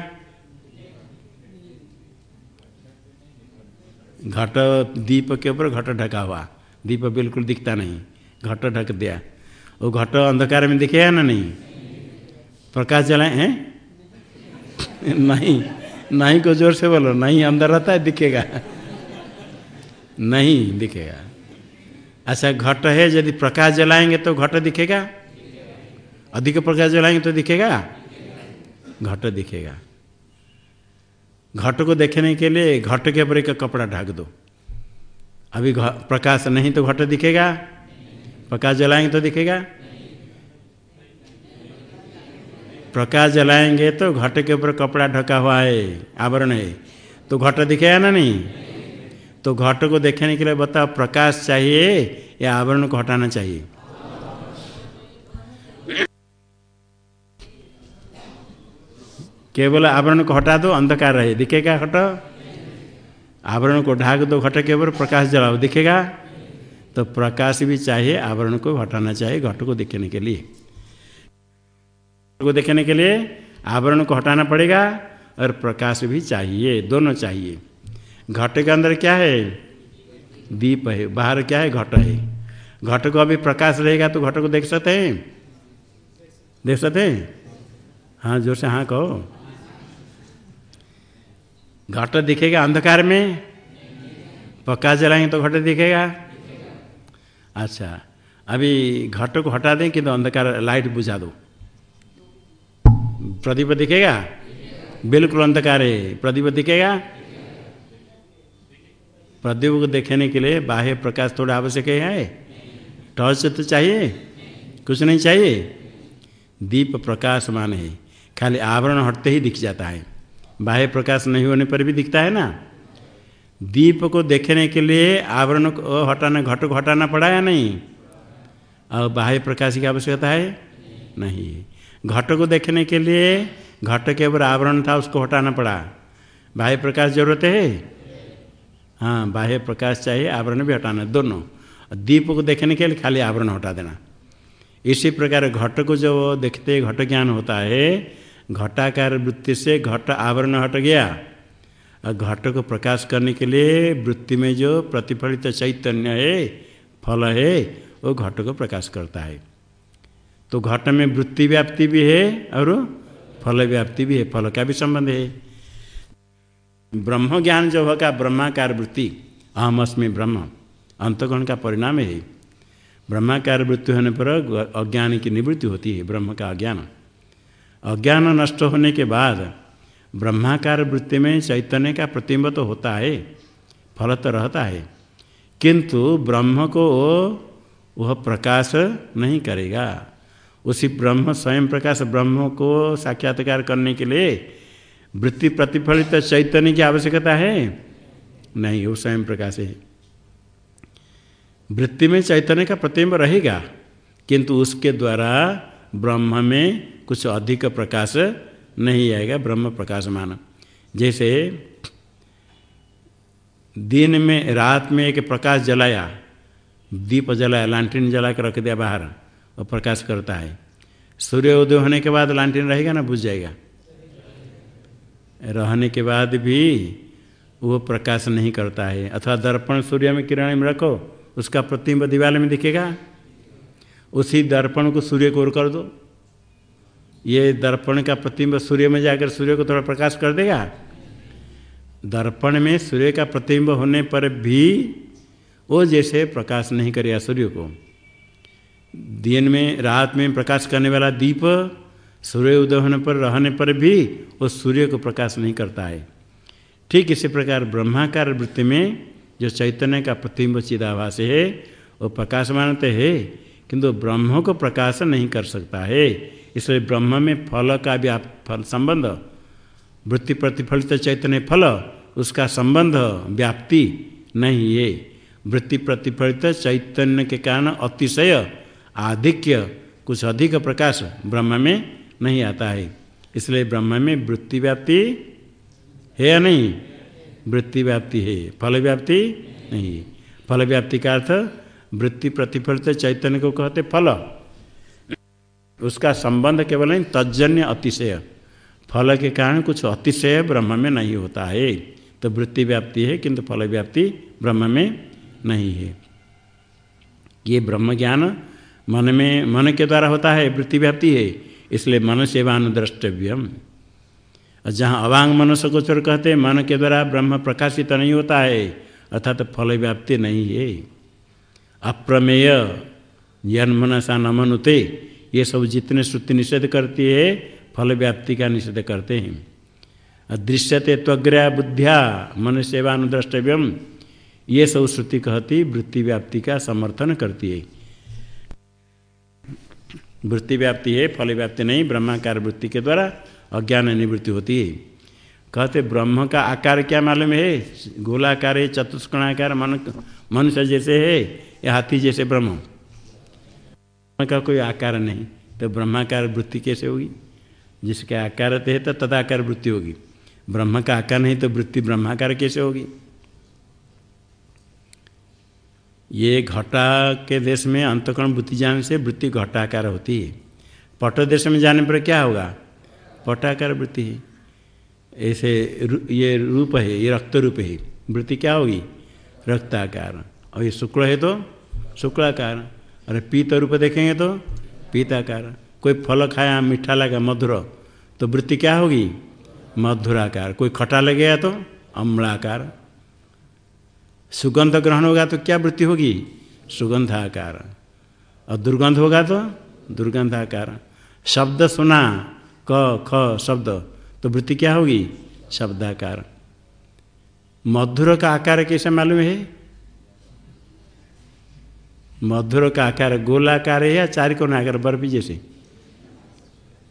घट, दीप के ऊपर घट ढका हुआ। दीप बिल्कुल दिखता नहीं, घट ढक दिया। वो घट अंधकार में दिखेगा ना नहीं? प्रकाश जलाए, हैं? नहीं नहीं को ज़ोर से बोलो, नहीं, अंदर रहता है, दिखेगा। नहीं दिखेगा। अच्छा घट है, यदि प्रकाश जलाएँगे तो घट दिखेगा? अधिक प्रकाश जलाएँगे तो दिखेगा? घट दिखेगा। घट को देखने के लिए घट के ऊपर एक कपड़ा ढक दो। अभी प्रकाश नहीं तो घट दिखेगा? प्रकाश जलाएँगे तो दिखेगा? प्रकाश जलाएँगे तो घट के ऊपर कपड़ा ढका हुआ है, आवरण है। तो घट दिखेगा ना नहीं? तो घट को देखने के लिए बताओ प्रकाश चाहिए या आवरण को हटाना चाहिए? केवल आवरण को हटा दो, अंधकार रहे। दिखेगा घट? आवरण को ढाक दो, घट के ऊपर प्रकाश जलाओ। दिखेगा? तो प्रकाश भी चाहिए, आवरण को हटाना चाहिए घट को देखने के लिए। को देखने के लिए आवरण को हटाना पड़ेगा और प्रकाश भी चाहिए, दोनों चाहिए। घट के अंदर क्या है? दीप है। बाहर क्या है? घट है। घट को अभी प्रकाश रहेगा तो घट को देख सकते हैं? देख सकते हैं? हाँ ज़ोर से हाँ कहो। घट दिखेगा अंधकार में? प्रकाश जलाएँगे तो घट दिखेगा? अच्छा अभी घट को हटा दें कि तो अंधकार लाइट बुझा दो। प्रदीप दिखेगा? बिल्कुल अंधकार है। प्रदीप दिखेगा? प्रदीप को देखने के लिए बाह्य प्रकाश थोड़ा आवश्यक है टॉर्च तो चाहिए? कुछ नहीं चाहिए? दीप प्रकाशमान है। खाली आवरण हटते ही दिख जाता है। बाह्य प्रकाश नहीं होने पर भी दिखता है ना? दीप को देखने के लिए आवरण को हटाना, घट को हटाना पड़ा या नहीं? और बाह्य प्रकाश की आवश्यकता है? नहीं। घट को देखने के लिए घट के ऊपर आवरण था, उसको हटाना पड़ा। बाह्य प्रकाश ज़रूरत है? हाँ बाह्य प्रकाश चाहिए, आवरण भी हटाना, दोनों। दीप को देखने के लिए खाली आवरण हटा देना। इसी प्रकार घट को जो देखते घट ज्ञान होता है, घटाकार वृत्ति से घट आवरण हट गया। और घट को प्रकाश करने के लिए वृत्ति में जो प्रतिफलित चैतन्य है, फल है, वो घट को प्रकाश करता है। तो घट में वृत्ति व्याप्ति भी है, और फल व्याप्ति भी है। फल का भी संबंध है। ब्रह्म ज्ञान जो होगा ब्रह्माकार वृत्ति अहम अस्मी ब्रह्म। अंतगुण का परिणाम है ब्रह्माकार वृत्ति होने पर अज्ञान की निवृत्ति होती है, ब्रह्म का अज्ञान। अज्ञान नष्ट होने के बाद ब्रह्माकार वृत्ति में चैतन्य का प्रतिम्ब तो होता है, फल तो रहता है, किंतु ब्रह्म को वह प्रकाश नहीं करेगा। उसी ब्रह्म, स्वयं प्रकाश ब्रह्म को साक्षात्कार करने के लिए वृत्ति प्रतिफलित चैतन्य की आवश्यकता है? नहीं, वो स्वयं प्रकाश है। वृत्ति में चैतन्य का प्रतिम्ब रहेगा, किंतु उसके द्वारा ब्रह्म में कुछ अधिक प्रकाश नहीं आएगा, ब्रह्म प्रकाशमान। जैसे दिन में, रात में एक प्रकाश जलाया, दीप जलाया लांटीन जला कर रख दिया बाहर और प्रकाश करता है। सूर्य उदय होने के बाद लांटीन रहेगा ना, बुझ जाएगा। रहने के बाद भी वो प्रकाश नहीं करता है। अथवा दर्पण सूर्य में किरण में रखो, उसका प्रतिम्ब दीवार में दिखेगा। उसी दर्पण को सूर्य को कर दो। ये दर्पण का प्रतिम्ब सूर्य में जाकर सूर्य को थोड़ा प्रकाश कर देगा। दर्पण में सूर्य का प्रतिम्ब होने पर भी वो जैसे प्रकाश नहीं करेगा सूर्य को। दिन में, रात में प्रकाश करने वाला दीप सूर्य उदय होने पर रहने पर भी वो सूर्य को प्रकाश नहीं करता है। ठीक इसी प्रकार ब्रह्माकार वृत्ति में जो चैतन्य का प्रतिम्ब चिदाभास है, वो प्रकाश मानते है, किंतु ब्रह्म को प्रकाश नहीं कर सकता है। इसलिए ब्रह्म में फल का भी आप फल संबंध, वृत्ति प्रतिफलित चैतन्य फल, उसका संबंध, व्याप्ति नहीं है। वृत्ति प्रतिफलित चैतन्य के कारण अतिशय आधिक्य, कुछ अधिक प्रकाश ब्रह्म में नहीं आता है। इसलिए ब्रह्म में वृत्ति व्याप्ति है या नहीं? वृत्ति व्याप्ति है। फल व्याप्ति नहीं। फल व्याप्ति का अर्थ वृत्ति प्रतिफलित चैतन्य को कहते फल। उसका संबंध केवल नहीं तजन्य अतिशय। फल के कारण कुछ अतिशय ब्रह्म में नहीं होता है। तो वृत्ति व्याप्ति है, किंतु फल व्याप्ति ब्रह्म में नहीं है। ये ब्रह्म ज्ञान मन में, मन के द्वारा होता है, वृत्ति व्याप्ति है। इसलिए मन सेवान द्रष्टव्यम जहाँ अवांग मनुष्य गोचर कहते हैं, मन के द्वारा ब्रह्म प्रकाशित नहीं होता है, अर्थात तो फल व्याप्ति नहीं है। अप्रमेय जन्मनसा नमनुते ये सब जितने श्रुति निषेध करती है फल व्याप्ति का निषेध करते हैं। अदृश्यते त्वग्रया बुद्धिया मन सेवानुद्रष्टव्यम ये सब श्रुति कहती वृत्ति व्याप्ति का समर्थन करती है। वृत्ति व्याप्ति है, फल व्याप्ति नहीं, ब्रह्माकार वृत्ति के द्वारा अज्ञान निवृत्ति होती है। कहते ब्रह्म का आकार क्या मालूम है? गोलाकार है, चतुष्कणाकार, मन, मनुष्य जैसे है, या हाथी जैसे ब्रह्म? का कोई आकार नहीं तो ब्रह्माकार वृत्ति कैसे होगी? जिसके आकार है तो तदाकार वृत्ति होगी। ब्रह्म का आकार नहीं तो वृत्ति ब्रह्माकार कैसे होगी? ये घटा के देश में अंतकरण बुद्धि जाने से वृत्ति घटाकार होती है। पट देश में जाने पर क्या होगा? पटाकार वृत्ति है। ऐसे ये रूप है, ये रक्त रूप है। वृत्ति क्या होगी? रक्ताकार। और ये शुक्ल है तो शुक्लाकार। अरे पीत रूप देखेंगे तो पीताकार। कोई फल खाया, मीठा लगा, मधुर तो वृत्ति क्या होगी? मधुराकार। कोई खटा लगेगा तो अम्लाकार। सुगंध ग्रहण होगा तो क्या वृत्ति होगी? सुगंधाकार। और दुर्गंध होगा तो? दुर्गंधाकार। शब्द सुना, क, ख, शब्द तो वृत्ति क्या होगी? शब्दाकार। मधुर का आकार कैसे मालूम है? मधुर का आकार गोलाकार है या चार कोण आकार, बर्फ़ी जैसे?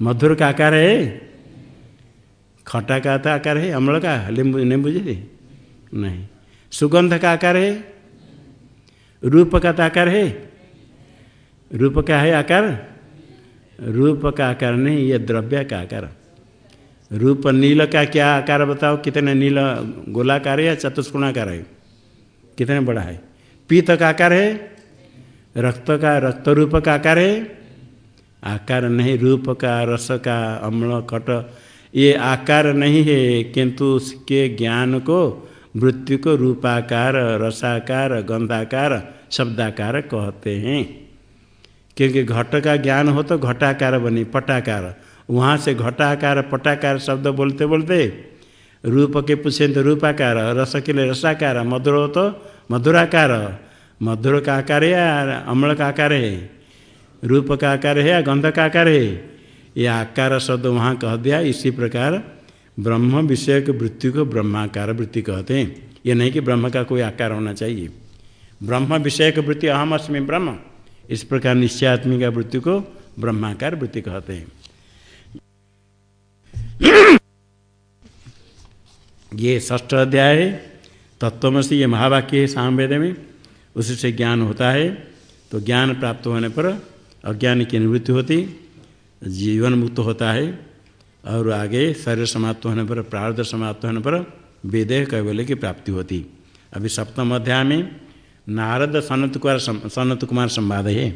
मधुर का आकार है? खट्टा का आकार है, अम्ल का नींबू नींबू जैसे? नहीं। सुगंध का आकार है? रूप का आकार है। रूप का है आकार? रूप का आकार नहीं ये द्रव्य का आकार। रूप नील का क्या आकार बताओ? कितने नील गोलाकार है या चतुष्कोणाकार है? कितने बड़ा है? पीत का आकार है? रक्त का, रक्त रूप का आकार है? आकार नहीं, रूप का, रस का, अम्ल, कट, ये आकार नहीं है, किंतु उसके ज्ञान को वृत्ति को रूपाकार, रसाकार गंधाकार शब्दाकार कहते हैं। क्योंकि घट का ज्ञान हो तो घटाकार बने, पटाकार। वहाँ से घटाकार, पटाकार शब्द बोलते बोलते रूप के पूछे तो रूपाकार रस के लिए रसाकार, मधुर हो तो मधुराकार। मधुर का आकार है या अम्ल का आकार है? रूप का आकार है या गंध का आकार है? ये आकार शब्द वहाँ कह दिया, इसी प्रकार ब्रह्म विषय की वृत्ति को ब्रह्माकार वृत्ति कहते हैं। ये नहीं कि ब्रह्म का कोई आकार होना चाहिए। ब्रह्म विषय की वृत्ति अहम अस्मी ब्रह्म। इस प्रकार निश्चयात्मिका वृत्ति को ब्रह्माकार वृत्ति कहते हैं। ये ष्ठ अध्याय है। तत्वमसी ये महावाक्य है सामवेद में। उससे ज्ञान होता है। तो ज्ञान प्राप्त होने पर अज्ञान की निवृत्ति होती। जीवन मुक्त होता है। और आगे शरीर समाप्त होने पर प्रार्थ समाप्त होने पर वेदेह कैवल्य की प्राप्ति होती। अभी सप्तम अध्याय में नारद सनत कुमार सनत कुमार संवाद है।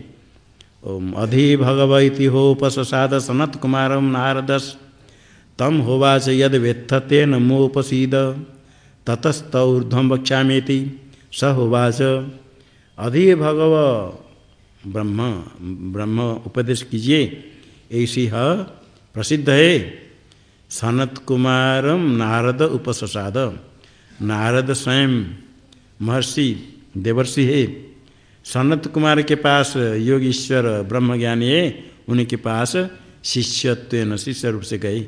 ओम अधि भगव इति होपसाद सनत कुमार नारदस तम होवाच यद वेत्थते नमोपसीद ततस्त ऊर्ध्व वक्षामेति स होवाच। अधि भगव ब्रह्म ब्रह्म उपदेश कीजिए। ऐसी है प्रसिद्ध है। सनत कुमार नारद उपसाद नारद स्वयं महर्षि देवर्षि है। सनत कुमार के पास योगीश्वर ब्रह्म ज्ञानी है। उनके पास शिष्यत्व शिष्य रूप से गए।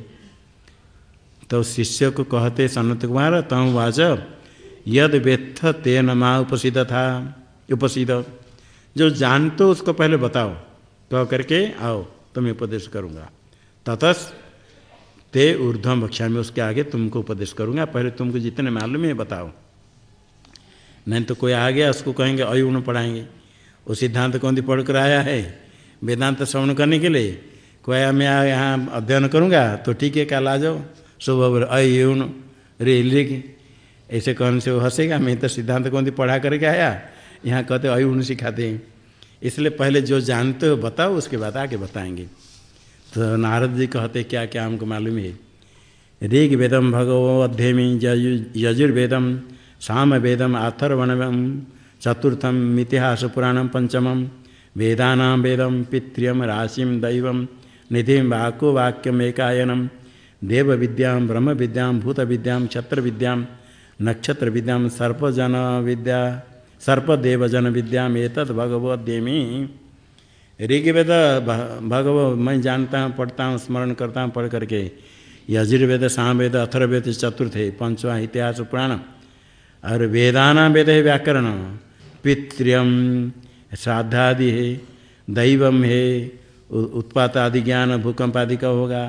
तो शिष्य को कहते सनत कुमार तम वाच। यद व्यथ तेन माँ उपसिद था। उपसिद जो जानते उसको पहले बताओ। कह करके आओ, तुम्हें उपदेश करूँगा। ततस ते ऊर्ध्वम भक्षा में उसके आगे तुमको उपदेश करूँगा। पहले तुमको जितने मालूम है बताओ। नहीं तो कोई आ गया, उसको कहेंगे, अयुण पढ़ाएँगे। वो सिद्धांत कौन पढ़ कर आया है? वेदांत श्रवण करने के लिए। कोई मैं यहाँ अध्ययन करूँगा तो ठीक है, कल आ जाओ। सुबह अयुण, रे ले ऐसे कहने से वो हंसेगा? मैं तो सिद्धांत कौन पढ़ा करके आया। यहाँ कहते, अयुण सिखाते हैं। इसलिए पहले जो जानते हो, बताओ, उसके बाद आगे बताएँगे। तो नारद जी कहते क्या क्या हमको मालूम है? ऋग वेदम भगवो अध्ययमी यजुर्वेदम साम वेदम अथर्वणम चतुर्थम इतिहास पुराणम पंचमम वेदानाम वेदम पित्र्यम राशिम दैव, निधि वाको वाक्यम एकायनम देव विद्या ब्रह्म विद्या भूत विद्या क्षत्र विद्या नक्षत्र विद्या सर्पजन विद्या सर्पदेवजन विद्याम एतद भगवद्यमी ऋग्वेद भगव मैं जानता हूँ, पढ़ता हूँ, स्मरण करता हूँ, पढ़ करके। यजुर्वेद सामवेद अथर्वेद चतुर्थ है पंचवा इतिहास, पुराण। और वेदाना वेद है व्याकरण। पितृम श्राद्धादि है दैवम है उत्पात आदि ज्ञान, भूकंप आदि का होगा।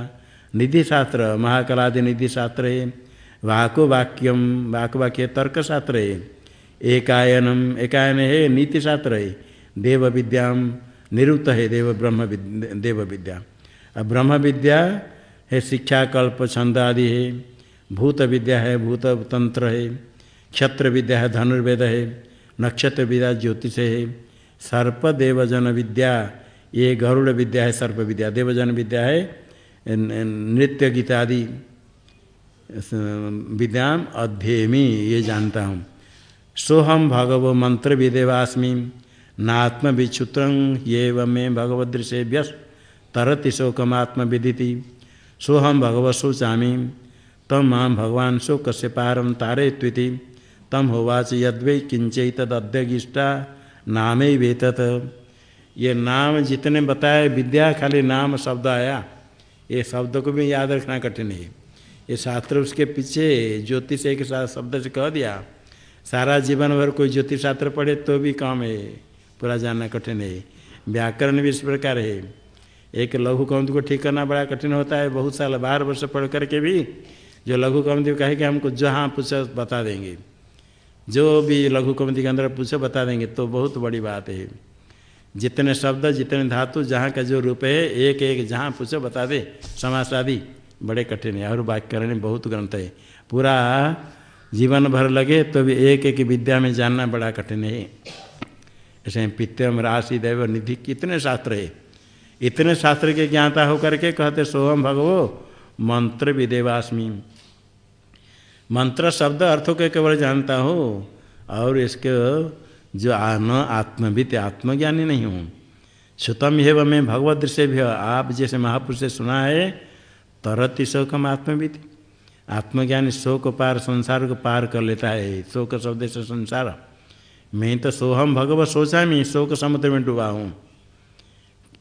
निधि शास्त्र महाकलादि निधि शास्त्र है वाको वाक्यम वाक वाक्य तर्क शास्त्र है। एकायनम एकायन है नीति शास्त्र है देव विद्या निरुक्त है देव ब्रह्म देव विद्या। अब ब्रह्म विद्या है शिक्षा, कल्प, छंद आदि है। भूत विद्या है, भूत तंत्र है। क्षत्र विद्या है, धनुर्वेद है। नक्षत्र विद्या, ज्योतिष है। सर्प देवजन विद्या, ये गरुड़ विद्या है, सर्प विद्या। देवजन विद्या है नृत्य गीता आदि। विद्याम अध्ययमी ये जानता हूँ। सोहम भगव मंत्र विदेवास्मी। नात्म विच्युत ये मे भगवदृशे व्यस तरति शोकमात्म विदिति सोहम भगव शोचामी। तम माम भगवान शोक से पारम तारे त्विति तम होवाच यद्वै किंचे तदध्यगिष्टा नाम वेतत ये नाम जितने बताए विद्या खाली नाम शब्द आया ये शब्द को भी याद रखना कठिन है। ये शास्त्र उसके पीछे ज्योतिष एक साथ शब्द से कह दिया, सारा जीवन भर कोई ज्योतिष शास्त्र पढ़े तो भी काम है। पूरा जानना कठिन है। व्याकरण भी इस प्रकार है। एक लघु कौंत को ठीक करना बड़ा कठिन होता है। बहुत साल, बारह वर्ष पढ़ करके भी जो लघु कौंती कहे कि हमको जहाँ पूछो बता देंगे। जो भी लघु कौंती के अंदर पूछो बता देंगे। तो बहुत बड़ी बात है। जितने शब्द, जितने धातु, जहाँ का जो रूप है एक एक जहाँ पूछो बता दे। समास आदि बड़े कठिन है। और व्याकरण बहुत ग्रंथ है। पूरा जीवन भर लगे तो भी एक एक विद्या में जानना बड़ा कठिन है। ऐसे पित्यम राशि देव निधि, कितने शास्त्र है? इतने शास्त्र के ज्ञाता होकर के कहते सोहम भगवो, मंत्र विदेवास्मी। मंत्र शब्द अर्थों के केवल जानता हो, और इसके जो न आत्मविद, आत्मज्ञानी नहीं हूँ। श्रुतम हेव मैं भगवत दृश्य भी आप जैसे महापुरुष से सुना है, तरत तरति शोकम आत्मविद। आत्मज्ञानी शोक पार, संसार को पार कर लेता है। शोक शब्द से संसार। मैं तो सोहम भगवत सोचा मैं शोक समुद्र में डूबा हूँ।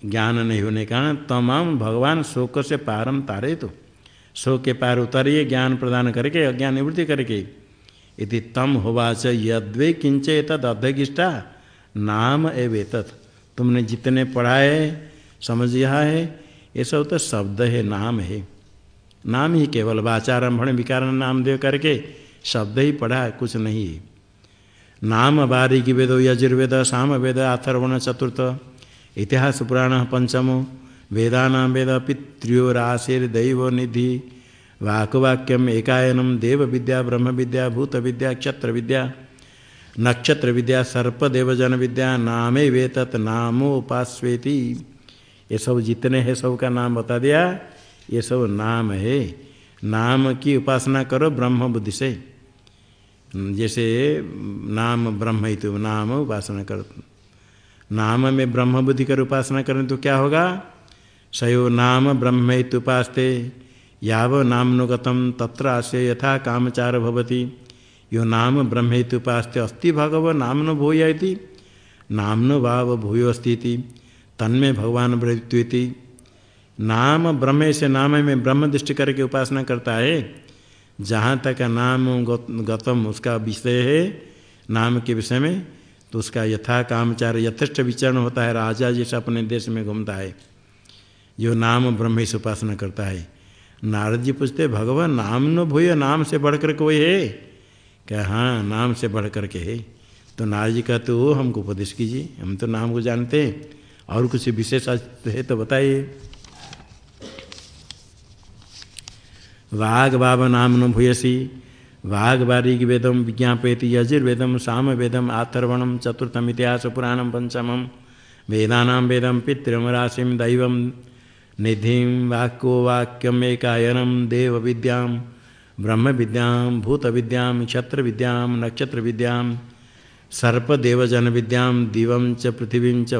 ज्ञान नहीं होने कारण तमाम भगवान शोक से पारम तारे तो। शोक के पार उतारिए, ज्ञान प्रदान करके, अज्ञान निवृत्ति करके। यदि तम होवाच यद्वे किंचे तद नाम एवे तत् तुमने जितने पढ़ा है समझ यहा है, ये सब तो शब्द है, नाम है। नाम ही केवल वाचारंभण, विकारण नाम दे करके शब्द ही पढ़ा, कुछ नहीं है। नाम बारिकी वेद यजुर्वेद साम वेद अथर्वण चतुर्थ, इतिहास, पुराण, पंचमो, वेदाना वेद पितृयो राशिर्दैव निधि, वाकवाक्यम एकायनम देव विद्या ब्रह्म विद्या भूत विद्या क्षत्र विद्या नक्षत्र विद्या सर्प देवजन विद्या नामे वे तत् नामोपास्वेति। ये सब जितने हैं सब का नाम बता दिया। ये सब नाम है। नाम की उपासना करो ब्रह्म बुद्धि से। जैसे नाम ब्रह्म ही तो नाम उपासना करो, नाम में ब्रह्म बुद्धि कर उपासना करें तो क्या होगा? सयो नाम ब्रह्म ही उपासते, याव नामनुगतम तत्र आशय यथा कामचार भवती। यो नाम ब्रह्मेतुपास्ते अस्ति भगव नामन भूय नामनो भाव भूयो अस्ती तन्मे भगवान ब्रह्ति नाम ब्रह्म से नाम में ब्रह्म दृष्टि करके उपासना करता है। जहाँ तक नाम गतम उसका विषय है, नाम के विषय में तो उसका यथा कामचार यथेष्ट विचरण होता है, राजा जैसे अपने देश में घूमता है। जो नाम ब्रह्म से उपासना करता है। नारद जी पूछते, भगवान, नाम न भूय, नाम से बढ़कर कोई है? क्या हाँ नाम से बढ़ कर के है। तो नारद जी कहते हो हमको उपदेश कीजिए, हम तो नाम को जानते हैं, और कुछ विशेष है तो बताइए। वाघ बाब नाम न भूयसी। वाघ बारीक वेदम विज्ञापयति यजुर्वेदम साम वेदम आथर्वणम चतुर्थम इतिहास पुराणम पंचमम वेदा वेदम पितृम राशि, दैव, निधि वाक्यो वाक्यमेकायनम देव विद्या ब्रह्म विद्या भूत विद्या क्षत्र विद्या नक्षत्र विद्या सर्पदेवजन विद्या दिव च पृथ्वी च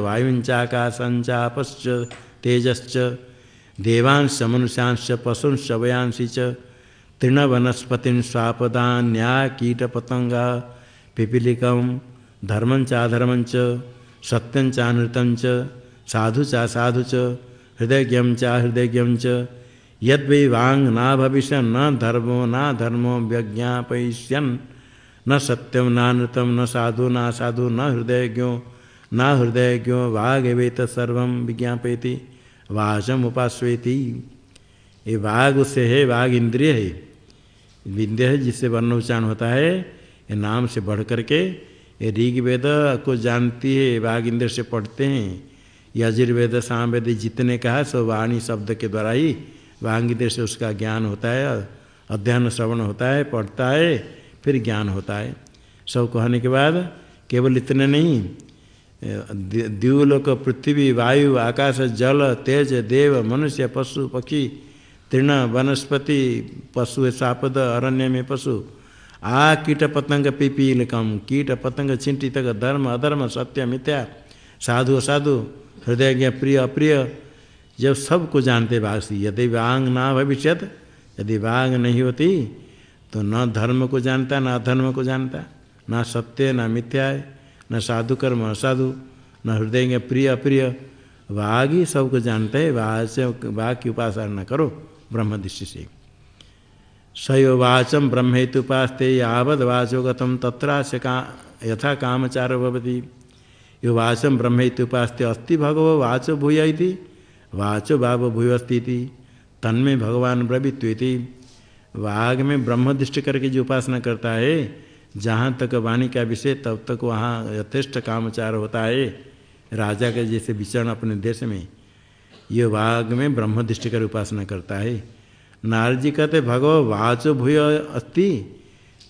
तेजश्च देवांश मनुष्यांश पशुंश वयांसी च, तृणवनस्पति स्वापदान्या कीटपतंगा, पिपीलिकम, धर्म चाधर्म सत्यं चानृतं साधु चा, साधु च हृदय च हृदय च यद वै वांग ना भविष्य न धर्मो न धर्मो व्यज्ञापयिष्यन, न सत्यम नानृतम न साधु न साधु न हृदयज्ञो न हृदयज्ञो वाघ वेत सर्व विज्ञापयति। वाचम उपास्वेति ये वाघ उससे है वाघ इंद्रिय है। विद्य है, जिससे वर्ण उच्चारण होता है, ये नाम से बढ़ करके ये ऋग्वेद को जानती है वाघ इंद्र से पढ़ते हैं। यजुर्वेद, सामवेद, जितने कहा, सो वाणी शब्द के द्वारा ही वाघ इंद्र से उसका ज्ञान होता है, अध्ययन श्रवण होता है, पढ़ता है, फिर ज्ञान होता है। सब कहने के बाद केवल इतने नहीं द्यूलोक पृथ्वी, वायु, आकाश, जल, तेज, देव, मनुष्य, पशु, पक्षी, तृण, वनस्पति, पशु, सापद, अरण्य में पशु। आ कीट पतंग पिपील कम, कीट पतंग चिंटी तक धर्म, अधर्म, सत्य, मिथ्या, साधु, असाधु, हृदय प्रिय, अप्रिय, जब सबको जानते वासी यदि वांग ना भविष्यत, यदि वांग नहीं होती तो न धर्म को जानता, न अधर्म को जानता, न सत्य, न मिथ्या है। न साधु कर्म असाधु, न हृदय प्रिय अप्रिय। वाघ ही सबको जानते है वाघ से वाघ की उपासना करो, ब्रह्म दृष्टि से। सयो वाचम ब्रह्म हेतुपास्ते यावद वाचो गतम तत्रा से का, यथा कामचार भवती। यो वाचम ब्रह्म उपास्ते, अस्ति भगव वाच भूय वाचो भाव भूयस्ती तन्मे भगवान ब्रवित्वेति वाघ में ब्रह्म दृष्टि करके जो उपासना करता है जहाँ तक वाणी का विषय तब तक वहाँ यथेष्ट कामचार होता है। राजा के जैसे विचरण अपने देश में, ये वाघ में ब्रह्म दृष्टि कर उपासना करता है। नारद जी कहते भगव वाचो भूय अस्ति।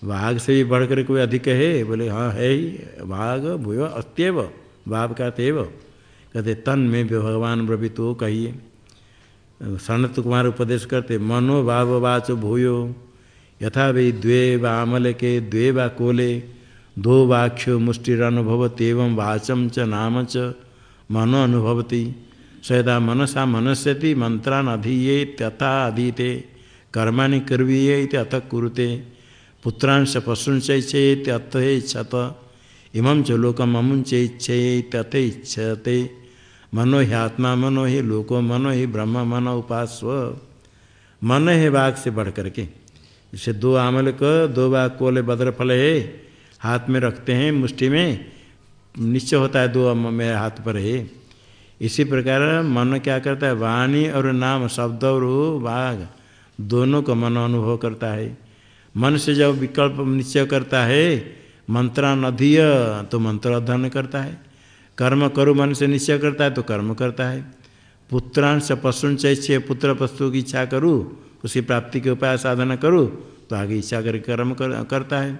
वाघ से भी बढ़कर कोई अधिक है? बोले हाँ है ही। वाघ भूय अस्त्यव भाव का तेव। कहते, तन में भी भगवान ब्रवी तो कहिए। सनत कुमार उपदेश करते, मनो भाव वाच भूयो। यथा वे द्वे वामल के द्वे वा कोले दो वाक्यो मुष्टिरनुभवती एवं वाचम च नाम च मनो अनुभवती सदा मनसा मनस्यति मंत्रान अधीये तथा अधीते, कर्माणि कर्वीये अतः कुरुते। पुत्रांश पशुंश चेत अत इच्छत, इमं च लोकम अमुंच इच्छेत। मनो ही आत्मा, मनो ही लोको, मनो ही ब्रह्म, मनो उपास्व। मन है बाघ से बढ़ करके इसे दो आमल को, दो बाघ कोले बद्र फल है। हाथ में रखते हैं, मुष्टि में। निश्चय होता है दो मेरे हाथ पर है। इसी प्रकार मन क्या करता है? वाणी और नाम, शब्द और वाघ दोनों को मन अनुभव करता है। मन से जब विकल्प निश्चय करता है मंत्रानधीय तो मंत्र अध्ययन करता है। कर्म करो, मन से निश्चय करता है तो कर्म करता है। पुत्रांश पशुंश इच्छे पुत्र पशु की इच्छा करूँ उसी प्राप्ति के उपाय साधना करूँ? तो आगे इच्छा करके कर्म कर, करता है।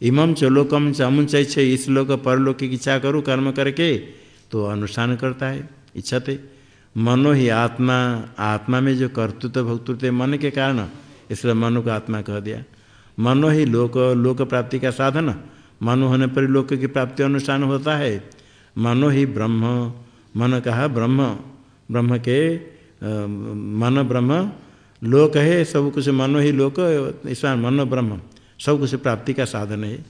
इमम च लोकम च अमुच इस लोक परलोक की इच्छा करूँ कर्म करके? तो अनुष्ठान करता है इच्छते मनो ही आत्मा आत्मा में जो कर्तृत्व भक्तृत्व मन के कारण इसलिए मनो को आत्मा कह दिया। मनो ही लोक लोक प्राप्ति का साधन मनो होने पर लोक की प्राप्ति अनुष्ठान होता है। मनो ही ब्रह्म मन कहा ब्रह्म। ब्रह्म के मन ब्रह्म लोक है, सब कुछ मनो ही लोक इस मनो ब्रह्म। सब कुछ प्राप्ति का साधन है।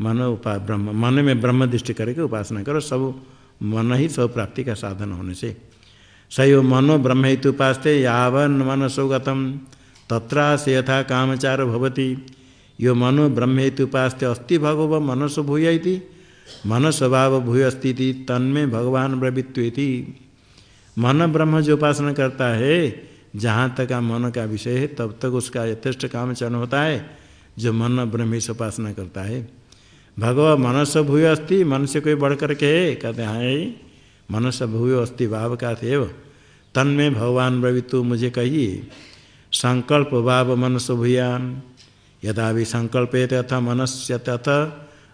मन उपा ब्रह्म, मन में ब्रह्म दृष्टि करके उपासना करो, सब मन ही सब प्राप्ति का साधन होने से। सयो मनो ब्रह्म हेतु उपासते, यावन मनसो गतम तत्रा से यथा कामचार भवती। यो मनो ब्रह्म हेतु उपासते, अस्ति भगव मनसो भूय मन स्वभाव भूय अस्ति तन्मे भगवान ब्रवित्वेति। मन ब्रह्म जो उपासना करता है जहाँ तक मन का विषय है, तब तक उसका यथेष्ट कामचरण होता है, जो मन ब्रह्म से उपासना करता है। भगव मनस भूय अस्ति, मन से कोई बढ़ करके है कहते हैं मनस भूय अस्ति, भाव का थे तन में भगवान ब्रवितु मुझे कहिए, संकल्प भाव मनस भूयान। यदा भी संकल्पेत अथ मनस्य तथ,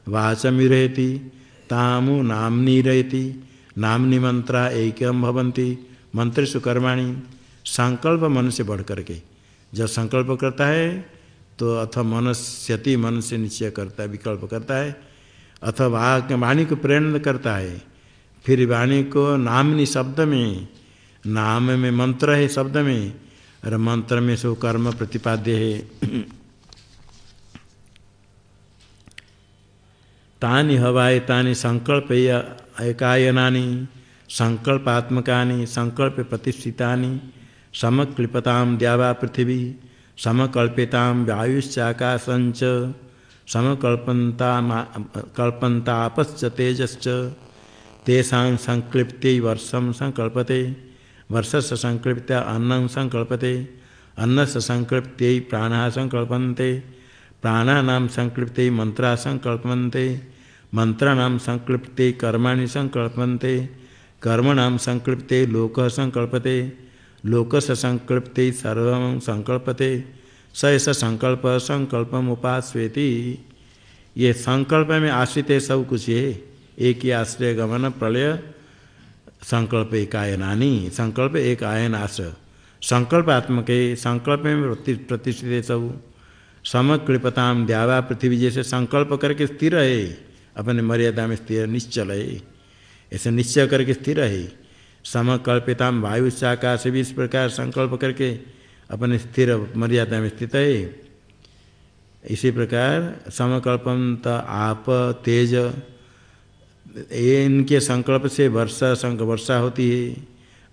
वाचमी रहती, तामु नामनी रहती। नामनी मंत्रा एकम भवंती मंत्रेशु कर्माणी। संकल्प मन से बढ़ करके। जब संकल्प करता है तो अथ मनस्यति मन से निश्चय करता है, विकल्प करता है। अथवा वाणी को प्रेरण करता है, फिर वाणी को नामनी शब्द में, नाम में मंत्र है शब्द में, और मंत्र में सो कर्म प्रतिपाद्य है। तानि हवाए तानि संकल्प एकायनानि, संकल्पात्मकानि संकल्प प्रतिष्ठितानि समक्लिपताम द्यावा पृथ्वी समकल्पिताम वायुश्चाकाशंच समकल्पनता कल्पनतापश्च तेजश्च। तेषा संक्लिप्ति वर्षम संकल्पते, वर्षस्य संक्लिप्त अन्नं संकल्पते, अन्नस्य संक्लिप्त्यै प्राणः संकल्पन्ते, प्राणानां संक्लिप्ते मंत्रा संकल्पन्ते मंत्राणां संक्लिप्ते कर्माणि संकल्पन्ते, कर्मणां संक्लिप्ते लोकः संकल्पते लोकस संकल्पते सर्व संकल्पते। स ऐसा संकल्प संकल्प उपास्वेति ये संकल्प में आश्रित है सब कुछ है एक ही आश्रय, गमन, प्रलय, संकल्प एक संकल्प एक आयन आश्रय। संकल्प आत्मक संकल्प में प्रतिष्ठित है सब। समक्लिपताम द्यावा पृथ्वी जैसे संकल्प करके स्थिर है अपने मर्यादा में स्थिर, निश्चल है ऐसे निश्चय करके स्थिर है समकल्पिता वायु से भी इस प्रकार संकल्प करके अपने स्थिर मर्यादा में स्थित है। इसी प्रकार समकल्पन आप, तेज इनके संकल्प से वर्षा संक, वर्षा होती है।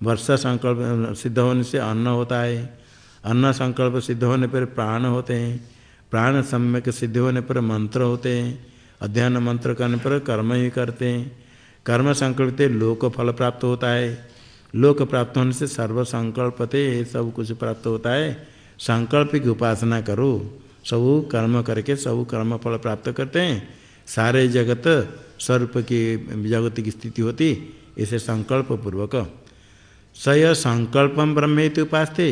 वर्षा संकल्प सिद्ध होने से अन्न होता है। अन्न संकल्प सिद्ध होने पर प्राण होते हैं। प्राण सम्यक सिद्ध होने पर मंत्र होते हैं। अध्ययन मंत्र करने पर कर्म ही करते हैं। कर्म संकल्पित लोक फल प्राप्त होता है। लोक प्राप्त होने से सर्व संकल्पते सब कुछ प्राप्त होता है। संकल्प की उपासना करो। सब कर्म करके सब कर्म फल प्राप्त करते हैं। सारे जगत स्वरूप की जगत की स्थिति होती, इसे संकल्प पूर्वक स य संकल्प ब्रह्म उपास्ते।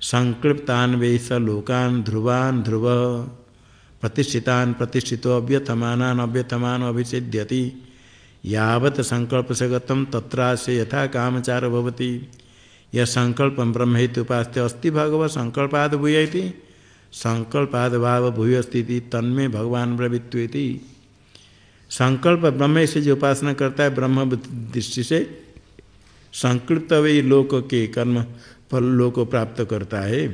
संकल्पतान वे स लोकान ध्रुवान ध्रुव। प्रतिष्ठितान प्रतिष्ठितो अभ्यथमान अभ्यथमान अभिषेध्यति यावत संकल्प से गतम तत्रा से यथा कामचार भवती। यह संकल्प ब्रह्म हेतु उपास अस्थि भगव, संकल्पाद भूय संकल्पाद भाव भूय स्थिति तन्मे भगवान प्रवृत्ति संकल्प ब्रह्म से जो उपासना करता है ब्रह्म दृष्टि से संकल्प वे लोक के कर्म फल लोक प्राप्त करता है।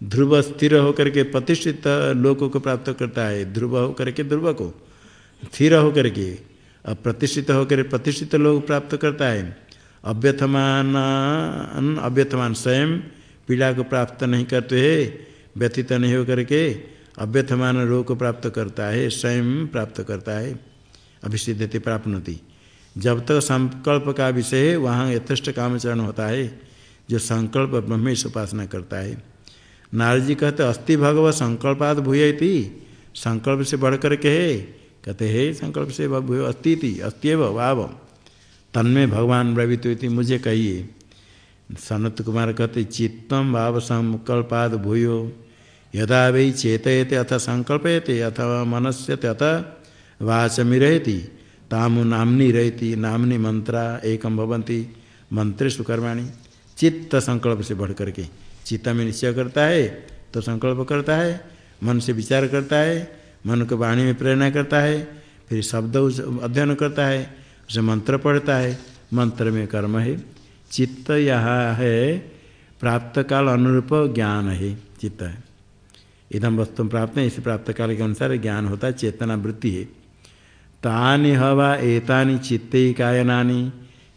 ध्रुव स्थिर होकर के प्रतिष्ठित लोक को प्राप्त करता है, ध्रुव होकर के ध्रुव को। स्थिर होकर के प्रतिष्ठित होकर प्रतिष्ठित लोग प्राप्त करता है। अव्यथमान अव्यथमान स्वयं पीड़ा को प्राप्त नहीं करते है, व्यथित नहीं होकर के अव्यथमान रोग को प्राप्त करता है, स्वयं प्राप्त करता है। अभिसिद्धति प्राप्त जब तक संकल्प का विषय है, वहाँ यथेष्ट कामचरण होता है, जो संकल्प ब्रह्मेश उपासना करता है। नारद जी कहते अस्थि भगवत संकल्पाद भूय संकल्प से बढ़ कर के है कहते, हे संकल्प से भूय अस्थि थी अस्त्यव वाव तन्मे भगवान ब्रवित मुझे कहिए। सनत कुमार कहते चित्तम भाव संकल्पाद भूयो। यदा वै चेतयते अथ संकल्पयते, अथवा मनस्यते अथ वाचमिरहति। तामु नामनी रहती, नामनी मंत्रा एकम भवंती मंत्रे सुकर्माणी चित्त संकल्प से बढ़ करके चित्त में निश्चय करता है तो संकल्प करता है। मन से विचार करता है। मन को वाणी में प्रेरणा करता है, फिर शब्द अध्ययन करता है, उसे मंत्र पढ़ता है। मंत्र में कर्म है, चित्त यहाँ है, प्राप्त काल अनुरूप ज्ञान है, चित्त है। इधम वस्तु प्राप्त है, इस प्राप्त काल के अनुसार ज्ञान होता है, चेतना वृत्ति है। तानि हवा एतानि चित्ते कायनानि,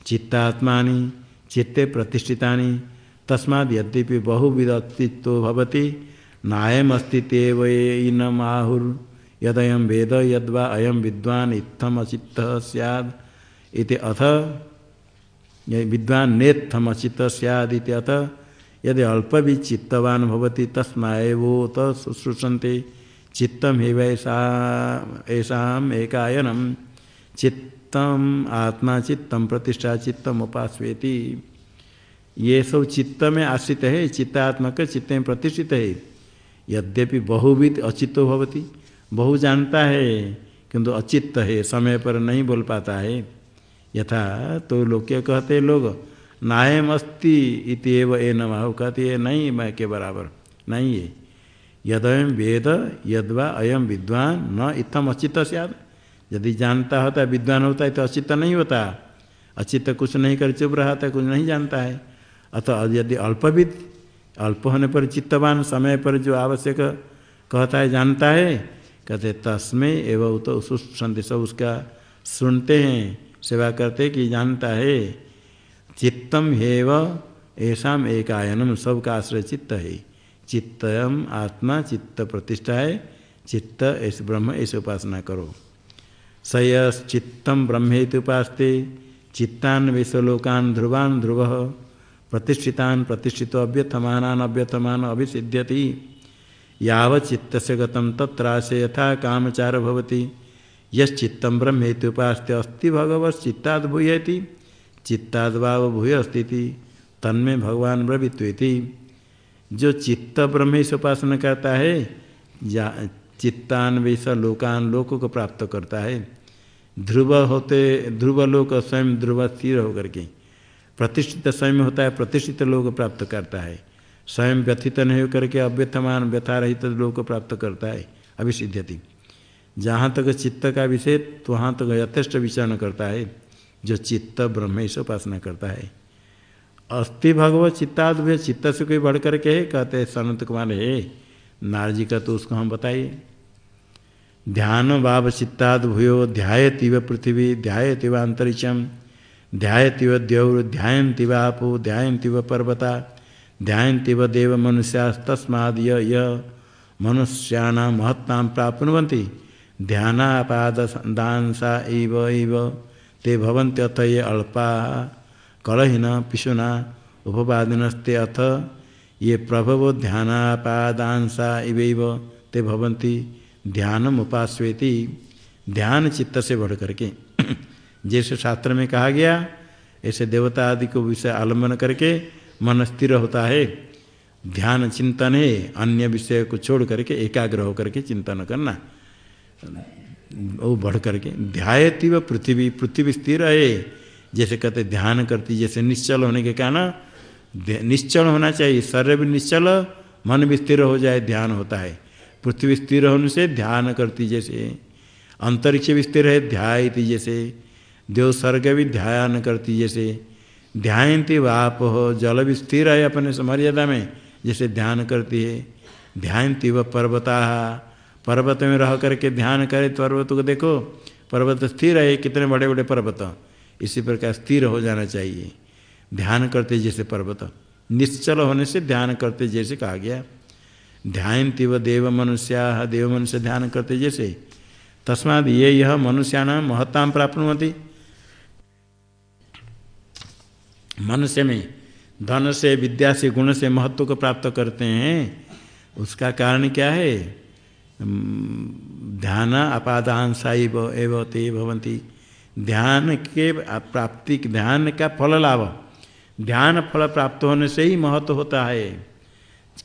चित्तात्मानि, चित्ते प्रतिष्ठितानि, तस्माद् यद्यपि बहुविध अस्तित्व भवति नायम इनमाहुर। यदयम वेद यद्वा अयम विद्वान इत्थम अचित्त सैद इति अथ विद्वान नेत्थम अचित्त सैद इति अथ, यदि अल्प भी चित्तवान भवति तस्माएवो तश्रुषन्ते चित्तम हे वैसा ऐसा एकायनम। चित्तम आत्मा, चित्तम प्रतिष्ठा, चित्तम उपास्वेति। ये सब चित्त में आश्रित है चित्तात्मक चित्त में प्रतिष्ठित। है यद्यपि बहुविध अचित्तो भवती बहु जानता है, किंतु अचित्त है, समय पर नहीं बोल पाता है। यथा तो लोग क्या कहते लोग? नायम अस्ति इतव ए नमाह कहते है, नहीं, मैं के बराबर नहीं है। यदयम वेद, यदवा अयम विद्वान, न इतम अचित सद यदि जानता होता, विद्वान होता है तो अचित नहीं होता। अचित कुछ नहीं कर, चुप रहा था, कुछ नहीं जानता है। अतः यदि अल्पविद, अल्प होने पर चित्तवान, समय पर जो आवश्यक कहता है, जानता है कहते, तस्में एवं तो संदेश उसका सुनते हैं, सेवा करते कि जानता है, चित्तम हेव ऐसा एक आयनम सबका आश्रय चित्त है। चित्तम आत्मा चित्त प्रतिष्ठा है, चित्त ऐसे ब्रह्म ऐसे उपासना करो। सयस ब्रह्मेति उपास्ते चित्तान विश्वलोकान ध्रुवान ध्रुव, प्रतिष्ठितान प्रतिष्ठित अभ्यथमान अभ्यथमान अभिसिध्यति। याव से गतम तत्रासे यथा कामचार भवति। यश्चित्तम ब्रह्मेति उपास्ते अस्ति भगवत चित्ताद भूयति चित्ताद भाव भूय अस्ति तन्मे भगवान ब्रवित्वेति। जो चित्त ब्रह्म से उपासना करता है चित्तान्वेष लोकान लोक को प्राप्त करता है। ध्रुव होते, ध्रुव लोक स्वयं ध्रुव स्थिर होकर के प्रतिष्ठित, स्वयं होता है, प्रतिष्ठित लोक प्राप्त करता है। स्वयं व्यथित नहीं होकर के अव्यथमान व्यथा रहित लोग को प्राप्त करता है अभिसिध्यति जहाँ तक चित्त का विषय तो वहाँ तक यथेष्ट विचरण करता है, जो चित्त ब्रह्म से उपासना करता है। अस्थि भगवत चित्ताद चित्त से कोई बढ़ करके है? कहते हैं सनत कुमार, है, नारजी का तो उसको हम बताइए। ध्यान भाव चित्ताद भूयो ध्यायतीव पृथ्वी ध्याय ध्यायतीव अंतरिक्षम, ध्यायतीव द्यौर ध्यायती व आपो ध्यायती पर्वता ध्यायती देव मनुष्यास्तस्माद य मनुष्याणां महत्ता प्राप्नुवन्ति। ध्यानापाद दानसा इव इव। ते भवन्त्यथ ये अल्पा। कलहिन, पिशुना उपवादिनस्ते अथ। ये प्रभव ध्यानापादांसा इव इव ते भवंती ध्यानम उपास्वेति। ध्यान चित्त से बढ़ करके जैसे शास्त्र में कहा गया, ऐसे देवता आदि को विषय आलंबन करके मन स्थिर होता है, ध्यान चिंतन है, अन्य विषय को छोड़ करके, एकाग्र होकर के चिंतन करना। वो बढ़ करके, ध्यायती व पृथ्वी पृथ्वी स्थिर है। जैसे कहते ध्यान करती, जैसे निश्चल होने के कारण निश्चल होना चाहिए। शरीर भी निश्चल, मन भी स्थिर हो जाए, ध्यान होता है। पृथ्वी स्थिर होने से ध्यान करती, जैसे अंतरिक्ष भी स्थिर है, ध्यायती, जैसे देव स्वर्ग भी ध्यान करती, जैसे ध्यानती वाप हो जल भी स्थिर है अपने मर्यादा में, जैसे ध्यान करती है। ध्यानती वह पर्वता, पर्वत में रह करके ध्यान करे तो पर्वत को देखो। पर्वत स्थिर है, कितने बड़े बड़े पर्वत। इसी प्रकार स्थिर हो जाना चाहिए। ध्यान करते जैसे पर्वत। निश्चल होने से ध्यान करते जैसे कहा गया। ध्यान तीव देव मनुष्या, देव मनुष्य ध्यान करते जैसे। तस्माद ये यह मनुष्याना महत्ता प्राप्त होती मनुष्य में, धन से, विद्या से, गुण से महत्व को प्राप्त करते हैं। उसका कारण क्या है? ध्यान अपादांसा एवं, ते भवंती ध्यान के प्राप्ति, ध्यान का फल लाभ। ध्यान फल प्राप्त होने से ही महत्व होता है।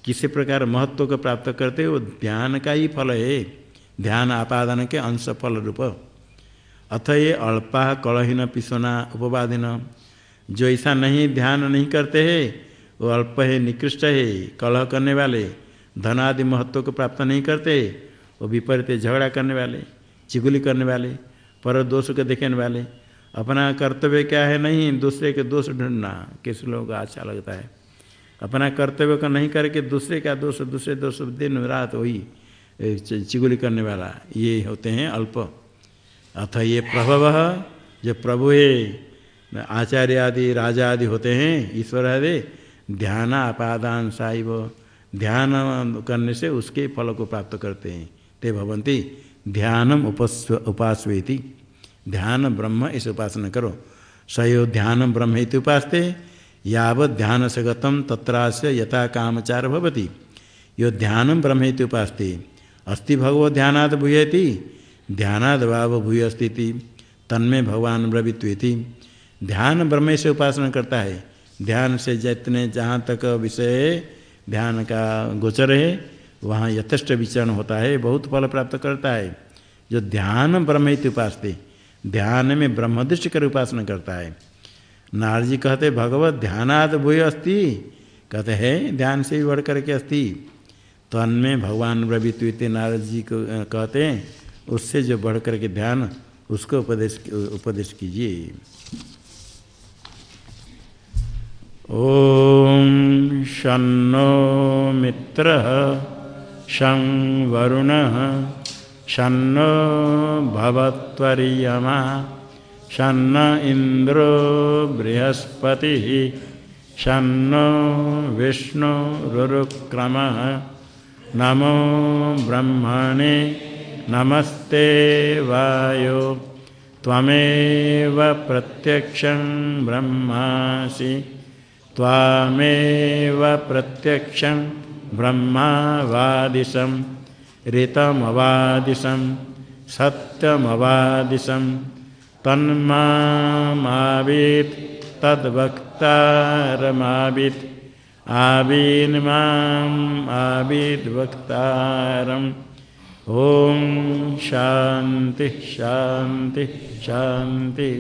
किसी प्रकार महत्व को प्राप्त करते वो ध्यान का ही फल है। ध्यान आपादन के अंश फल रूप। अथ ये अल्पा कलहीन, पिसोना, उपवादिन जो ऐसा नहीं, ध्यान नहीं करते हैं, वो अल्प है, निकृष्ट है, कलह करने वाले, धनादि महत्व को प्राप्त नहीं करते, वो विपरीत झगड़ा करने वाले, चिगुली करने वाले, पर दोष को देखने वाले। अपना कर्तव्य क्या है? नहीं, दूसरे के दोष ढूंढना, किस लोगों को अच्छा लगता है। अपना कर्तव्य को नहीं करके दूसरे का दोष, दूसरे दोष दिन रात वही चिगुली करने वाला, ये होते हैं अल्प। अथ ये प्रभव, जो प्रभु है आचार्य आदि, राजा आदि होते हैं, ईश्वर आदि। ध्यान अपादान साहिब। ध्यान करने से उसके फल को प्राप्त करते हैं। ते भवंती ध्यानम उपस्व, उपासवेति। ध्यान ब्रह्म, इस उपासना करो। सयो ध्यान ब्रह्म उपासते, यावत ध्यान से गतम यथा कामचार भवती। यो ध्यान ब्रह्म उपासते। अस्ति भगवत ध्यानाद भूयति। ध्यानाद भाव भूय अस्थिति तन्मे भगवान ब्रवित्वेति। ध्यान ब्रह्म से उपासना करता है। ध्यान से जितने जहाँ तक विषय ध्यान का गोचर है, वहाँ यथेष्ट विचरण होता है, बहुत फल प्राप्त करता है। जो ध्यान ब्रह्म उपास ध्यान में ब्रह्म दृष्टि कर उपासना करता है। नारजी कहते, भगवत ध्यानाद भूय अस्थि कहते, हैं, ध्यान से भी बढ़ करके अस्थि तो अन्य भगवान ब्रवित्वित नारद जी को कहते हैं, उससे जो बढ़ करके ध्यान, उसको उपदेश उपदेश कीजिए। ओम शनो मित्र शं वरुण शनो भवत्वरियमा शन्न इंद्रो बृहस्पति शनो विष्णुरुक्रम नमो ब्रह्मणे नमस्ते वायो। त्वमेव प्रत्यक्षं ब्रह्मासि त्वामेव प्रत्यक्षं ब्रह्मावादिशं ऋतमवादिशं सत्यमवादिशं। तन्मामावीत् तद्वक्तारमावित् आवीन् माम् आविद्वक्तारम् ॐ शान्तिः शान्तिः शान्ति।